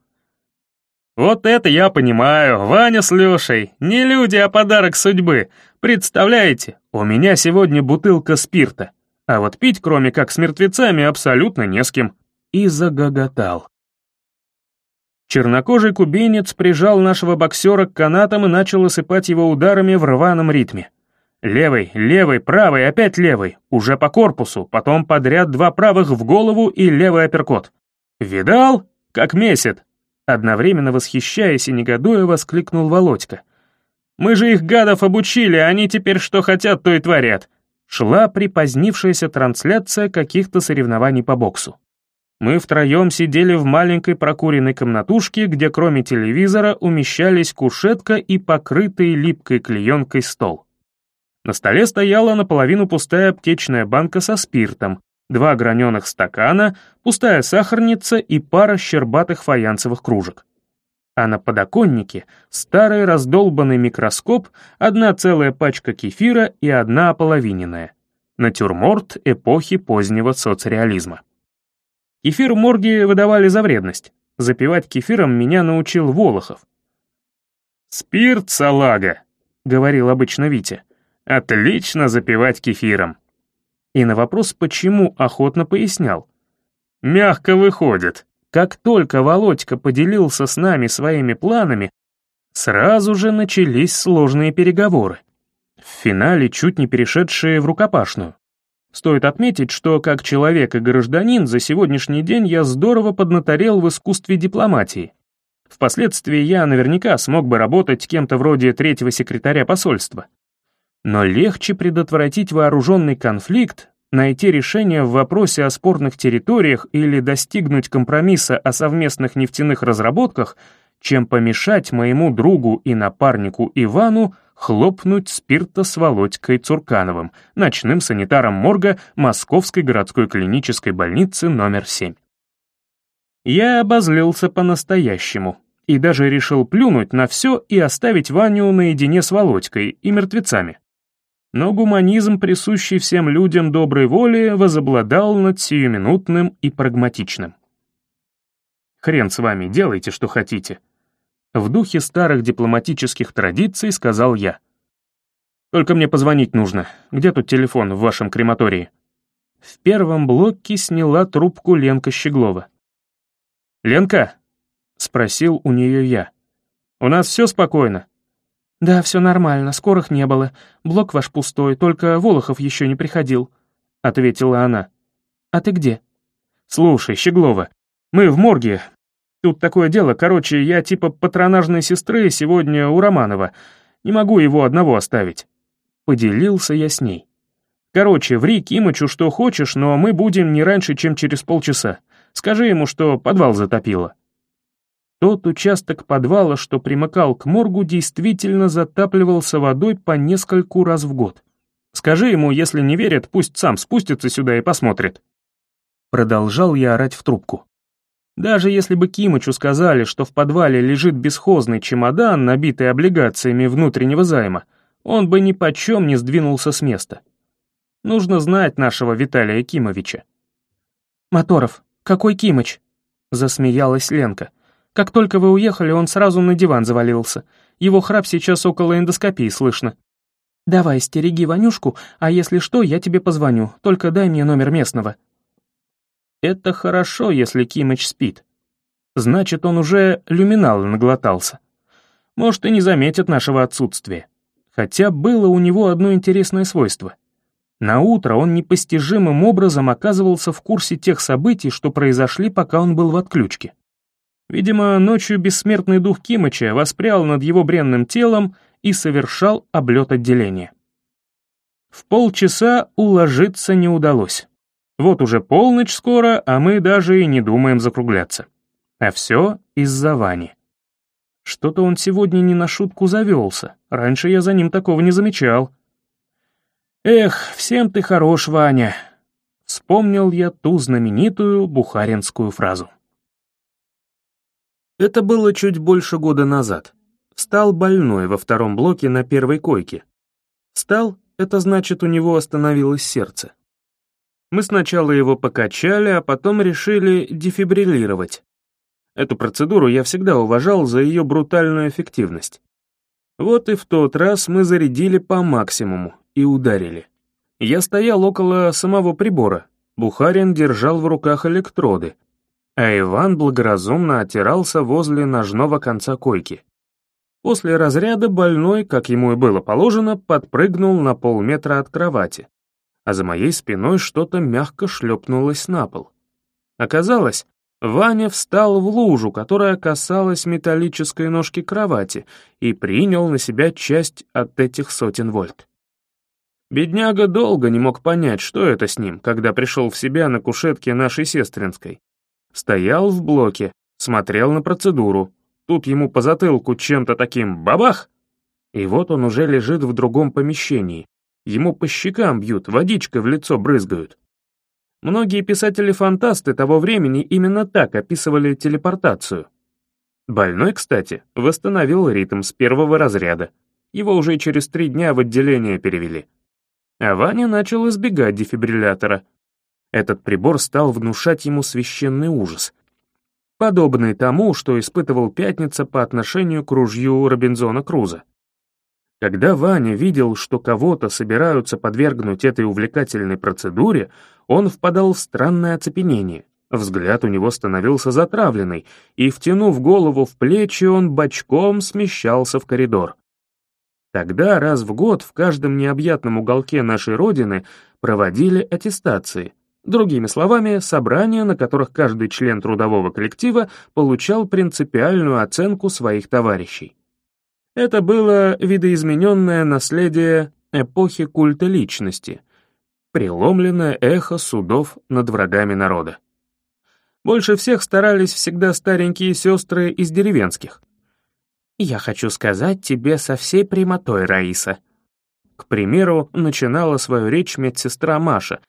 «Вот это я понимаю, Ваня с Лешей, не люди, а подарок судьбы. Представляете, у меня сегодня бутылка спирта, а вот пить, кроме как с мертвецами, абсолютно не с кем». И загоготал. Чернокожий кубинец прижал нашего боксера к канатам и начал осыпать его ударами в рваном ритме. Левый, левый, правый, опять левый, уже по корпусу, потом подряд два правых в голову и левый апперкот. «Видал? Как месяц!» Одновременно восхищаясь и негодуя, воскликнул Володька. «Мы же их гадов обучили, а они теперь что хотят, то и творят!» Шла припозднившаяся трансляция каких-то соревнований по боксу. Мы втроем сидели в маленькой прокуренной комнатушке, где кроме телевизора умещались кушетка и покрытый липкой клеенкой стол. На столе стояла наполовину пустая аптечная банка со спиртом, два граненых стакана, пустая сахарница и пара щербатых фаянсовых кружек. А на подоконнике старый раздолбанный микроскоп, одна целая пачка кефира и одна ополовиненная. Натюрморт эпохи позднего соцреализма. Кефир в морге выдавали за вредность. Запивать кефиром меня научил Волохов. «Спирт, салага», — говорил обычно Витя. «Отлично запивать кефиром». И на вопрос «почему» охотно пояснял. «Мягко выходит». Как только Володька поделился с нами своими планами, сразу же начались сложные переговоры. В финале чуть не перешедшие в рукопашную. Стоит отметить, что как человек и гражданин за сегодняшний день я здорово поднаторел в искусстве дипломатии. Впоследствии я наверняка смог бы работать кем-то вроде третьего секретаря посольства. Но легче предотвратить вооруженный конфликт, найти решение в вопросе о спорных территориях или достигнуть компромисса о совместных нефтяных разработках, чем помешать моему другу и напарнику Ивану хлопнуть спирта с Володькой Цуркановым, ночным санитаром морга Московской городской клинической больницы номер 7. Я обозлился по-настоящему и даже решил плюнуть на все и оставить Ваню наедине с Володькой и мертвецами. Но гуманизм, присущий всем людям доброй воли, возобладал над сиюминутным и прагматичным. «Хрен с вами, делайте, что хотите», в духе старых дипломатических традиций сказал я. «Только мне позвонить нужно. Где тут телефон в вашем крематории?» В первом блоке сняла трубку Ленка Щеглова. «Ленка?» — спросил у нее я. «У нас все спокойно?» «Да, все нормально, скорых не было. Блок ваш пустой, только Волохов еще не приходил», — ответила она. «А ты где?» «Слушай, Щеглова, мы в морге, Тут такое дело, короче, я типа патронажной сестры сегодня у Романова. Не могу его одного оставить. Поделился я с ней. Короче, ври Кимычу что хочешь, но мы будем не раньше, чем через полчаса. Скажи ему, что подвал затопило. Тот участок подвала, что примыкал к моргу, действительно затапливался водой по нескольку раз в год. Скажи ему, если не верит, пусть сам спустится сюда и посмотрит. Продолжал я орать в трубку. Даже если бы Кимычу сказали, что в подвале лежит бесхозный чемодан, набитый облигациями внутреннего займа, он бы ни почем не сдвинулся с места. Нужно знать нашего Виталия Кимовича. «Моторов, какой Кимыч?» — засмеялась Ленка. «Как только вы уехали, он сразу на диван завалился. Его храп сейчас около эндоскопии слышно. Давай, стереги Ванюшку, а если что, я тебе позвоню, только дай мне номер местного». Это хорошо, если Кимыч спит. Значит, он уже люминал наглотался. Может, и не заметит нашего отсутствия. Хотя было у него одно интересное свойство. На утро он непостижимым образом оказывался в курсе тех событий, что произошли, пока он был в отключке. Видимо, ночью бессмертный дух Кимыча воспрял над его бренным телом и совершал облет отделения. В полчаса уложиться не удалось. Вот уже полночь скоро, а мы даже и не думаем закругляться. А все из-за Вани. Что-то он сегодня не на шутку завелся. Раньше я за ним такого не замечал. Эх, всем ты хорош, Ваня. Вспомнил я ту знаменитую бухаринскую фразу. Это было чуть больше года назад. Встал больной во втором блоке на первой койке. Встал — это значит, у него остановилось сердце. Мы сначала его покачали, а потом решили дефибриллировать. Эту процедуру я всегда уважал за ее брутальную эффективность. Вот и в тот раз мы зарядили по максимуму и ударили. Я стоял около самого прибора. Бухарин держал в руках электроды, а Иван благоразумно отирался возле ножного конца койки. После разряда больной, как ему и было положено, подпрыгнул на полметра от кровати, а за моей спиной что-то мягко шлепнулось на пол. Оказалось, Ваня встал в лужу, которая касалась металлической ножки кровати, и принял на себя часть от этих сотен вольт. Бедняга долго не мог понять, что это с ним, когда пришел в себя на кушетке нашей сестринской. Стоял в блоке, смотрел на процедуру. Тут ему по затылку чем-то таким бабах! И вот он уже лежит в другом помещении. Ему по щекам бьют, водичкой в лицо брызгают. Многие писатели-фантасты того времени именно так описывали телепортацию. Больной, кстати, восстановил ритм с первого разряда. Его уже через три дня в отделение перевели. А Ваня начал избегать дефибриллятора. Этот прибор стал внушать ему священный ужас, подобный тому, что испытывал Пятница по отношению к ружью Робинзона Круза. Когда Ваня видел, что кого-то собираются подвергнуть этой увлекательной процедуре, он впадал в странное оцепенение. Взгляд у него становился затравленный, и, втянув голову в плечи, он бочком смещался в коридор. Тогда раз в год в каждом необъятном уголке нашей Родины проводили аттестации. Другими словами, собрания, на которых каждый член трудового коллектива получал принципиальную оценку своих товарищей. Это было видоизмененное наследие эпохи культа личности, преломленное эхо судов над врагами народа. Больше всех старались всегда старенькие сестры из деревенских. «Я хочу сказать тебе со всей прямотой, Раиса». К примеру, начинала свою речь медсестра Маша,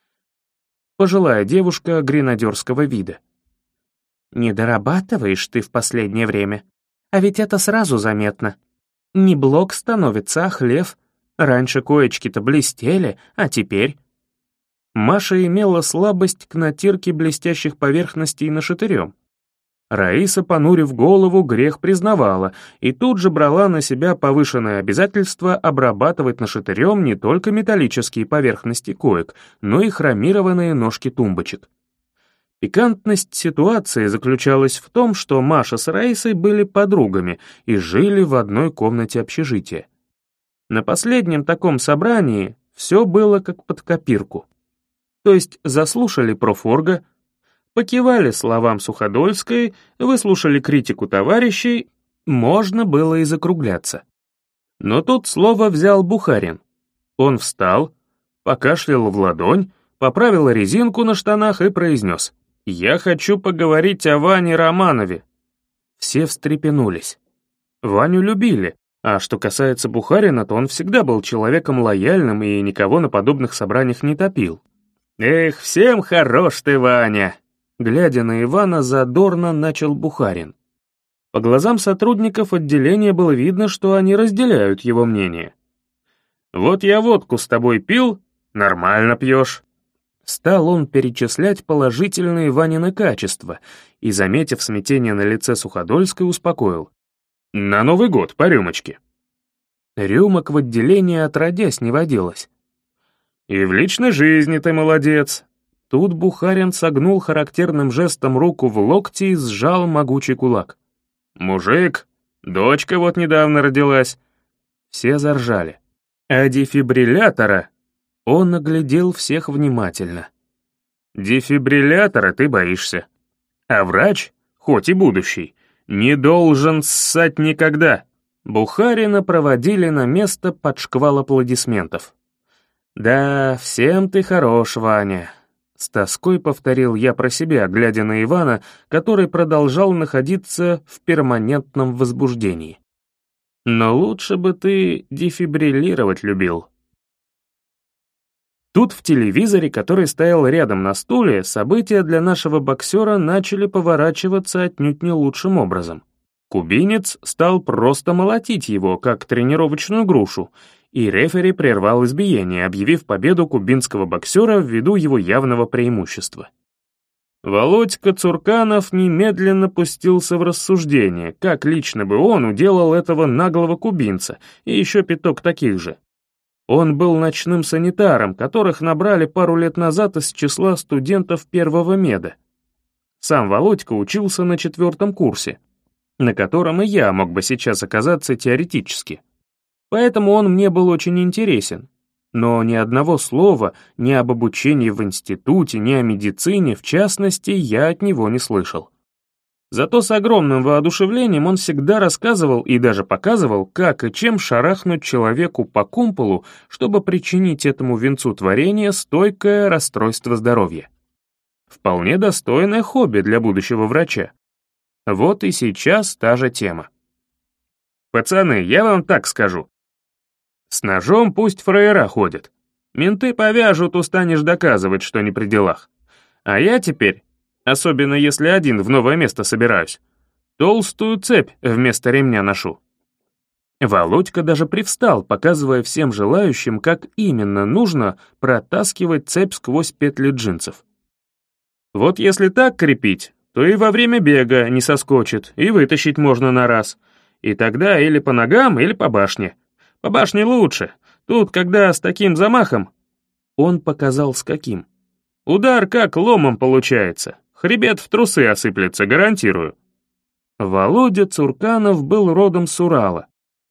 пожилая девушка гренадерского вида. «Не дорабатываешь ты в последнее время, а ведь это сразу заметно. Не блок становится, а хлев. Раньше коечки-то блестели, а теперь... Маша имела слабость к натирке блестящих поверхностей нашатырем. Раиса, понурив голову, грех признавала и тут же брала на себя повышенное обязательство обрабатывать нашатырем не только металлические поверхности коек, но и хромированные ножки тумбочек. Пикантность ситуации заключалась в том, что Маша с Раисой были подругами и жили в одной комнате общежития. На последнем таком собрании все было как под копирку. То есть заслушали профорга, покивали словам Суходольской, выслушали критику товарищей, можно было и закругляться. Но тут слово взял Бухарин. Он встал, покашлял в ладонь, поправил резинку на штанах и произнес — «Я хочу поговорить о Ване Романове». Все встрепенулись. Ваню любили, а что касается Бухарина, то он всегда был человеком лояльным и никого на подобных собраниях не топил. «Эх, всем хорош ты, Ваня!» Глядя на Ивана, задорно начал Бухарин. По глазам сотрудников отделения было видно, что они разделяют его мнение. «Вот я водку с тобой пил, нормально пьешь. Стал он перечислять положительные Ванины качества и, заметив смятение на лице Суходольской, успокоил. «На Новый год, по рюмочке». Рюмок в отделении отродясь не водилось. «И в личной жизни ты молодец». Тут Бухарин согнул характерным жестом руку в локти и сжал могучий кулак. «Мужик, дочка вот недавно родилась». Все заржали. А дефибриллятора он оглядел всех внимательно. «Дефибриллятора ты боишься. А врач, хоть и будущий, не должен ссать никогда. Бухарина проводили на место под шквал аплодисментов. «Да, всем ты хорош, Ваня», — с тоской повторил я про себя, глядя на Ивана, который продолжал находиться в перманентном возбуждении. «Но лучше бы ты дефибриллировать любил». Тут в телевизоре, который стоял рядом на стуле, события для нашего боксера начали поворачиваться отнюдь не лучшим образом. Кубинец стал просто молотить его, как тренировочную грушу, и рефери прервал избиение, объявив победу кубинского боксера ввиду его явного преимущества. Володька Цурканов немедленно пустился в рассуждение, как лично бы он уделал этого наглого кубинца и еще пяток таких же. Он был ночным санитаром, которых набрали пару лет назад из числа студентов первого меда. Сам Володька учился на четвертом курсе, на котором и я мог бы сейчас оказаться теоретически. Поэтому он мне был очень интересен. Но ни одного слова ни об обучении в институте, ни о медицине, в частности, я от него не слышал. Зато с огромным воодушевлением он всегда рассказывал и даже показывал, как и чем шарахнуть человеку по кумполу, чтобы причинить этому венцу творения стойкое расстройство здоровья. Вполне достойное хобби для будущего врача. Вот и сейчас та же тема. Пацаны, я вам так скажу. С ножом пусть фраера ходят. Менты повяжут, устанешь доказывать, что не при делах. А я теперь особенно если один в новое место собираюсь. Толстую цепь вместо ремня ношу. Володька даже привстал, показывая всем желающим, как именно нужно протаскивать цепь сквозь петли джинсов. Вот если так крепить, то и во время бега не соскочит, и вытащить можно на раз. И тогда или по ногам, или по башне. По башне лучше. Тут, когда с таким замахом... Он показал с каким. Удар как ломом получается. Хребет в трусы осыплется, гарантирую. Володя Цурканов был родом с Урала,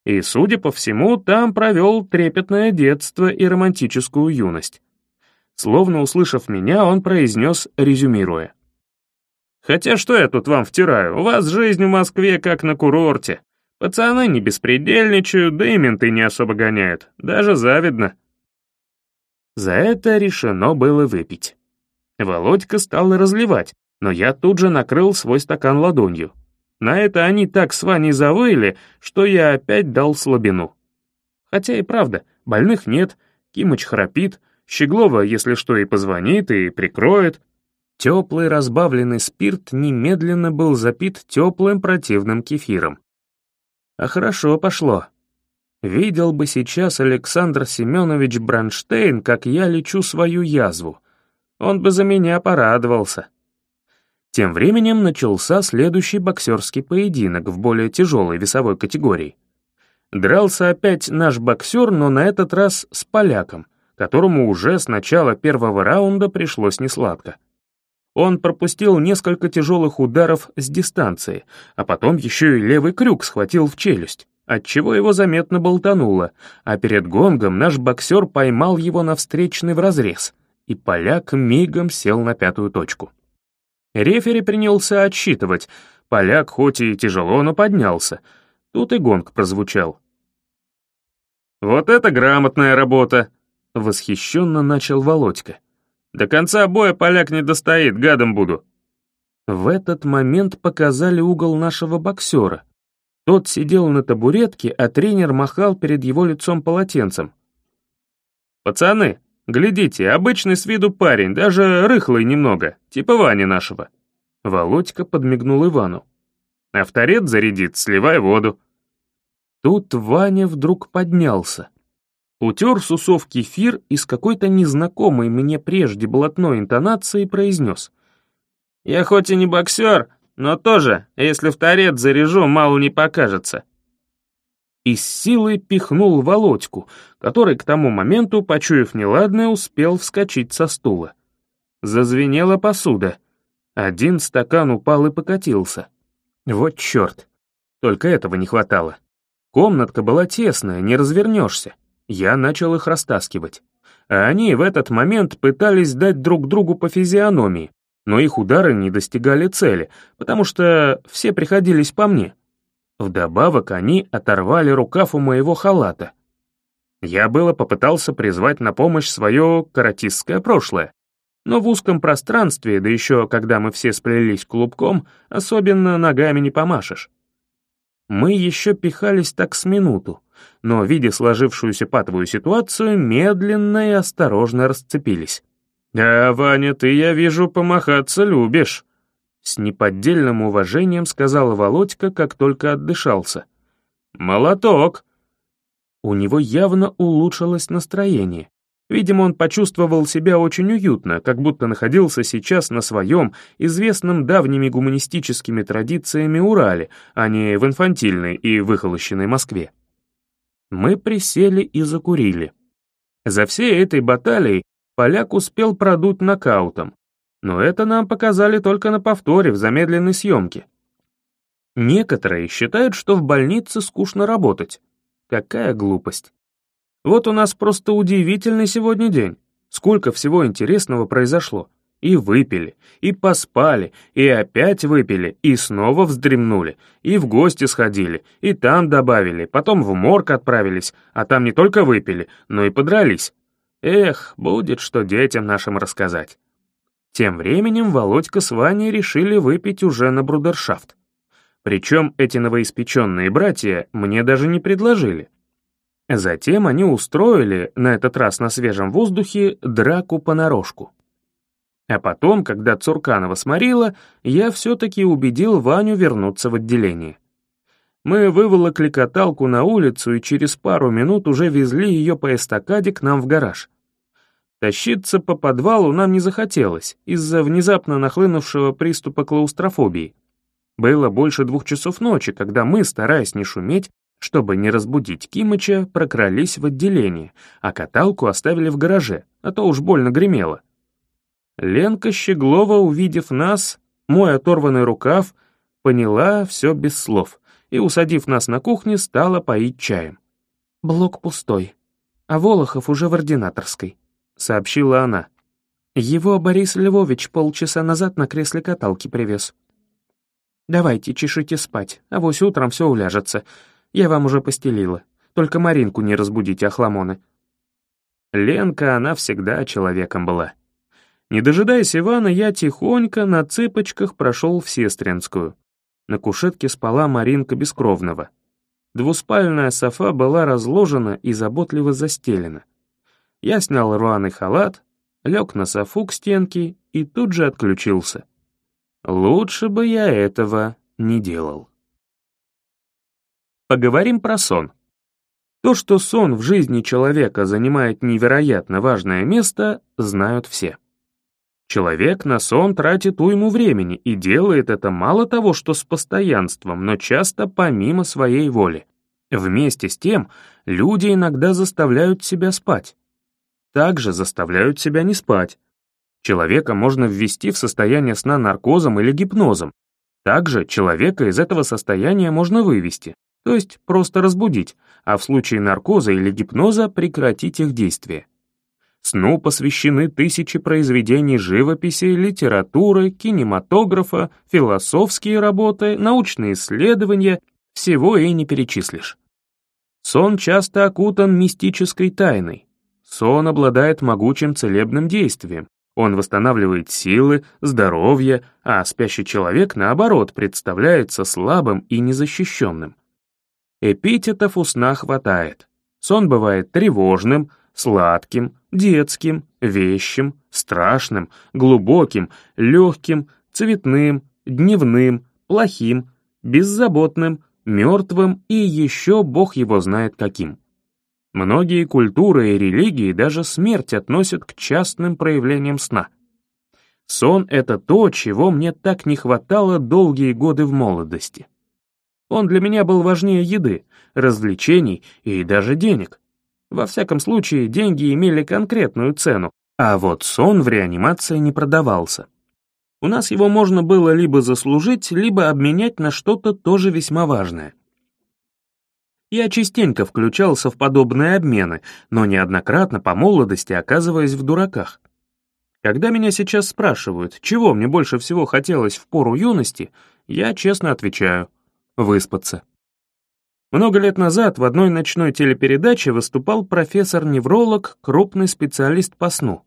и, судя по всему, там провел трепетное детство и романтическую юность. Словно услышав меня, он произнес, резюмируя. «Хотя что я тут вам втираю, у вас жизнь в Москве как на курорте. Пацаны не беспредельничают, да и менты не особо гоняют, даже завидно». За это решено было выпить. Володька стал разливать, но я тут же накрыл свой стакан ладонью. На это они так с Ваней завыли, что я опять дал слабину. Хотя и правда, больных нет, Кимыч храпит, Щеглова, если что, и позвонит, и прикроет. Теплый разбавленный спирт немедленно был запит теплым противным кефиром. А хорошо пошло. Видел бы сейчас Александр Семенович Бранштейн, как я лечу свою язву. Он бы за меня порадовался. Тем временем начался следующий боксерский поединок в более тяжелой весовой категории. Дрался опять наш боксер, но на этот раз с поляком, которому уже с начала первого раунда пришлось несладко. Он пропустил несколько тяжелых ударов с дистанции, а потом еще и левый крюк схватил в челюсть, отчего его заметно болтануло, а перед гонгом наш боксер поймал его на встречный вразрез, и поляк мигом сел на пятую точку. Рефери принялся отсчитывать. Поляк хоть и тяжело, но поднялся. Тут и гонг прозвучал. «Вот это грамотная работа!» — восхищенно начал Володька. «До конца боя поляк не достоит, гадом буду». В этот момент показали угол нашего боксера. Тот сидел на табуретке, а тренер махал перед его лицом полотенцем. «Пацаны, Глядите, обычный с виду парень, даже рыхлый немного, типа Вани нашего». Володька подмигнул Ивану. «Авторет зарядит, сливай воду». Тут Ваня вдруг поднялся. Утер с усов кефир и с какой-то незнакомой мне прежде блатной интонацией произнес. «Я хоть и не боксер, но тоже, если в торет заряжу, мало не покажется» и с силой пихнул Володьку, который к тому моменту, почуяв неладное, успел вскочить со стула. Зазвенела посуда. Один стакан упал и покатился. Вот черт. Только этого не хватало. Комнатка была тесная, не развернешься. Я начал их растаскивать. А они в этот момент пытались дать друг другу по физиономии, но их удары не достигали цели, потому что все приходились по мне — Вдобавок они оторвали рукав у моего халата. Я было попытался призвать на помощь свое каратистское прошлое, но в узком пространстве, да еще когда мы все сплелись клубком, особенно ногами не помашешь. Мы еще пихались так с минуту, но, видя сложившуюся патовую ситуацию, медленно и осторожно расцепились. «А, Ваня, ты, я вижу, помахаться любишь», — с неподдельным уважением сказала Володька, как только отдышался. «Молоток!» У него явно улучшилось настроение. Видимо, он почувствовал себя очень уютно, как будто находился сейчас на своем, известном давними гуманистическими традициями Урале, а не в инфантильной и выхолощенной Москве. Мы присели и закурили. За всей этой баталией поляк успел продуть нокаутом, но это нам показали только на повторе в замедленной съемке. Некоторые считают, что в больнице скучно работать. Какая глупость. Вот у нас просто удивительный сегодня день. Сколько всего интересного произошло. И выпили, и поспали, и опять выпили, и снова вздремнули, и в гости сходили, и там добавили, потом в морг отправились, а там не только выпили, но и подрались. Эх, будет что детям нашим рассказать. Тем временем Володька с Ваней решили выпить уже на брудершафт. Причем эти новоиспеченные братья мне даже не предложили. Затем они устроили, на этот раз на свежем воздухе, драку понарошку. А потом, когда Цурканова сморила, я все-таки убедил Ваню вернуться в отделение. Мы выволокли каталку на улицу и через пару минут уже везли ее по эстакаде к нам в гараж. Тащиться по подвалу нам не захотелось из-за внезапно нахлынувшего приступа клаустрофобии. Было больше двух часов ночи, когда мы, стараясь не шуметь, чтобы не разбудить Кимыча, прокрались в отделение, а каталку оставили в гараже, а то уж больно гремело. Ленка Щеглова, увидев нас, мой оторванный рукав, поняла все без слов и, усадив нас на кухне, стала поить чаем. «Блок пустой, а Волохов уже в ординаторской», — сообщила она. «Его Борис Львович полчаса назад на кресле каталки привез». «Давайте, чешите спать, а вось утром все уляжется. Я вам уже постелила. Только Маринку не разбудите, охламоны». Ленка, она всегда человеком была. Не дожидаясь Ивана, я тихонько на цыпочках прошел в Сестринскую. На кушетке спала Маринка Бескровного. Двуспальная софа была разложена и заботливо застелена. Я снял рваный халат, лег на софу к стенке и тут же отключился. Лучше бы я этого не делал. Поговорим про сон. То, что сон в жизни человека занимает невероятно важное место, знают все. Человек на сон тратит уйму времени и делает это мало того, что с постоянством, но часто помимо своей воли. Вместе с тем, люди иногда заставляют себя спать. Также заставляют себя не спать. Человека можно ввести в состояние сна наркозом или гипнозом. Также человека из этого состояния можно вывести то есть просто разбудить, а в случае наркоза или гипноза прекратить их действие. Сну посвящены тысячи произведений живописи, литературы, кинематографа, философские работы, научные исследования, всего и не перечислишь. Сон часто окутан мистической тайной. Сон обладает могучим целебным действием. Он восстанавливает силы, здоровье, а спящий человек, наоборот, представляется слабым и незащищенным. Эпитетов у сна хватает. Сон бывает тревожным, сладким, детским, вещим, страшным, глубоким, легким, цветным, дневным, плохим, беззаботным, мертвым и еще бог его знает каким. Многие культуры и религии даже смерть относят к частным проявлениям сна. Сон — это то, чего мне так не хватало долгие годы в молодости. Он для меня был важнее еды, развлечений и даже денег. Во всяком случае, деньги имели конкретную цену, а вот сон в реанимации не продавался. У нас его можно было либо заслужить, либо обменять на что-то тоже весьма важное. Я частенько включался в подобные обмены, но неоднократно по молодости оказываясь в дураках. Когда меня сейчас спрашивают, чего мне больше всего хотелось в пору юности, я честно отвечаю — выспаться. Много лет назад в одной ночной телепередаче выступал профессор-невролог, крупный специалист по сну.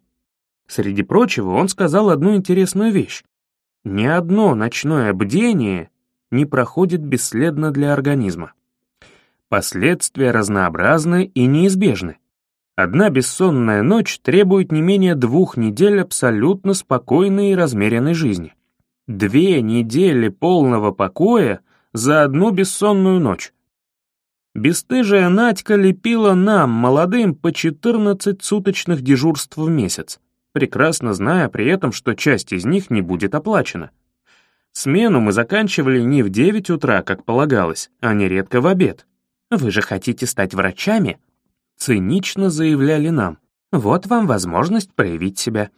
Среди прочего, он сказал одну интересную вещь. Ни одно ночное бдение не проходит бесследно для организма. Последствия разнообразны и неизбежны. Одна бессонная ночь требует не менее двух недель абсолютно спокойной и размеренной жизни. Две недели полного покоя за одну бессонную ночь. Бестыжая Надька лепила нам, молодым, по 14 суточных дежурств в месяц, прекрасно зная при этом, что часть из них не будет оплачена. Смену мы заканчивали не в 9 утра, как полагалось, а нередко в обед. «Вы же хотите стать врачами?» Цинично заявляли нам. «Вот вам возможность проявить себя».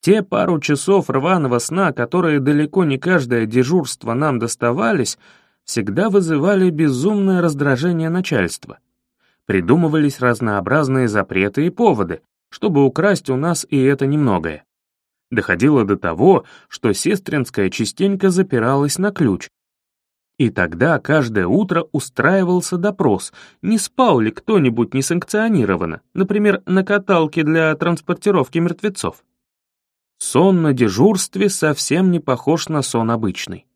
Те пару часов рваного сна, которые далеко не каждое дежурство нам доставались, всегда вызывали безумное раздражение начальства. Придумывались разнообразные запреты и поводы, чтобы украсть у нас и это немногое. Доходило до того, что сестринская частенько запиралась на ключ. И тогда каждое утро устраивался допрос, не спал ли кто-нибудь несанкционированно, например, на каталке для транспортировки мертвецов. Сон на дежурстве совсем не похож на сон обычный.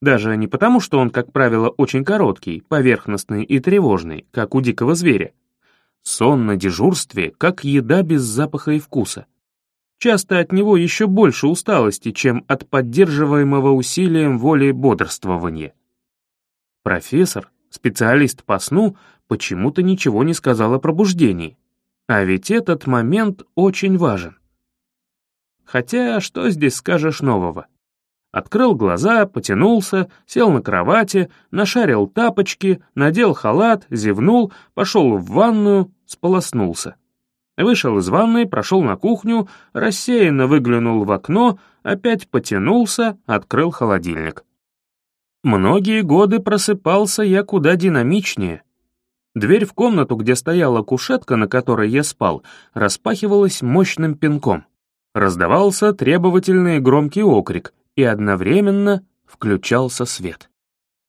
Даже не потому, что он, как правило, очень короткий, поверхностный и тревожный, как у дикого зверя. Сон на дежурстве, как еда без запаха и вкуса. Часто от него еще больше усталости, чем от поддерживаемого усилием воли бодрствования. Профессор, специалист по сну, почему-то ничего не сказал о пробуждении. А ведь этот момент очень важен. Хотя, что здесь скажешь нового? Открыл глаза, потянулся, сел на кровати, нашарил тапочки, надел халат, зевнул, пошел в ванную, сполоснулся. Вышел из ванной, прошел на кухню, рассеянно выглянул в окно, опять потянулся, открыл холодильник. Многие годы просыпался я куда динамичнее. Дверь в комнату, где стояла кушетка, на которой я спал, распахивалась мощным пинком. Раздавался требовательный громкий окрик, и одновременно включался свет.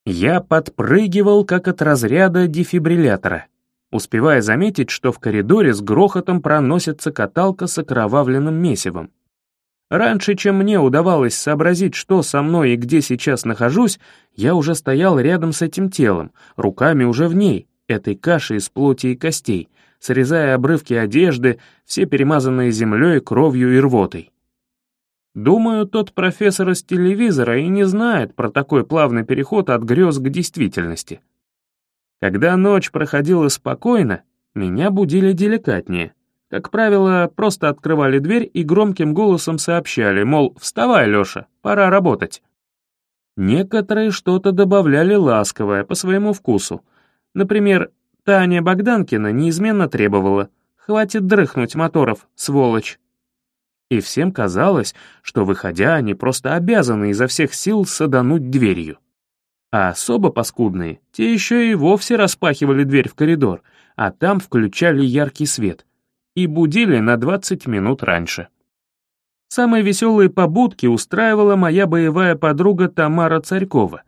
Я подпрыгивал, как от разряда дефибриллятора, успевая заметить, что в коридоре с грохотом проносится каталка с окровавленным месивом. Раньше, чем мне удавалось сообразить, что со мной и где сейчас нахожусь, я уже стоял рядом с этим телом, руками уже в ней, этой кашей из плоти и костей, срезая обрывки одежды, все перемазанные землей, кровью и рвотой. Думаю, тот профессор из телевизора и не знает про такой плавный переход от грез к действительности. Когда ночь проходила спокойно, меня будили деликатнее. Как правило, просто открывали дверь и громким голосом сообщали, мол, «Вставай, Лёша, пора работать». Некоторые что-то добавляли ласковое, по своему вкусу. Например, Таня Богданкина неизменно требовала «Хватит дрыхнуть моторов, сволочь». И всем казалось, что, выходя, они просто обязаны изо всех сил садануть дверью. А особо паскудные, те еще и вовсе распахивали дверь в коридор, а там включали яркий свет и будили на 20 минут раньше. Самые веселые побудки устраивала моя боевая подруга Тамара Царькова.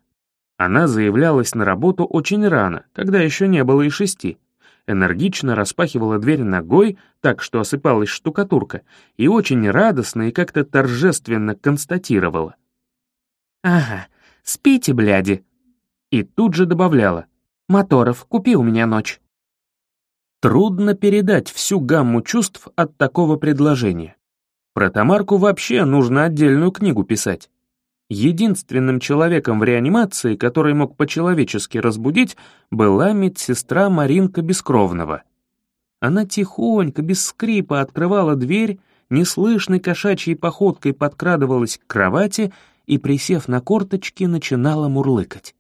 Она заявлялась на работу очень рано, когда еще не было и шести. Энергично распахивала дверь ногой, так что осыпалась штукатурка, и очень радостно и как-то торжественно констатировала. «Ага, спите, бляди!» И тут же добавляла. «Моторов, купи у меня ночь». Трудно передать всю гамму чувств от такого предложения. Про Тамарку вообще нужно отдельную книгу писать. Единственным человеком в реанимации, который мог по-человечески разбудить, была медсестра Маринка Бескровного. Она тихонько, без скрипа открывала дверь, неслышной кошачьей походкой подкрадывалась к кровати и, присев на корточки, начинала мурлыкать.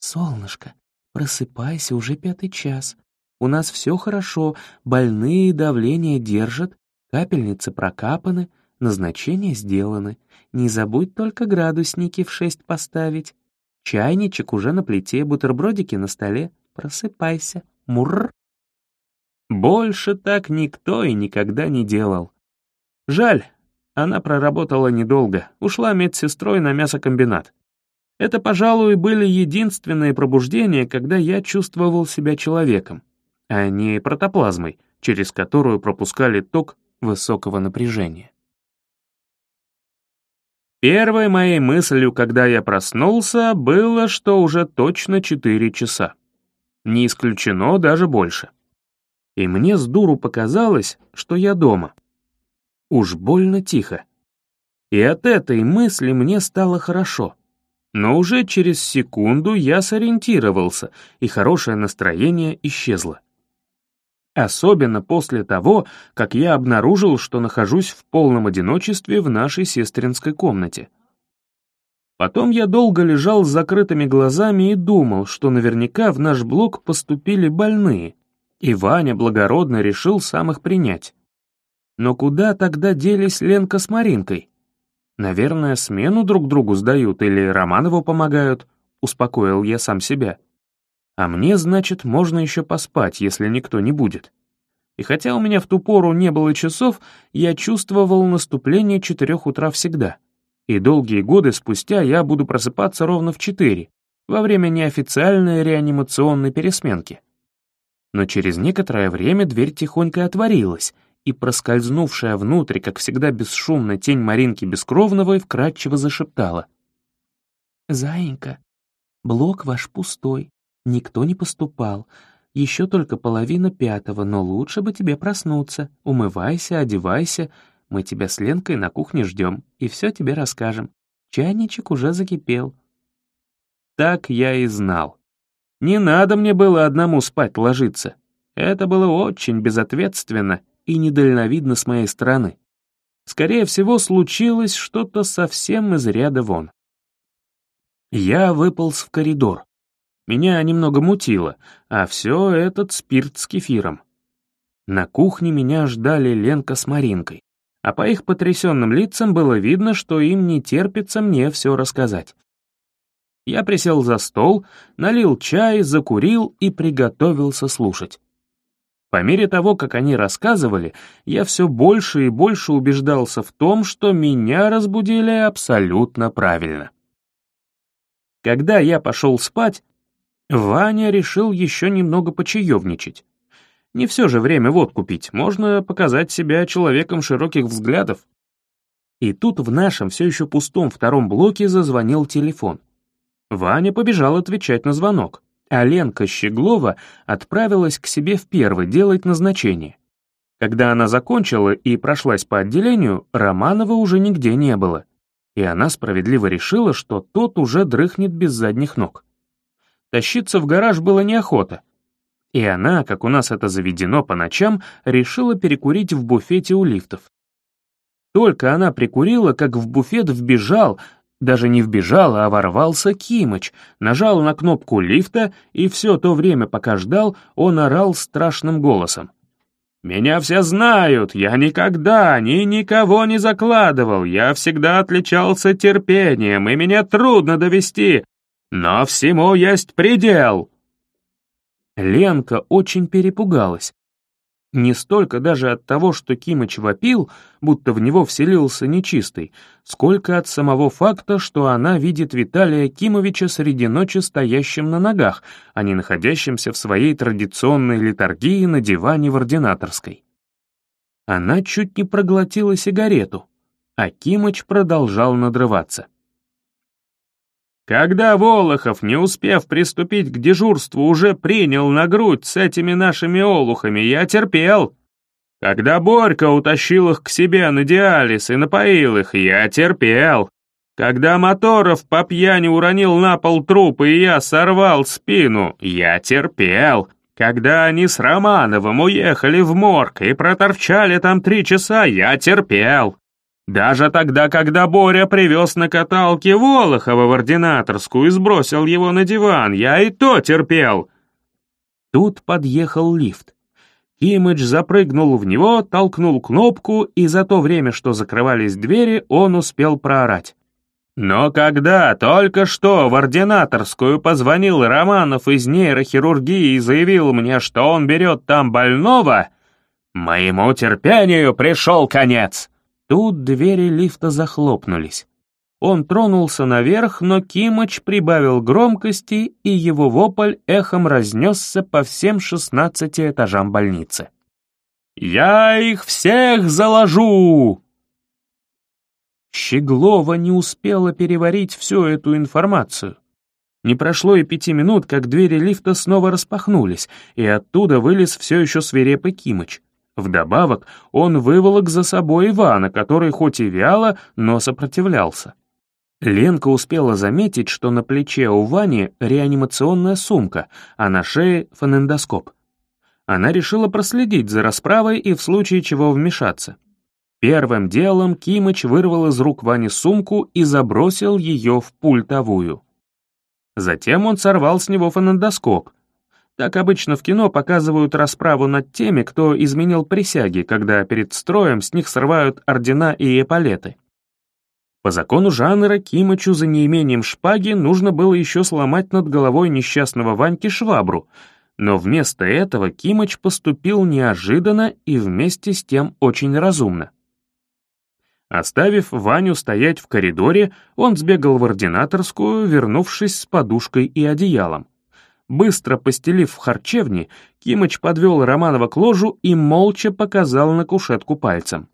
«Солнышко, просыпайся, уже пятый час. У нас все хорошо, больные давление держат, капельницы прокапаны, назначения сделаны. Не забудь только градусники в шесть поставить. Чайничек уже на плите, бутербродики на столе. Просыпайся. Мурр. Больше так никто и никогда не делал. Жаль, она проработала недолго, ушла медсестрой на мясокомбинат. Это, пожалуй, были единственные пробуждения, когда я чувствовал себя человеком, а не протоплазмой, через которую пропускали ток высокого напряжения. Первой моей мыслью, когда я проснулся, было, что уже точно 4 часа. Не исключено даже больше. И мне с дуру показалось, что я дома. Уж больно тихо. И от этой мысли мне стало хорошо. Но уже через секунду я сориентировался, и хорошее настроение исчезло. Особенно после того, как я обнаружил, что нахожусь в полном одиночестве в нашей сестринской комнате. Потом я долго лежал с закрытыми глазами и думал, что наверняка в наш блок поступили больные, и Ваня благородно решил сам их принять. Но куда тогда делись Ленка с Маринкой? Наверное, смену друг другу сдают или Романову помогают, успокоил я сам себя. А мне, значит, можно еще поспать, если никто не будет. И хотя у меня в ту пору не было часов, я чувствовал наступление четырех утра всегда. И долгие годы спустя я буду просыпаться ровно в четыре, во время неофициальной реанимационной пересменки. Но через некоторое время дверь тихонько отворилась, и проскользнувшая внутрь, как всегда бесшумно, тень Маринки Бескровновой вкратчиво зашептала. «Заинька, блок ваш пустой, Никто не поступал. Еще только половина пятого, но лучше бы тебе проснуться. Умывайся, одевайся. Мы тебя с Ленкой на кухне ждем и все тебе расскажем. Чайничек уже закипел. Так я и знал. Не надо мне было одному спать ложиться. Это было очень безответственно и недальновидно с моей стороны. Скорее всего, случилось что-то совсем из ряда вон. Я выполз в коридор. Меня немного мутило, а все этот спирт с кефиром. На кухне меня ждали Ленка с Маринкой, а по их потрясенным лицам было видно, что им не терпится мне все рассказать. Я присел за стол, налил чай, закурил и приготовился слушать. По мере того, как они рассказывали, я все больше и больше убеждался в том, что меня разбудили абсолютно правильно. Когда я пошел спать, Ваня решил еще немного почаевничать. Не все же время водку пить, можно показать себя человеком широких взглядов. И тут в нашем все еще пустом втором блоке зазвонил телефон. Ваня побежал отвечать на звонок, а Ленка Щеглова отправилась к себе в первый делать назначение. Когда она закончила и прошлась по отделению, Романова уже нигде не было, и она справедливо решила, что тот уже дрыхнет без задних ног. Тащиться в гараж было неохота. И она, как у нас это заведено по ночам, решила перекурить в буфете у лифтов. Только она прикурила, как в буфет вбежал, даже не вбежал, а ворвался Кимыч, нажал на кнопку лифта, и все то время, пока ждал, он орал страшным голосом. «Меня все знают, я никогда ни никого не закладывал, я всегда отличался терпением, и меня трудно довести, но всему есть предел!» Ленка очень перепугалась. Не столько даже от того, что Кимыч вопил, будто в него вселился нечистый, сколько от самого факта, что она видит Виталия Кимовича среди ночи стоящим на ногах, а не находящимся в своей традиционной литургии на диване в ординаторской. Она чуть не проглотила сигарету, а Кимыч продолжал надрываться. Когда Волохов, не успев приступить к дежурству, уже принял на грудь с этими нашими олухами, я терпел. Когда Борька утащил их к себе на диализ и напоил их, я терпел. Когда Моторов по пьяни уронил на пол труп, и я сорвал спину, я терпел. Когда они с Романовым уехали в морг и проторчали там три часа, я терпел. Даже тогда, когда Боря привез на каталке Волохова в ординаторскую и сбросил его на диван, я и то терпел. Тут подъехал лифт. Кимыч запрыгнул в него, толкнул кнопку, и за то время, что закрывались двери, он успел проорать. Но когда только что в ординаторскую позвонил Романов из нейрохирургии и заявил мне, что он берет там больного, моему терпению пришел конец. Тут двери лифта захлопнулись. Он тронулся наверх, но Кимыч прибавил громкости, и его вопль эхом разнесся по всем шестнадцати этажам больницы. «Я их всех заложу!» Щеглова не успела переварить всю эту информацию. Не прошло и пяти минут, как двери лифта снова распахнулись, и оттуда вылез все еще свирепый Кимыч. Вдобавок, он выволок за собой Ивана, который хоть и вяло, но сопротивлялся. Ленка успела заметить, что на плече у Вани реанимационная сумка, а на шее фонендоскоп. Она решила проследить за расправой и в случае чего вмешаться. Первым делом Кимыч вырвал из рук Вани сумку и забросил ее в пультовую. Затем он сорвал с него фонендоскоп. Так обычно в кино показывают расправу над теми, кто изменил присяги, когда перед строем с них срывают ордена и эполеты. По закону жанра Кимычу за неимением шпаги нужно было еще сломать над головой несчастного Ваньки швабру, но вместо этого Кимыч поступил неожиданно и вместе с тем очень разумно. Оставив Ваню стоять в коридоре, он сбегал в ординаторскую, вернувшись с подушкой и одеялом. Быстро постелив в харчевне, Кимыч подвел Романова к ложу и молча показал на кушетку пальцем.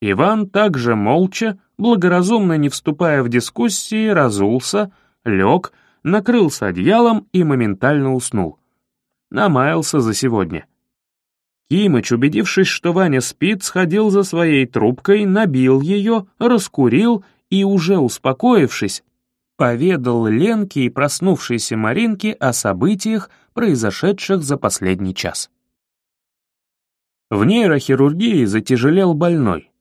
Иван также молча, благоразумно не вступая в дискуссии, разулся, лег, накрылся одеялом и моментально уснул. Намаялся за сегодня. Кимыч, убедившись, что Ваня спит, сходил за своей трубкой, набил ее, раскурил и, уже успокоившись, поведал Ленке и проснувшейся Маринке о событиях, произошедших за последний час. В нейрохирургии затяжелел больной.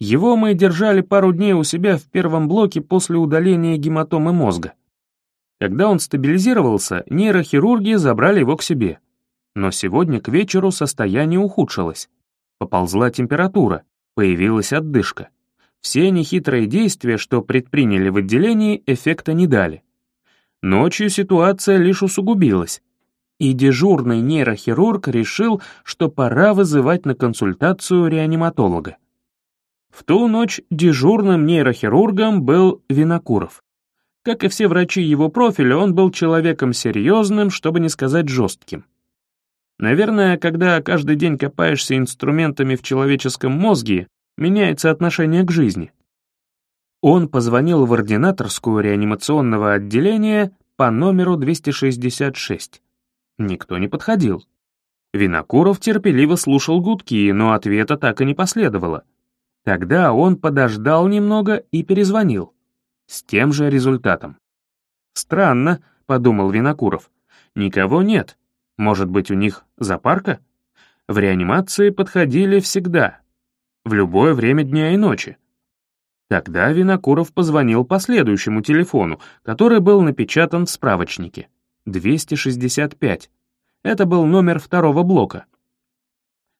Его мы держали пару дней у себя в первом блоке после удаления гематомы мозга. Когда он стабилизировался, нейрохирурги забрали его к себе. Но сегодня к вечеру состояние ухудшилось. Поползла температура, появилась отдышка. Все нехитрые действия, что предприняли в отделении, эффекта не дали. Ночью ситуация лишь усугубилась. И дежурный нейрохирург решил, что пора вызывать на консультацию реаниматолога. В ту ночь дежурным нейрохирургом был Винокуров. Как и все врачи его профиля, он был человеком серьезным, чтобы не сказать жестким. Наверное, когда каждый день копаешься инструментами в человеческом мозге, меняется отношение к жизни. Он позвонил в ординаторскую реанимационного отделения по номеру 266. Никто не подходил. Винокуров терпеливо слушал гудки, но ответа так и не последовало. Тогда он подождал немного и перезвонил. С тем же результатом. «Странно», — подумал Винокуров. «Никого нет. Может быть, у них запарка? В реанимации подходили всегда, в любое время дня и ночи. Тогда Винокуров позвонил по следующему телефону, который был напечатан в справочнике. 265. Это был номер второго блока.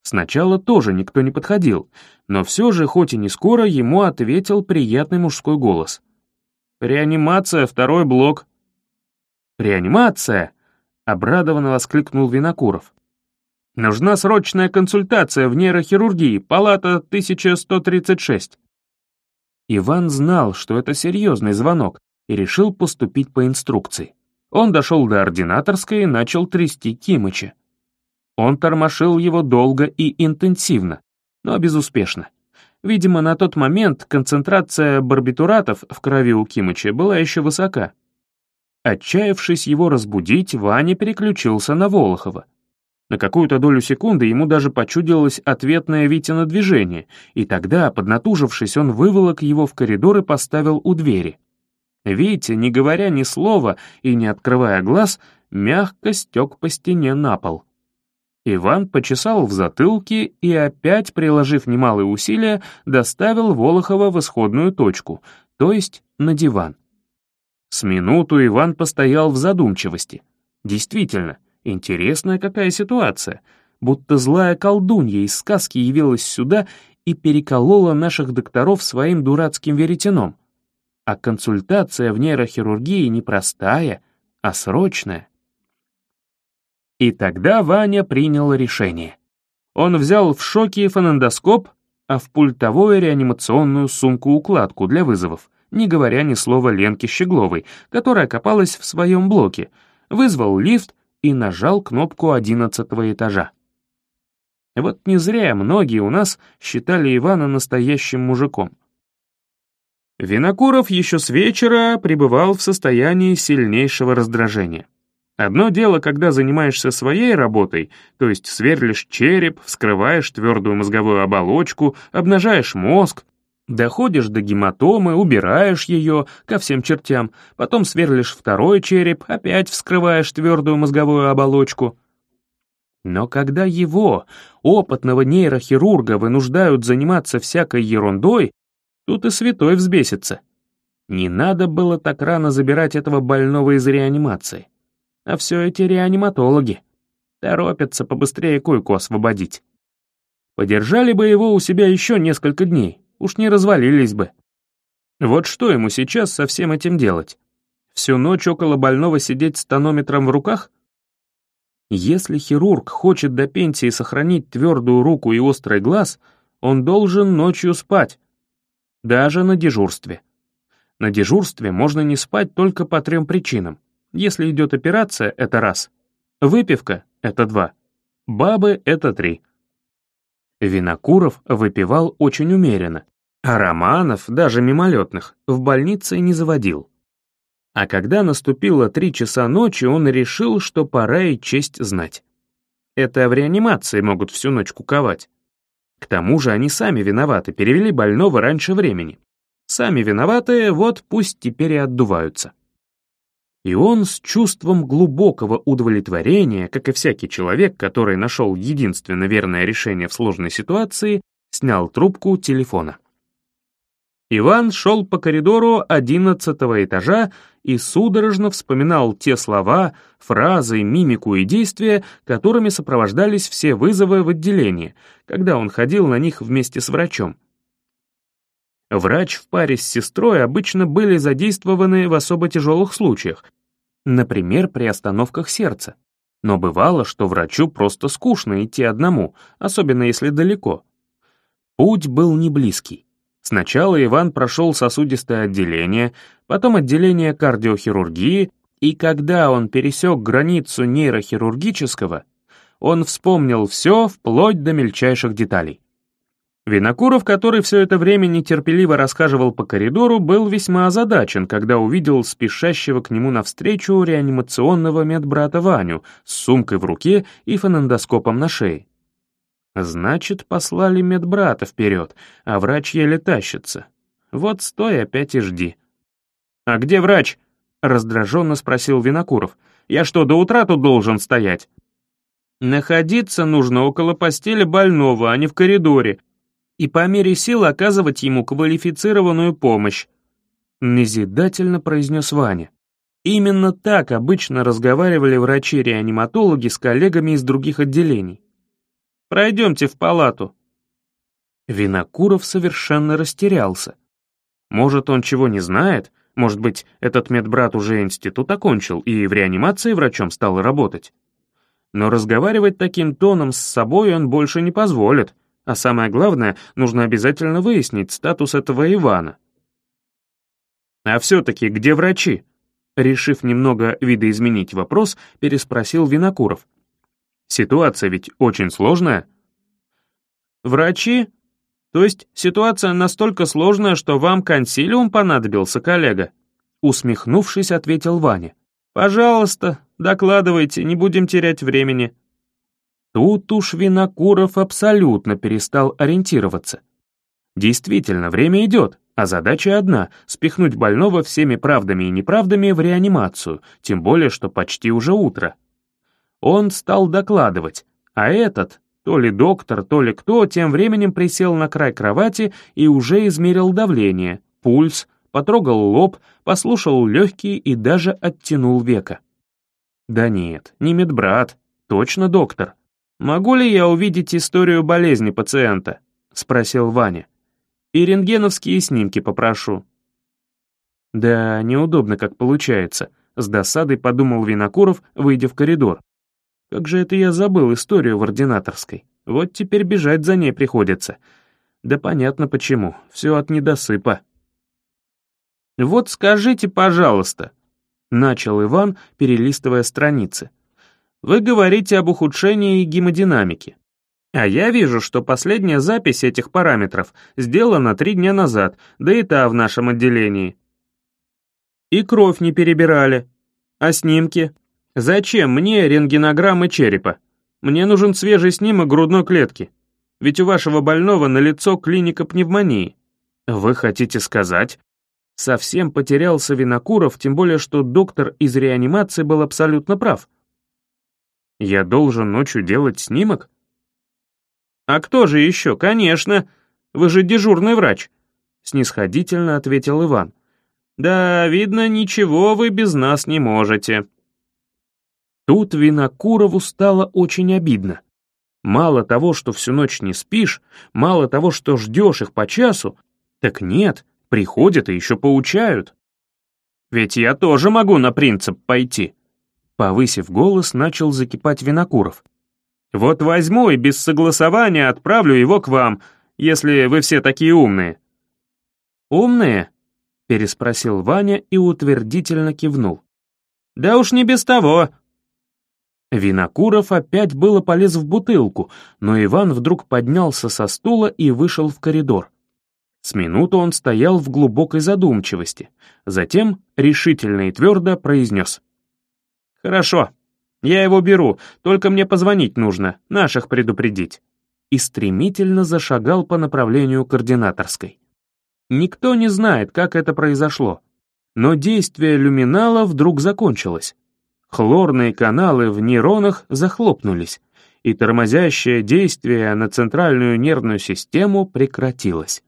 Сначала тоже никто не подходил, но все же, хоть и не скоро, ему ответил приятный мужской голос. «Реанимация, второй блок». «Реанимация!» Обрадованно воскликнул Винокуров. «Нужна срочная консультация в нейрохирургии, палата 1136». Иван знал, что это серьезный звонок, и решил поступить по инструкции. Он дошел до ординаторской и начал трясти Кимыча. Он тормошил его долго и интенсивно, но безуспешно. Видимо, на тот момент концентрация барбитуратов в крови у Кимыча была еще высока. Отчаявшись его разбудить, Ваня переключился на Волохова. На какую-то долю секунды ему даже почудилось ответное Витино движение, и тогда, поднатужившись, он выволок его в коридор и поставил у двери. Витя, не говоря ни слова и не открывая глаз, мягко стек по стене на пол. Иван почесал в затылке и опять, приложив немалые усилия, доставил Волохова в исходную точку, то есть на диван. С минуту Иван постоял в задумчивости. Действительно, интересная какая ситуация. Будто злая колдунья из сказки явилась сюда и переколола наших докторов своим дурацким веретеном. А консультация в нейрохирургии не простая, а срочная. И тогда Ваня принял решение. Он взял в шоке фонендоскоп, а в пультовую реанимационную сумку-укладку для вызовов — не говоря ни слова Ленке Щегловой, которая копалась в своем блоке, вызвал лифт и нажал кнопку одиннадцатого этажа. Вот не зря многие у нас считали Ивана настоящим мужиком. Винокуров еще с вечера пребывал в состоянии сильнейшего раздражения. Одно дело, когда занимаешься своей работой, то есть сверлишь череп, вскрываешь твердую мозговую оболочку, обнажаешь мозг, доходишь до гематомы, убираешь ее ко всем чертям, потом сверлишь второй череп, опять вскрываешь твердую мозговую оболочку. Но когда его, опытного нейрохирурга, вынуждают заниматься всякой ерундой, тут и святой взбесится. Не надо было так рано забирать этого больного из реанимации. А все эти реаниматологи. Торопятся побыстрее койку освободить. Подержали бы его у себя еще несколько дней, уж не развалились бы. Вот что ему сейчас со всем этим делать? Всю ночь около больного сидеть с тонометром в руках? Если хирург хочет до пенсии сохранить твердую руку и острый глаз, он должен ночью спать, даже на дежурстве. На дежурстве можно не спать только по трем причинам. Если идет операция, это раз. Выпивка — это два. Бабы — это три. Винокуров выпивал очень умеренно, а романов, даже мимолетных, в больнице не заводил. А когда наступило три часа ночи, он решил, что пора и честь знать. Это в реанимации могут всю ночь куковать. К тому же они сами виноваты, перевели больного раньше времени. Сами виноватые, вот пусть теперь и отдуваются. И он с чувством глубокого удовлетворения, как и всякий человек, который нашел единственно верное решение в сложной ситуации, снял трубку телефона. Иван шел по коридору одиннадцатого этажа и судорожно вспоминал те слова, фразы, мимику и действия, которыми сопровождались все вызовы в отделение, когда он ходил на них вместе с врачом. Врач в паре с сестрой обычно были задействованы в особо тяжелых случаях, например, при остановках сердца. Но бывало, что врачу просто скучно идти одному, особенно если далеко. Путь был не близкий. Сначала Иван прошел сосудистое отделение, потом отделение кардиохирургии, и когда он пересек границу нейрохирургического, он вспомнил все вплоть до мельчайших деталей. Винокуров, который все это время нетерпеливо расхаживал по коридору, был весьма озадачен, когда увидел спешащего к нему навстречу реанимационного медбрата Ваню с сумкой в руке и фонендоскопом на шее. Значит, послали медбрата вперед, а врач еле тащится. Вот стой опять и жди. «А где врач?» — раздраженно спросил Винокуров. «Я что, до утра тут должен стоять?» «Находиться нужно около постели больного, а не в коридоре», и по мере сил оказывать ему квалифицированную помощь», — назидательно произнес Ваня. Именно так обычно разговаривали врачи-реаниматологи с коллегами из других отделений. «Пройдемте в палату». Винокуров совершенно растерялся. Может, он чего не знает? Может быть, этот медбрат уже институт окончил и в реанимации врачом стал работать? Но разговаривать таким тоном с собой он больше не позволит, а самое главное, нужно обязательно выяснить статус этого Ивана. «А все-таки где врачи?» Решив немного видоизменить вопрос, переспросил Винокуров. «Ситуация ведь очень сложная». «Врачи? То есть ситуация настолько сложная, что вам консилиум понадобился, коллега?» Усмехнувшись, ответил Ваня. «Пожалуйста, докладывайте, не будем терять времени». Тут уж Винокуров абсолютно перестал ориентироваться. Действительно, время идет, а задача одна — спихнуть больного всеми правдами и неправдами в реанимацию, тем более, что почти уже утро. Он стал докладывать, а этот, то ли доктор, то ли кто, тем временем присел на край кровати и уже измерил давление, пульс, потрогал лоб, послушал легкие и даже оттянул века. Да нет, не медбрат, точно доктор. «Могу ли я увидеть историю болезни пациента?» — спросил Ваня. «И рентгеновские снимки попрошу». «Да, неудобно как получается», — с досадой подумал Винокуров, выйдя в коридор. «Как же это я забыл историю в ординаторской? Вот теперь бежать за ней приходится. Да понятно почему, все от недосыпа». Вот скажите, пожалуйста, начал Иван, перелистывая страницы. Вы говорите об ухудшении гемодинамики. А я вижу, что последняя запись этих параметров сделана три дня назад, да и та в нашем отделении. И кровь не перебирали. А снимки? Зачем мне рентгенограммы черепа? Мне нужен свежий снимок грудной клетки. Ведь у вашего больного на лицо клиника пневмонии. Вы хотите сказать? Совсем потерялся Винокуров, тем более что доктор из реанимации был абсолютно прав. Я должен ночью делать снимок? А кто же еще? Конечно. Вы же дежурный врач. Снисходительно ответил Иван. Да, видно, ничего вы без нас не можете. Тут Винокурову стало очень обидно. Мало того, что всю ночь не спишь, мало того, что ждешь их по часу, так нет, приходят и еще поучают. Ведь я тоже могу на принцип пойти. Повысив голос, начал закипать Винокуров. Вот возьму и без согласования отправлю его к вам, если вы все такие умные. Умные? переспросил Ваня и утвердительно кивнул. «Да уж не без того». Винокуров опять было полез в бутылку, но Иван вдруг поднялся со стула и вышел в коридор. С минуту он стоял в глубокой задумчивости, затем решительно и твердо произнес. «Хорошо, я его беру, только мне позвонить нужно, наших предупредить». И стремительно зашагал по направлению координаторской. Никто не знает, как это произошло. Но действие люминала вдруг закончилось. Хлорные каналы в нейронах захлопнулись, и тормозящее действие на центральную нервную систему прекратилось.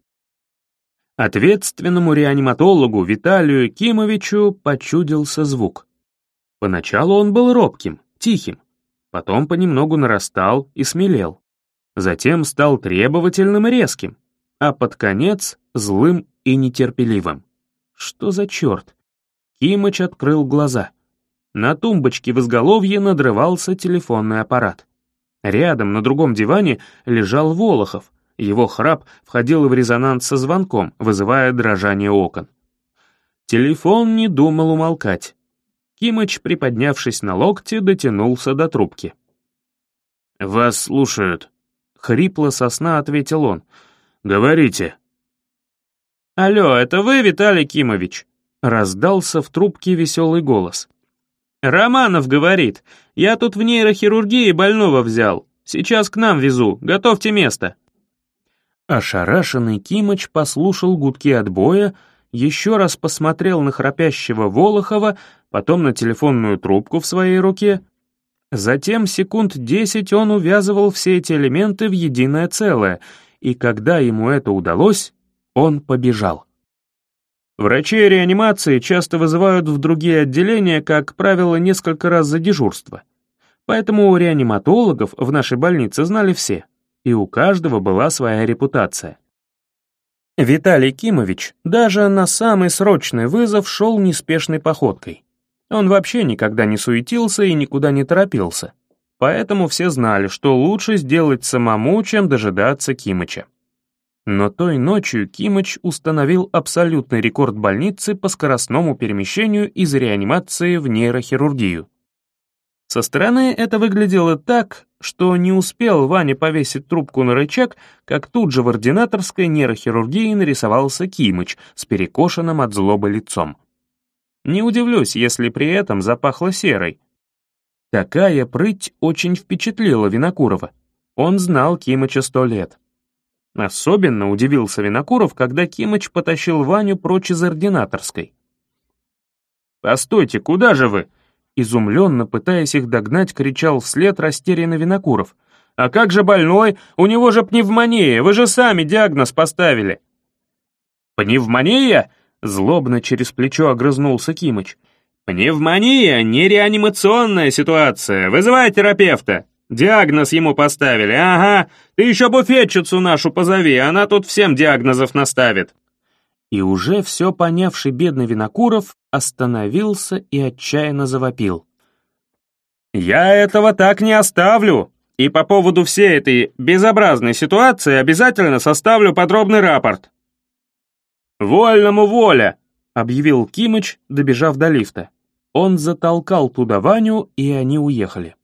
Ответственному реаниматологу Виталию Кимовичу почудился звук. Поначалу он был робким, тихим, потом понемногу нарастал и смелел. Затем стал требовательным и резким, а под конец злым и нетерпеливым. Что за черт? Кимыч открыл глаза. На тумбочке в изголовье надрывался телефонный аппарат. Рядом, на другом диване, лежал Волохов. Его храп входил в резонанс со звонком, вызывая дрожание окон. Телефон не думал умолкать. Кимыч, приподнявшись на локте, дотянулся до трубки. «Вас слушают», — хрипло сосна ответил он. «Говорите». «Алло, это вы, Виталий Кимович?» Раздался в трубке веселый голос. «Романов говорит, я тут в нейрохирургии больного взял. Сейчас к нам везу, готовьте место». Ошарашенный Кимыч послушал гудки отбоя, еще раз посмотрел на храпящего Волохова, потом на телефонную трубку в своей руке. Затем секунд десять он увязывал все эти элементы в единое целое — и когда ему это удалось, он побежал. Врачей реанимации часто вызывают в другие отделения, как правило, несколько раз за дежурство. Поэтому реаниматологов в нашей больнице знали все, и у каждого была своя репутация. Виталий Кимович даже на самый срочный вызов шел неспешной походкой. Он вообще никогда не суетился и никуда не торопился. Поэтому все знали, что лучше сделать самому, чем дожидаться Кимыча. Но той ночью Кимыч установил абсолютный рекорд больницы по скоростному перемещению из реанимации в нейрохирургию. Со стороны это выглядело так, что не успел Ваня повесить трубку на рычаг, как тут же в ординаторской нейрохирургии нарисовался Кимыч с перекошенным от злобы лицом. Не удивлюсь, если при этом запахло серой, Такая прыть очень впечатлила Винокурова. Он знал Кимыча сто лет. Особенно удивился Винокуров, когда Кимыч потащил Ваню прочь из ординаторской. «Постойте, куда же вы?» Изумленно, пытаясь их догнать, кричал вслед растерянный Винокуров. «А как же больной? У него же пневмония, вы же сами диагноз поставили!» «Пневмония?» — злобно через плечо огрызнулся Кимыч. «Пневмония — нереанимационная ситуация. Вызывай терапевта. Диагноз ему поставили. Ага, ты еще буфетчицу нашу позови, она тут всем диагнозов наставит». И уже все понявший бедный Винокуров остановился и отчаянно завопил. «Я этого так не оставлю, и по поводу всей этой безобразной ситуации обязательно составлю подробный рапорт». «Вольному воля!» — объявил Кимыч, добежав до лифта. Он затолкал туда Ваню, и они уехали.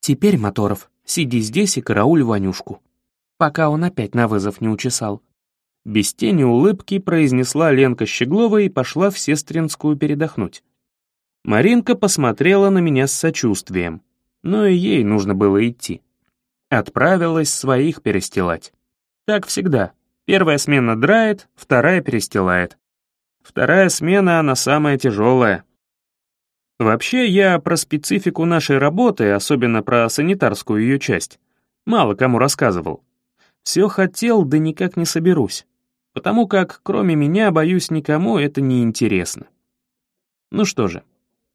«Теперь, Моторов, сиди здесь и карауль Ванюшку, пока он опять на вызов не учесал». Без тени улыбки произнесла Ленка Щеглова и пошла в Сестринскую передохнуть. Маринка посмотрела на меня с сочувствием, но и ей нужно было идти. Отправилась своих перестилать. Так всегда. Первая смена драет, вторая перестилает. Вторая смена, она самая тяжелая. Вообще, я про специфику нашей работы, особенно про санитарскую ее часть, мало кому рассказывал. Все хотел, да никак не соберусь. Потому как, кроме меня, боюсь, никому это не интересно. Ну что же,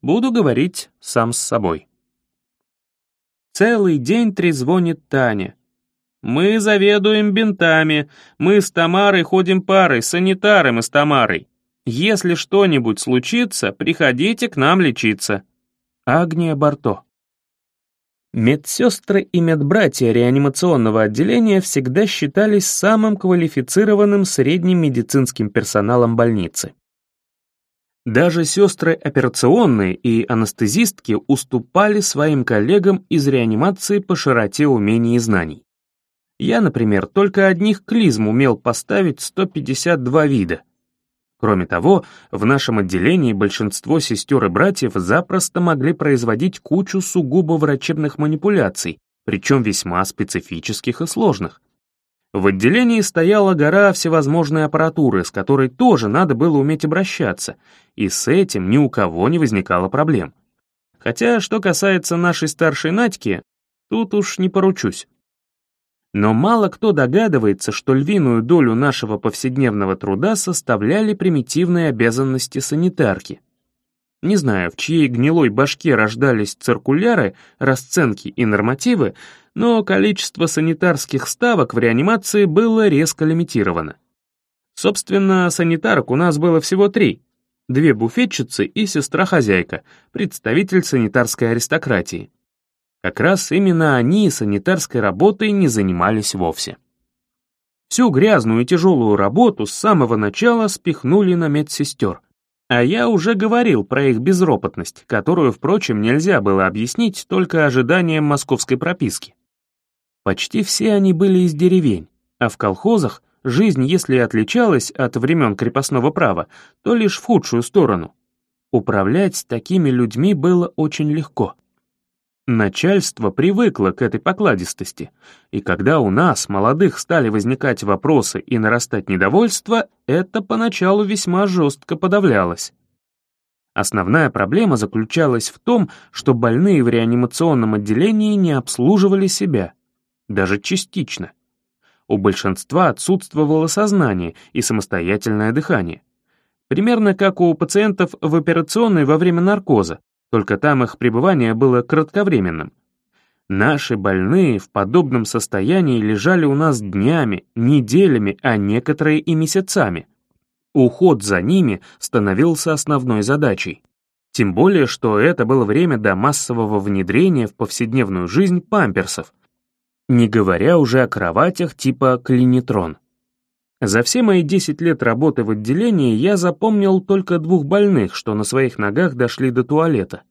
буду говорить сам с собой. Целый день трезвонит Таня. «Мы заведуем бинтами, мы с Тамарой ходим парой, санитаром и с Тамарой. Если что-нибудь случится, приходите к нам лечиться». Агния Барто. Медсестры и медбратья реанимационного отделения всегда считались самым квалифицированным средним медицинским персоналом больницы. Даже сестры операционные и анестезистки уступали своим коллегам из реанимации по широте умений и знаний. Я, например, только одних клизм умел поставить 152 вида. Кроме того, в нашем отделении большинство сестер и братьев запросто могли производить кучу сугубо врачебных манипуляций, причем весьма специфических и сложных. В отделении стояла гора всевозможной аппаратуры, с которой тоже надо было уметь обращаться, и с этим ни у кого не возникало проблем. Хотя, что касается нашей старшей Надьки, тут уж не поручусь. Но мало кто догадывается, что львиную долю нашего повседневного труда составляли примитивные обязанности санитарки. Не знаю, в чьей гнилой башке рождались циркуляры, расценки и нормативы, но количество санитарских ставок в реанимации было резко лимитировано. Собственно, санитарок у нас было всего три. Две буфетчицы и сестра-хозяйка, представитель санитарской аристократии. Как раз именно они санитарской работой не занимались вовсе. Всю грязную и тяжелую работу с самого начала спихнули на медсестер. А я уже говорил про их безропотность, которую, впрочем, нельзя было объяснить только ожиданием московской прописки. Почти все они были из деревень, а в колхозах жизнь, если отличалась от времен крепостного права, то лишь в худшую сторону. Управлять такими людьми было очень легко. Начальство привыкло к этой покладистости, и когда у нас, молодых, стали возникать вопросы и нарастать недовольство, это поначалу весьма жестко подавлялось. Основная проблема заключалась в том, что больные в реанимационном отделении не обслуживали себя, даже частично. У большинства отсутствовало сознание и самостоятельное дыхание. Примерно как у пациентов в операционной во время наркоза, только там их пребывание было кратковременным. Наши больные в подобном состоянии лежали у нас днями, неделями, а некоторые и месяцами. Уход за ними становился основной задачей. Тем более, что это было время до массового внедрения в повседневную жизнь памперсов, не говоря уже о кроватях типа клинитрон. За все мои 10 лет работы в отделении я запомнил только двух больных, что на своих ногах дошли до туалета.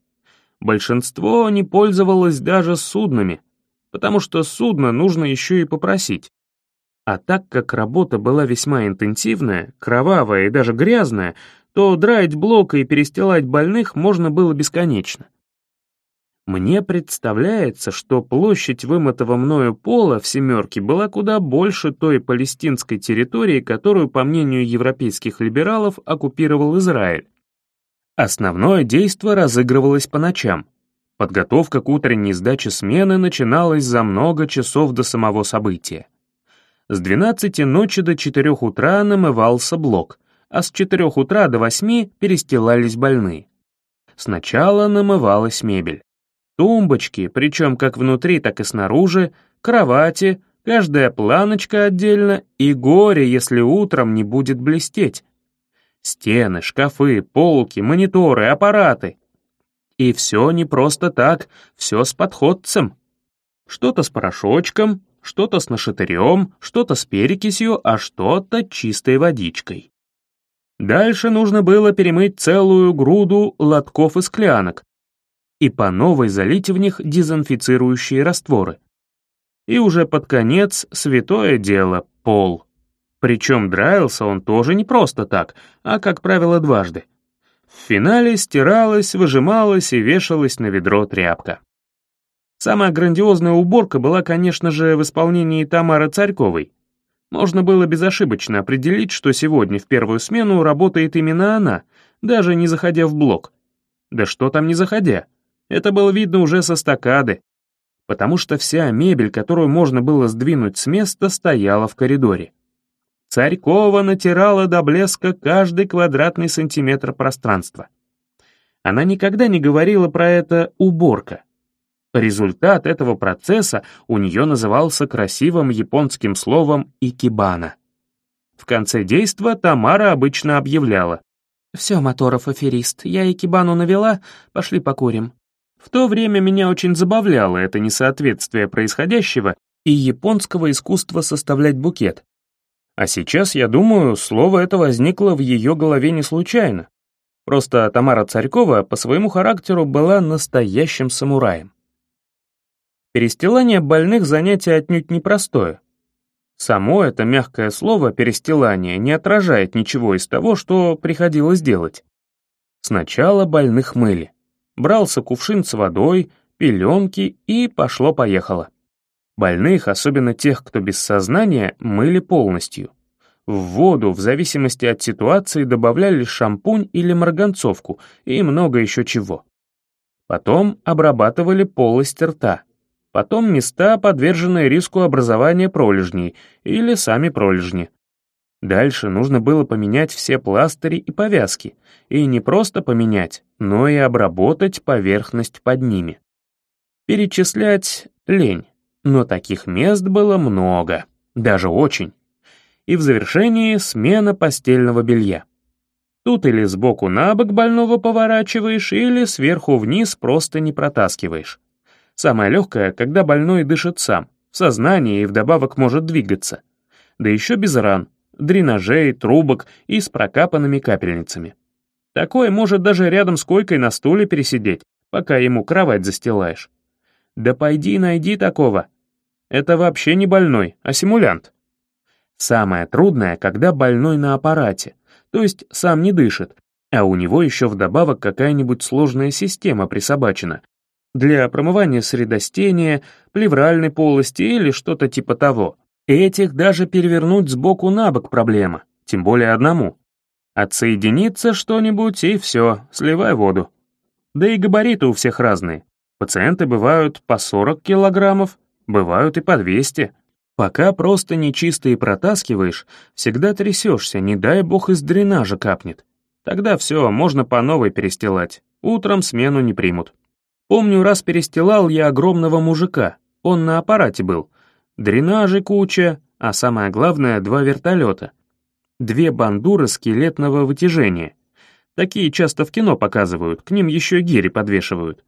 Большинство не пользовалось даже суднами, потому что судно нужно еще и попросить. А так как работа была весьма интенсивная, кровавая и даже грязная, то драить блок и перестилать больных можно было бесконечно. Мне представляется, что площадь вымытого мною пола в «семерке» была куда больше той палестинской территории, которую, по мнению европейских либералов, оккупировал Израиль. Основное действо разыгрывалось по ночам. Подготовка к утренней сдаче смены начиналась за много часов до самого события. С 12 ночи до 4 утра намывался блок, а с 4 утра до 8 перестилались больные. Сначала намывалась мебель. Тумбочки, причем как внутри, так и снаружи, кровати, каждая планочка отдельно, и горе, если утром не будет блестеть. Стены, шкафы, полки, мониторы, аппараты. И все не просто так, все с подходцем. Что-то с порошочком, что-то с нашатырем, что-то с перекисью, а что-то чистой водичкой. Дальше нужно было перемыть целую груду лотков и склянок и по новой залить в них дезинфицирующие растворы. И уже под конец святое дело — пол. Причем драился он тоже не просто так, а, как правило, дважды. В финале стиралась, выжималась и вешалась на ведро тряпка. Самая грандиозная уборка была, конечно же, в исполнении Тамары Царьковой. Можно было безошибочно определить, что сегодня в первую смену работает именно она, даже не заходя в блок. Да что там не заходя? Это было видно уже со стакады, потому что вся мебель, которую можно было сдвинуть с места, стояла в коридоре. Царькова натирала до блеска каждый квадратный сантиметр пространства. Она никогда не говорила про это «уборка». Результат этого процесса у нее назывался красивым японским словом «икебана». В конце действа Тамара обычно объявляла. «Все, Моторов аферист, я икебану навела, пошли покурим». В то время меня очень забавляло это несоответствие происходящего и японского искусства составлять букет. А сейчас, я думаю, слово это возникло в ее голове не случайно. Просто Тамара Царькова по своему характеру была настоящим самураем. Перестилание больных занятие отнюдь непростое. Само это мягкое слово «перестилание» не отражает ничего из того, что приходилось делать. Сначала больных мыли. Брался кувшин с водой, пеленки и пошло-поехало. Больных, особенно тех, кто без сознания, мыли полностью. В воду, в зависимости от ситуации, добавляли шампунь или марганцовку и много еще чего. Потом обрабатывали полость рта. Потом места, подверженные риску образования пролежней или сами пролежни. Дальше нужно было поменять все пластыри и повязки, и не просто поменять, но и обработать поверхность под ними. Перечислять лень. Но таких мест было много, даже очень. И в завершении смена постельного белья. Тут или сбоку на бок больного поворачиваешь, или сверху вниз просто не протаскиваешь. Самое легкое, когда больной дышит сам, в сознании и вдобавок может двигаться. Да еще без ран, дренажей, трубок и с прокапанными капельницами. Такое может даже рядом с койкой на стуле пересидеть, пока ему кровать застилаешь. Да пойди найди такого, это вообще не больной, а симулянт. Самое трудное, когда больной на аппарате, то есть сам не дышит, а у него еще вдобавок какая-нибудь сложная система присобачена для промывания средостения, плевральной полости или что-то типа того. Этих даже перевернуть сбоку на бок проблема, тем более одному. Отсоединиться что-нибудь и все, сливай воду. Да и габариты у всех разные. Пациенты бывают по 40 килограммов, бывают и по 200. Пока просто нечистые протаскиваешь, всегда трясешься, не дай бог из дренажа капнет. Тогда все, можно по новой перестилать. Утром смену не примут. Помню, раз перестилал я огромного мужика. Он на аппарате был. Дренажи куча, а самое главное, два вертолета. Две бандуры скелетного вытяжения. Такие часто в кино показывают, к ним еще гири подвешивают.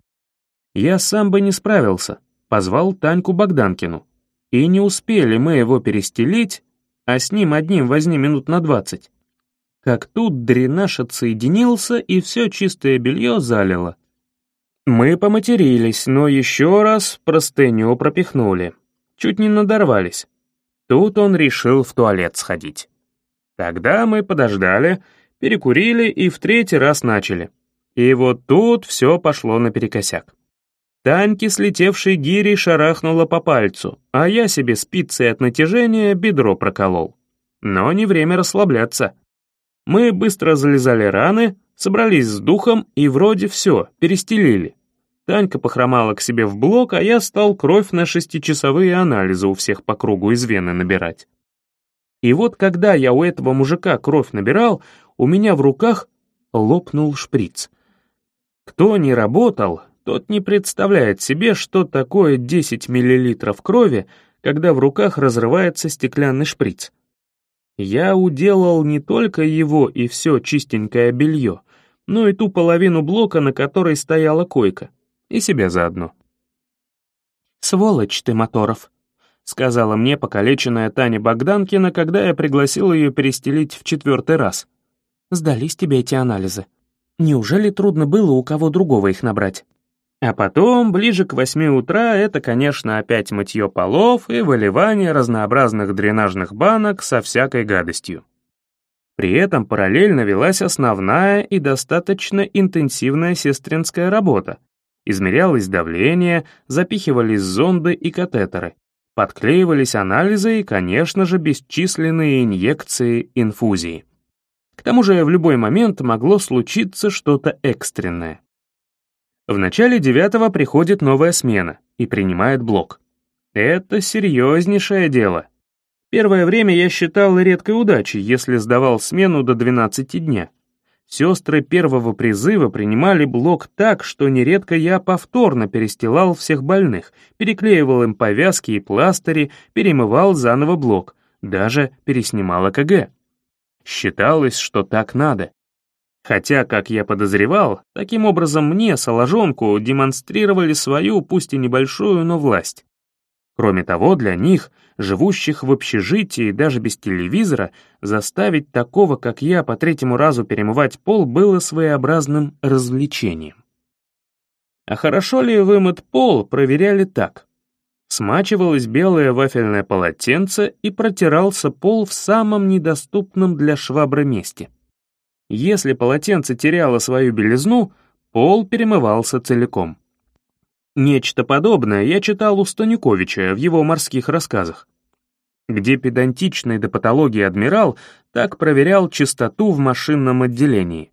Я сам бы не справился, позвал Таньку Богданкину. И не успели мы его перестелить, а с ним одним возни минут на двадцать. Как тут дренаж отсоединился, и все чистое белье залило. Мы поматерились, но еще раз простыню пропихнули. Чуть не надорвались. Тут он решил в туалет сходить. Тогда мы подождали, перекурили и в третий раз начали. И вот тут все пошло наперекосяк. Таньке, слетевшей гири, шарахнула по пальцу, а я себе спицей от натяжения бедро проколол. Но не время расслабляться. Мы быстро залезали раны, собрались с духом и вроде все, перестелили. Танька похромала к себе в блок, а я стал кровь на шестичасовые анализы у всех по кругу из вены набирать. И вот когда я у этого мужика кровь набирал, у меня в руках лопнул шприц. Кто не работал, тот не представляет себе, что такое 10 мл крови, когда в руках разрывается стеклянный шприц. Я уделал не только его и все чистенькое белье, но и ту половину блока, на которой стояла койка, и себя заодно. «Сволочь ты, Моторов», — сказала мне покалеченная Таня Богданкина, когда я пригласил ее перестелить в четвертый раз. Сдались тебе эти анализы. Неужели трудно было у кого другого их набрать? А потом, ближе к восьми утра, это, конечно, опять мытье полов и выливание разнообразных дренажных банок со всякой гадостью. При этом параллельно велась основная и достаточно интенсивная сестринская работа. Измерялось давление, запихивались зонды и катетеры, подклеивались анализы и, конечно же, бесчисленные инъекции, инфузии. К тому же в любой момент могло случиться что-то экстренное. В начале девятого приходит новая смена и принимает блок. Это серьезнейшее дело. Первое время я считал редкой удачей, если сдавал смену до 12 дня. Сестры первого призыва принимали блок так, что нередко я повторно перестилал всех больных, переклеивал им повязки и пластыри, перемывал заново блок, даже переснимал АКГ. Считалось, что так надо. Хотя, как я подозревал, таким образом мне, Соложонку, демонстрировали свою, пусть и небольшую, но власть. Кроме того, для них, живущих в общежитии даже без телевизора, заставить такого, как я, по третьему разу перемывать пол было своеобразным развлечением. А хорошо ли вымыт пол, проверяли так. Смачивалось белое вафельное полотенце и протирался пол в самом недоступном для швабры месте — если полотенце теряло свою белизну, пол перемывался целиком. Нечто подобное я читал у Станюковича в его морских рассказах, где педантичный до патологии адмирал так проверял чистоту в машинном отделении.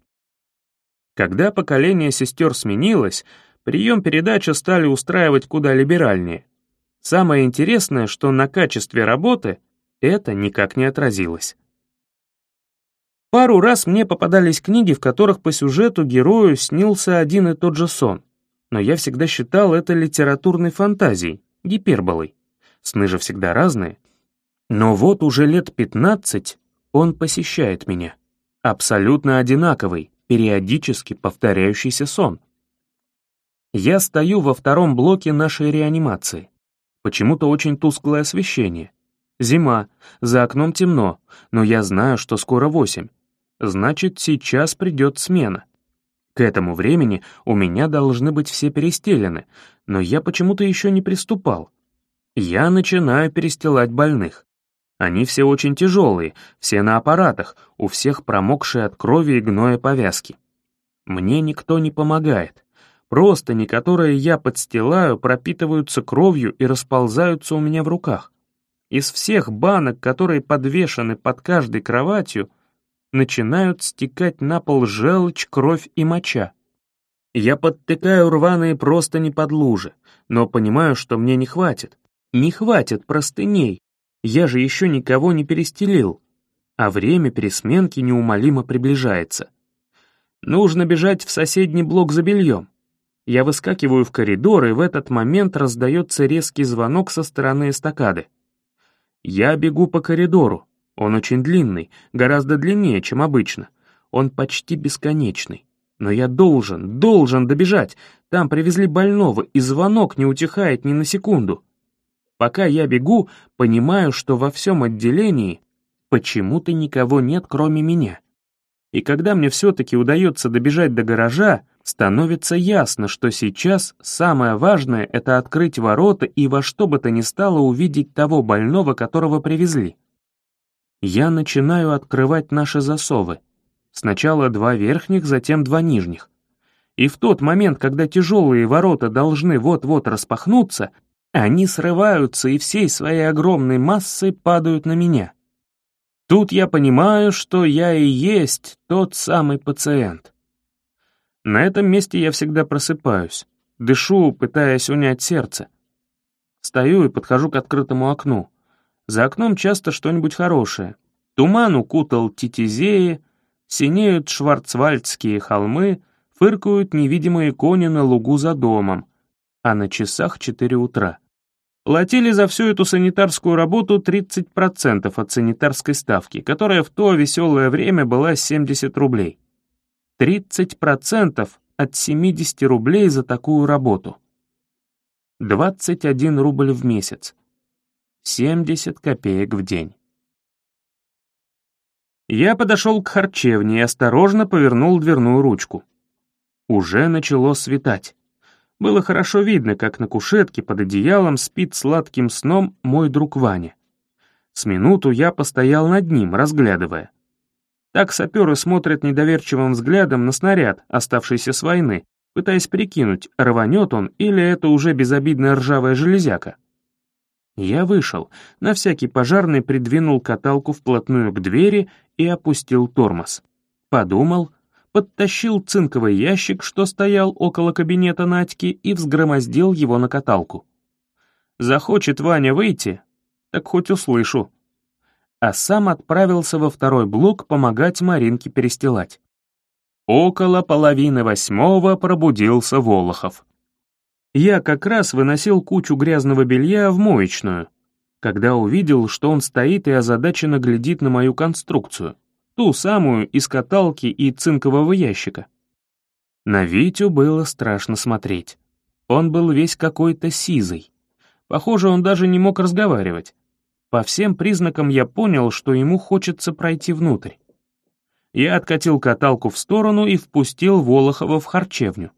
Когда поколение сестер сменилось, прием-передача стали устраивать куда либеральнее. Самое интересное, что на качестве работы это никак не отразилось. Пару раз мне попадались книги, в которых по сюжету герою снился один и тот же сон. Но я всегда считал это литературной фантазией, гиперболой. Сны же всегда разные. Но вот уже лет пятнадцать он посещает меня. Абсолютно одинаковый, периодически повторяющийся сон. Я стою во втором блоке нашей реанимации. Почему-то очень тусклое освещение. Зима, за окном темно, но я знаю, что скоро восемь. Значит, сейчас придет смена. К этому времени у меня должны быть все перестелены, но я почему-то еще не приступал. Я начинаю перестилать больных. Они все очень тяжелые, все на аппаратах, у всех промокшие от крови и гноя повязки. Мне никто не помогает. Простыни, которые я подстилаю, пропитываются кровью и расползаются у меня в руках. Из всех банок, которые подвешены под каждой кроватью, начинают стекать на пол желчь, кровь и моча. Я подтыкаю рваные простыни под лужи, но понимаю, что мне не хватит. Не хватит простыней. Я же еще никого не перестелил. А время пересменки неумолимо приближается. Нужно бежать в соседний блок за бельем. Я выскакиваю в коридор, и в этот момент раздается резкий звонок со стороны эстакады. Я бегу по коридору. Он очень длинный, гораздо длиннее, чем обычно. Он почти бесконечный. Но я должен, должен добежать. Там привезли больного, и звонок не утихает ни на секунду. Пока я бегу, понимаю, что во всем отделении почему-то никого нет, кроме меня. И когда мне все-таки удается добежать до гаража, становится ясно, что сейчас самое важное — это открыть ворота и во что бы то ни стало увидеть того больного, которого привезли я начинаю открывать наши засовы. Сначала два верхних, затем два нижних. И в тот момент, когда тяжелые ворота должны вот-вот распахнуться, они срываются и всей своей огромной массой падают на меня. Тут я понимаю, что я и есть тот самый пациент. На этом месте я всегда просыпаюсь, дышу, пытаясь унять сердце. Стою и подхожу к открытому окну. За окном часто что-нибудь хорошее. Туман укутал Титизеи, синеют шварцвальдские холмы, фыркают невидимые кони на лугу за домом, а на часах 4 утра. Платили за всю эту санитарскую работу 30% от санитарской ставки, которая в то веселое время была 70 рублей. 30% от 70 рублей за такую работу. 21 рубль в месяц. 70 копеек в день. Я подошел к харчевне и осторожно повернул дверную ручку. Уже начало светать. Было хорошо видно, как на кушетке под одеялом спит сладким сном мой друг Ваня. С минуту я постоял над ним, разглядывая. Так саперы смотрят недоверчивым взглядом на снаряд, оставшийся с войны, пытаясь прикинуть, рванет он или это уже безобидная ржавая железяка. Я вышел, на всякий пожарный придвинул каталку вплотную к двери и опустил тормоз. Подумал, подтащил цинковый ящик, что стоял около кабинета Надьки, и взгромоздил его на каталку. Захочет Ваня выйти, так хоть услышу. А сам отправился во второй блок помогать Маринке перестилать. Около половины восьмого пробудился Волохов. Я как раз выносил кучу грязного белья в моечную, когда увидел, что он стоит и озадаченно глядит на мою конструкцию — Ту самую из каталки и цинкового ящика. На Витю было страшно смотреть. Он был весь какой-то сизый. Похоже, он даже не мог разговаривать. По всем признакам я понял, что ему хочется пройти внутрь. Я откатил каталку в сторону и впустил Волохова в харчевню.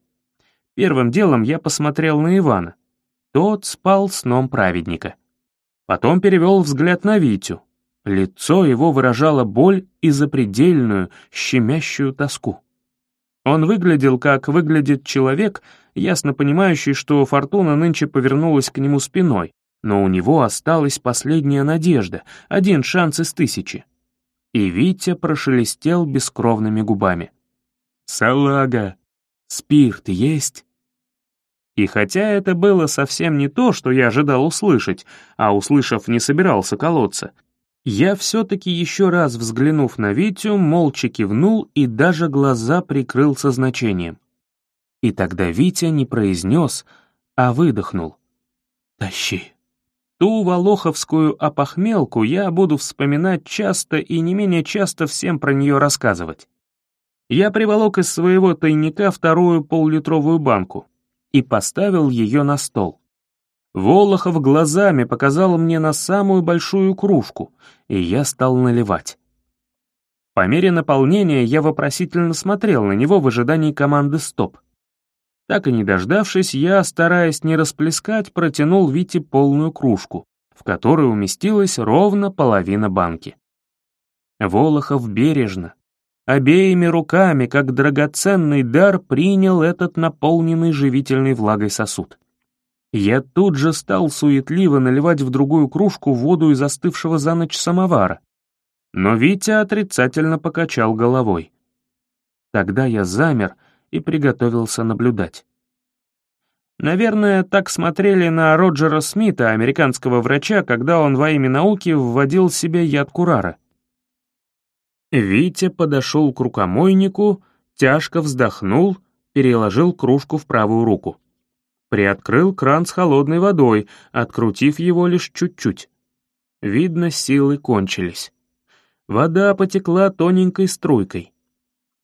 Первым делом я посмотрел на Ивана. Тот спал сном праведника. Потом перевел взгляд на Витю. Лицо его выражало боль и запредельную, щемящую тоску. Он выглядел, как выглядит человек, ясно понимающий, что фортуна нынче повернулась к нему спиной, но у него осталась последняя надежда, один шанс из тысячи. И Витя прошелестел бескровными губами. «Салага! Спирт есть?» И хотя это было совсем не то, что я ожидал услышать, а услышав, не собирался колоться, я все-таки еще раз взглянув на Витю, молча кивнул и даже глаза прикрыл со значением. И тогда Витя не произнес, а выдохнул. «Тащи». Ту волоховскую опохмелку я буду вспоминать часто и не менее часто всем про нее рассказывать. Я приволок из своего тайника вторую поллитровую банку и поставил ее на стол. Волохов глазами показал мне на самую большую кружку, и я стал наливать. По мере наполнения я вопросительно смотрел на него в ожидании команды «Стоп». Так и не дождавшись, я, стараясь не расплескать, протянул Вите полную кружку, в которой уместилась ровно половина банки. Волохов бережно, обеими руками, как драгоценный дар, принял этот наполненный живительной влагой сосуд. Я тут же стал суетливо наливать в другую кружку воду из остывшего за ночь самовара. Но Витя отрицательно покачал головой. Тогда я замер и приготовился наблюдать. Наверное, так смотрели на Роджера Смита, американского врача, когда он во имя науки вводил себе яд курара. Витя подошел к рукомойнику, тяжко вздохнул, переложил кружку в правую руку. Приоткрыл кран с холодной водой, открутив его лишь чуть-чуть. Видно, силы кончились. Вода потекла тоненькой струйкой.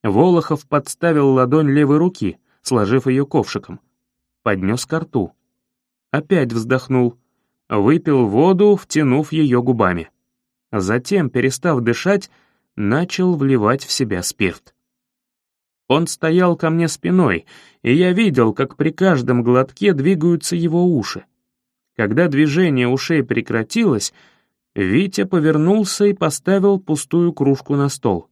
Волохов подставил ладонь левой руки, сложив ее ковшиком. Поднес ко рту. Опять вздохнул. Выпил воду, втянув ее губами. Затем, перестав дышать, начал вливать в себя спирт. Он стоял ко мне спиной, и я видел, как при каждом глотке двигаются его уши. Когда движение ушей прекратилось, Витя повернулся и поставил пустую кружку на стол.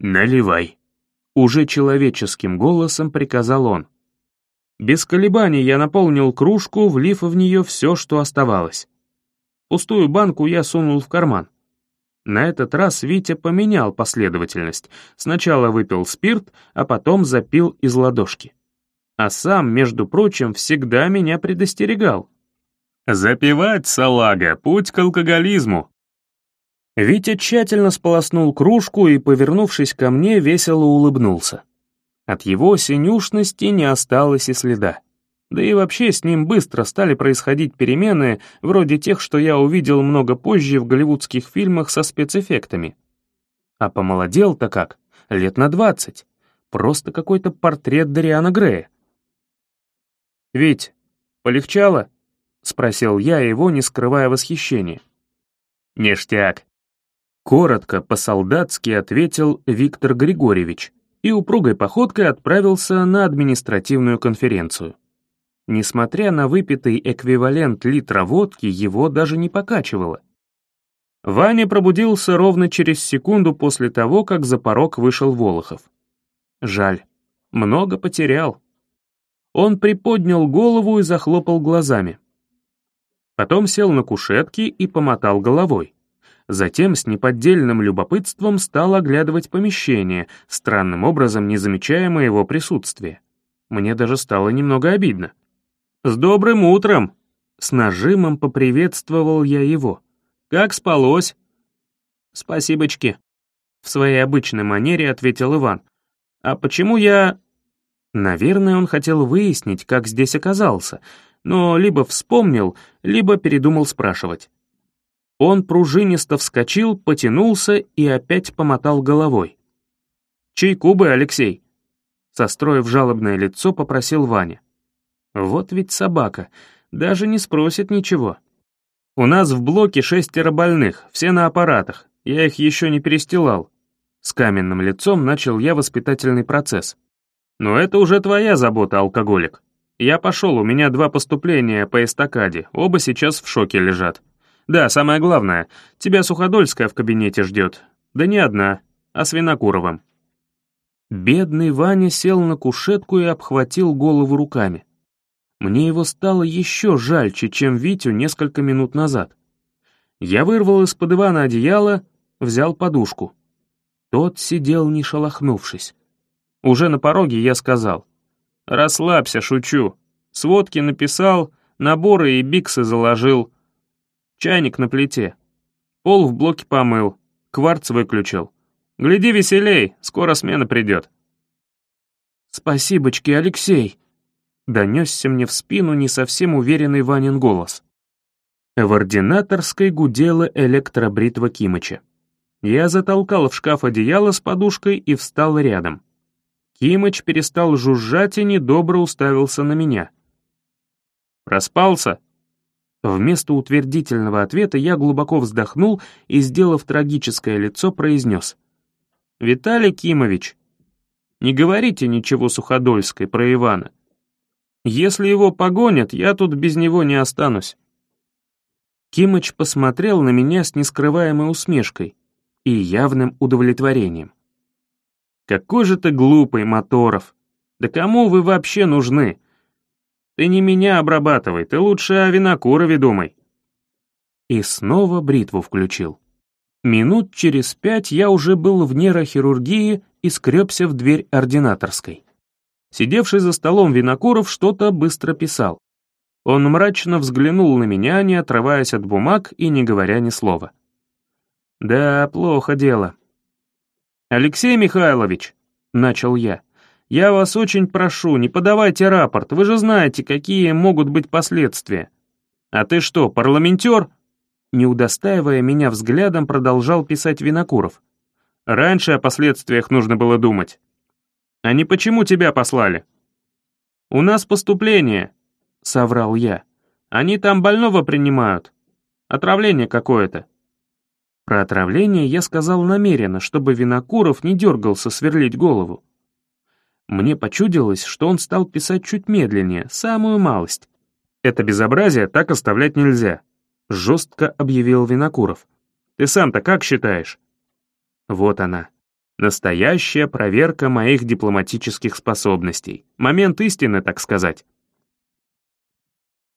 «Наливай», — уже человеческим голосом приказал он. Без колебаний я наполнил кружку, влив в нее все, что оставалось. Пустую банку я сунул в карман. На этот раз Витя поменял последовательность. Сначала выпил спирт, а потом запил из ладошки. А сам, между прочим, всегда меня предостерегал. «Запивать, салага, путь к алкоголизму!» Витя тщательно сполоснул кружку и, повернувшись ко мне, весело улыбнулся. От его синюшности не осталось и следа. Да и вообще с ним быстро стали происходить перемены, вроде тех, что я увидел много позже в голливудских фильмах со спецэффектами. А помолодел-то как? Лет на двадцать. Просто какой-то портрет Дариана Грея. «Вить, полегчало?» — спросил я его, не скрывая восхищения. «Ништяк», Коротко, по-солдатски ответил Виктор Григорьевич и упругой походкой отправился на административную конференцию. Несмотря на выпитый эквивалент литра водки, его даже не покачивало. Ваня пробудился ровно через секунду после того, как за порог вышел Волохов. Жаль, много потерял. Он приподнял голову и захлопал глазами. Потом сел на кушетке и помотал головой. Затем с неподдельным любопытством стал оглядывать помещение, странным образом не замечая моего присутствия. Мне даже стало немного обидно. «С добрым утром!» С нажимом поприветствовал я его. «Как спалось?» «Спасибочки», — в своей обычной манере ответил Иван. «А почему я...» Наверное, он хотел выяснить, как здесь оказался, но либо вспомнил, либо передумал спрашивать. Он пружинисто вскочил, потянулся и опять помотал головой. «Чайку бы, Алексей!» Состроив жалобное лицо, попросил Ваня. Вот ведь собака, даже не спросит ничего. У нас в блоке шестеро больных, все на аппаратах, я их еще не перестилал. С каменным лицом начал я воспитательный процесс. Но это уже твоя забота, алкоголик. Я пошел, у меня два поступления по эстакаде, оба сейчас в шоке лежат. Да, самое главное, тебя Суходольская в кабинете ждет. Да не одна, а с Винокуровым. Бедный Ваня сел на кушетку и обхватил голову руками. Мне его стало еще жальче, чем Витю несколько минут назад. Я вырвал из-под Ивана одеяло, взял подушку. Тот сидел, не шелохнувшись. Уже на пороге я сказал. «Расслабься, шучу. Сводки написал, наборы и биксы заложил. Чайник на плите. Пол в блоке помыл, кварц выключил. Гляди веселей, скоро смена придет». «Спасибочки, Алексей», донесся мне в спину не совсем уверенный Ванин голос. В ординаторской гудела электробритва Кимыча. Я затолкал в шкаф одеяло с подушкой и встал рядом. Кимыч перестал жужжать и недобро уставился на меня. «Проспался?» Вместо утвердительного ответа я глубоко вздохнул и, сделав трагическое лицо, произнес. «Виталий Кимович, не говорите ничего Суходольской про Ивана. Если его погонят, я тут без него не останусь». Кимыч посмотрел на меня с нескрываемой усмешкой и явным удовлетворением. «Какой же ты глупый, Моторов! Да кому вы вообще нужны? Ты не меня обрабатывай, ты лучше о Винокурове думай». И снова бритву включил. Минут через пять я уже был в нейрохирургии и скребся в дверь ординаторской. Сидевший за столом Винокуров что-то быстро писал. Он мрачно взглянул на меня, не отрываясь от бумаг и не говоря ни слова. «Да, плохо дело». «Алексей Михайлович», — начал я, — «я вас очень прошу, не подавайте рапорт, вы же знаете, какие могут быть последствия». «А ты что, парламентер?» Не удостаивая меня взглядом, продолжал писать Винокуров. «Раньше о последствиях нужно было думать». Они почему тебя послали?» «У нас поступление», — соврал я. «Они там больного принимают. Отравление какое-то». Про отравление я сказал намеренно, чтобы Винокуров не дергался сверлить голову. Мне почудилось, что он стал писать чуть медленнее, самую малость. «Это безобразие так оставлять нельзя», — жестко объявил Винокуров. «Ты сам-то как считаешь?» Вот она, Настоящая проверка моих дипломатических способностей. Момент истины, так сказать.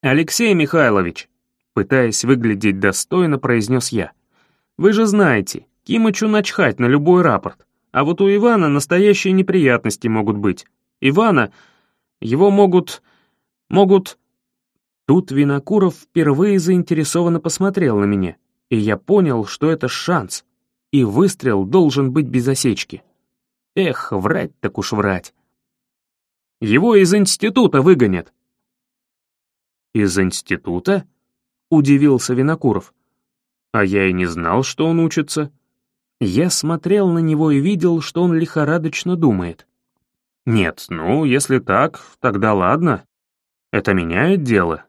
«Алексей Михайлович», пытаясь выглядеть достойно, произнес я. «Вы же знаете, Кимычу начхать на любой рапорт, а вот у Ивана настоящие неприятности могут быть. Ивана, его могут... могут...» Тут Винокуров впервые заинтересованно посмотрел на меня, и я понял, что это шанс, и выстрел должен быть без осечки. Эх, врать так уж врать. Его из института выгонят. Из института? Удивился Винокуров. А я и не знал, что он учится. Я смотрел на него и видел, что он лихорадочно думает. Нет, ну, если так, тогда ладно. Это меняет дело.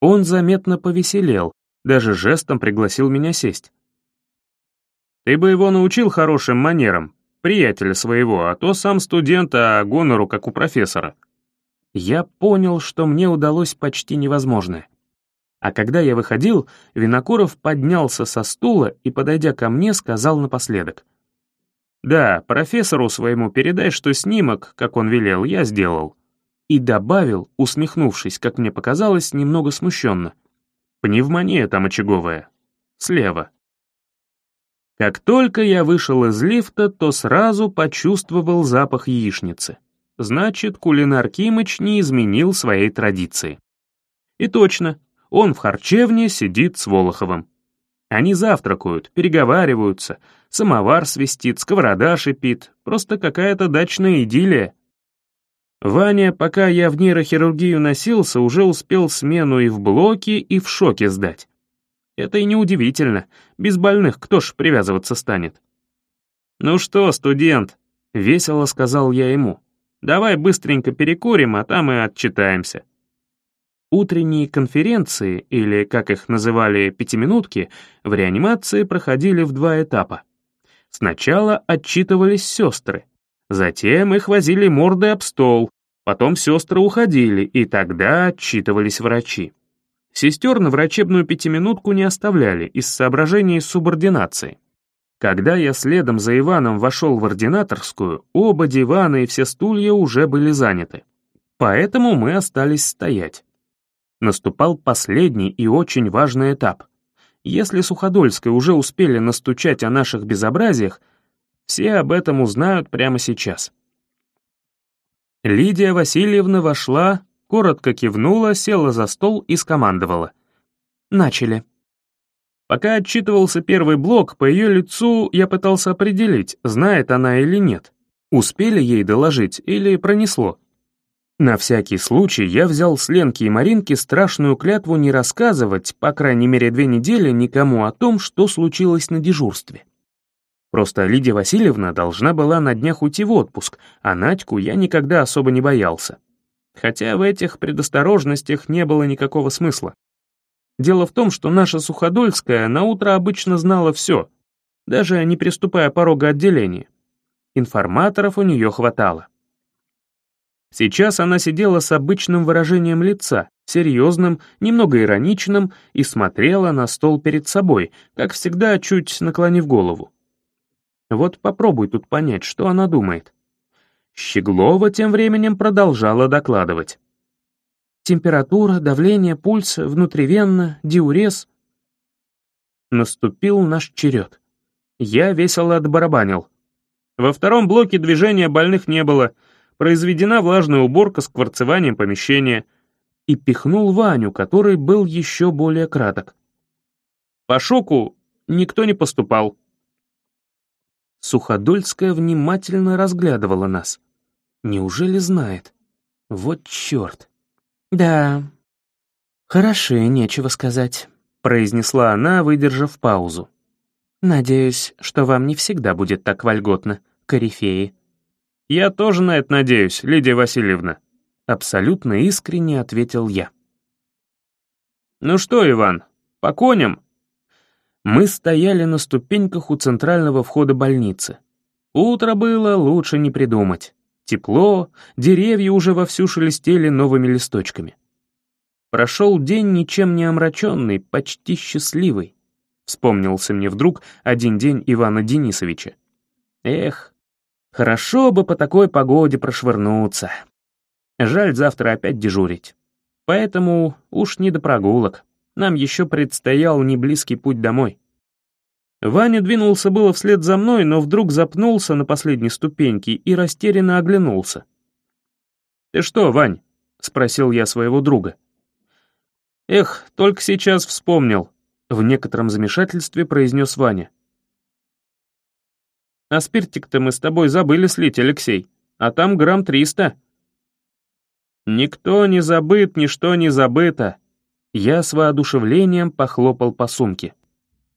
Он заметно повеселел, даже жестом пригласил меня сесть. Ты бы его научил хорошим манерам, приятеля своего, а то сам студент, а гонору, как у профессора». Я понял, что мне удалось почти невозможное. А когда я выходил, Винокуров поднялся со стула и, подойдя ко мне, сказал напоследок. «Да, профессору своему передай, что снимок, как он велел, я сделал». И добавил, усмехнувшись, как мне показалось, немного смущенно. «Пневмония там очаговая. Слева». Как только я вышел из лифта, то сразу почувствовал запах яичницы. Значит, кулинар Кимыч не изменил своей традиции. И точно, он в харчевне сидит с Волоховым. Они завтракают, переговариваются, самовар свистит, сковорода шипит, просто какая-то дачная идиллия. Ваня, пока я в нейрохирургию носился, уже успел смену и в блоке, и в шоке сдать. Это и неудивительно, без больных кто ж привязываться станет? «Ну что, студент?» — весело сказал я ему. «Давай быстренько перекурим, а там и отчитаемся». Утренние конференции, или, как их называли, пятиминутки, в реанимации проходили в два этапа. Сначала отчитывались сестры, затем их возили морды об стол, потом сестры уходили, и тогда отчитывались врачи. Сестер на врачебную пятиминутку не оставляли из соображений субординации. Когда я следом за Иваном вошел в ординаторскую, оба дивана и все стулья уже были заняты. Поэтому мы остались стоять. Наступал последний и очень важный этап. Если Суходольской уже успели настучать о наших безобразиях, все об этом узнают прямо сейчас. Лидия Васильевна вошла, коротко кивнула, села за стол и скомандовала. «Начали». Пока отчитывался первый блок, по ее лицу я пытался определить, знает она или нет. Успели ей доложить или пронесло. На всякий случай я взял с Ленки и Маринки страшную клятву не рассказывать, по крайней мере две недели, никому о том, что случилось на дежурстве. Просто Лидия Васильевна должна была на днях уйти в отпуск, а Надьку я никогда особо не боялся. Хотя в этих предосторожностях не было никакого смысла. Дело в том, что наша Суходольская на утро обычно знала все, даже не приступая порога отделения. Информаторов у нее хватало. Сейчас она сидела с обычным выражением лица, серьезным, немного ироничным, и смотрела на стол перед собой, как всегда, чуть наклонив голову. Вот попробуй тут понять, что она думает. Щеглова тем временем продолжала докладывать. Температура, давление, пульс, внутривенно, диурез. Наступил наш черед. Я весело отбарабанил. Во втором блоке движения больных не было — произведена влажная уборка с кварцеванием помещения, и пихнул Ваню, который был еще более краток. По шоку никто не поступал. Суходольская внимательно разглядывала нас. Неужели знает? Вот черт. Да, хороши, нечего сказать, произнесла она, выдержав паузу. Надеюсь, что вам не всегда будет так вольготно, корифеи. «Я тоже на это надеюсь, Лидия Васильевна», — абсолютно искренне ответил я. «Ну что, Иван, по коням?» Мы стояли на ступеньках у центрального входа больницы. Утро было, лучше не придумать. Тепло, деревья уже вовсю шелестели новыми листочками. Прошел день ничем не омраченный, почти счастливый. Вспомнился мне вдруг один день Ивана Денисовича. Эх, Хорошо бы по такой погоде прошвырнуться. Жаль завтра опять дежурить. Поэтому уж не до прогулок. Нам еще предстоял неблизкий путь домой. Ваня двинулся было вслед за мной, но вдруг запнулся на последней ступеньке и растерянно оглянулся. «Ты что, Вань?» — спросил я своего друга. «Эх, только сейчас вспомнил», — в некотором замешательстве произнес Ваня. А спиртик-то мы с тобой забыли слить, Алексей. А там грамм триста. Никто не забыт, ничто не забыто. Я с воодушевлением похлопал по сумке.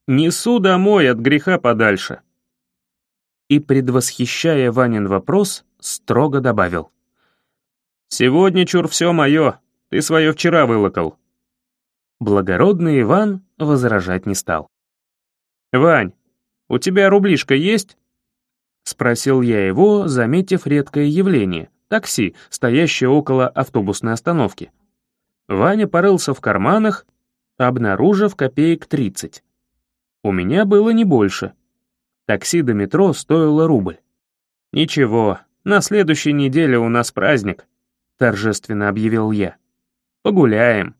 Несу домой от греха подальше. И, предвосхищая Ванин вопрос, строго добавил. «Сегодня, чур, все мое, ты свое вчера вылокал». Благородный Иван возражать не стал. «Вань, у тебя рублишка есть?» Спросил я его, заметив редкое явление — такси, стоящее около автобусной остановки. Ваня порылся в карманах, обнаружив копеек 30. У меня было не больше. Такси до метро стоило рубль. «Ничего, на следующей неделе у нас праздник», — торжественно объявил я. «Погуляем».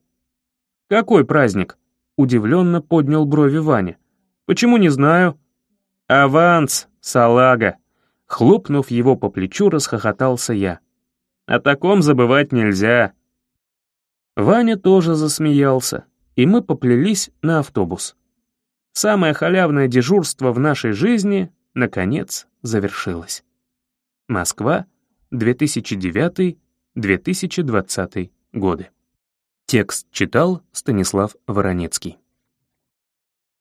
«Какой праздник?» — удивленно поднял брови Ваня. «Почему не знаю?» «Аванс, салага!» Хлопнув его по плечу, расхохотался я. «О таком забывать нельзя!» Ваня тоже засмеялся, и мы поплелись на автобус. Самое халявное дежурство в нашей жизни, наконец, завершилось. Москва, 2009-2020 годы. Текст читал Станислав Воронецкий.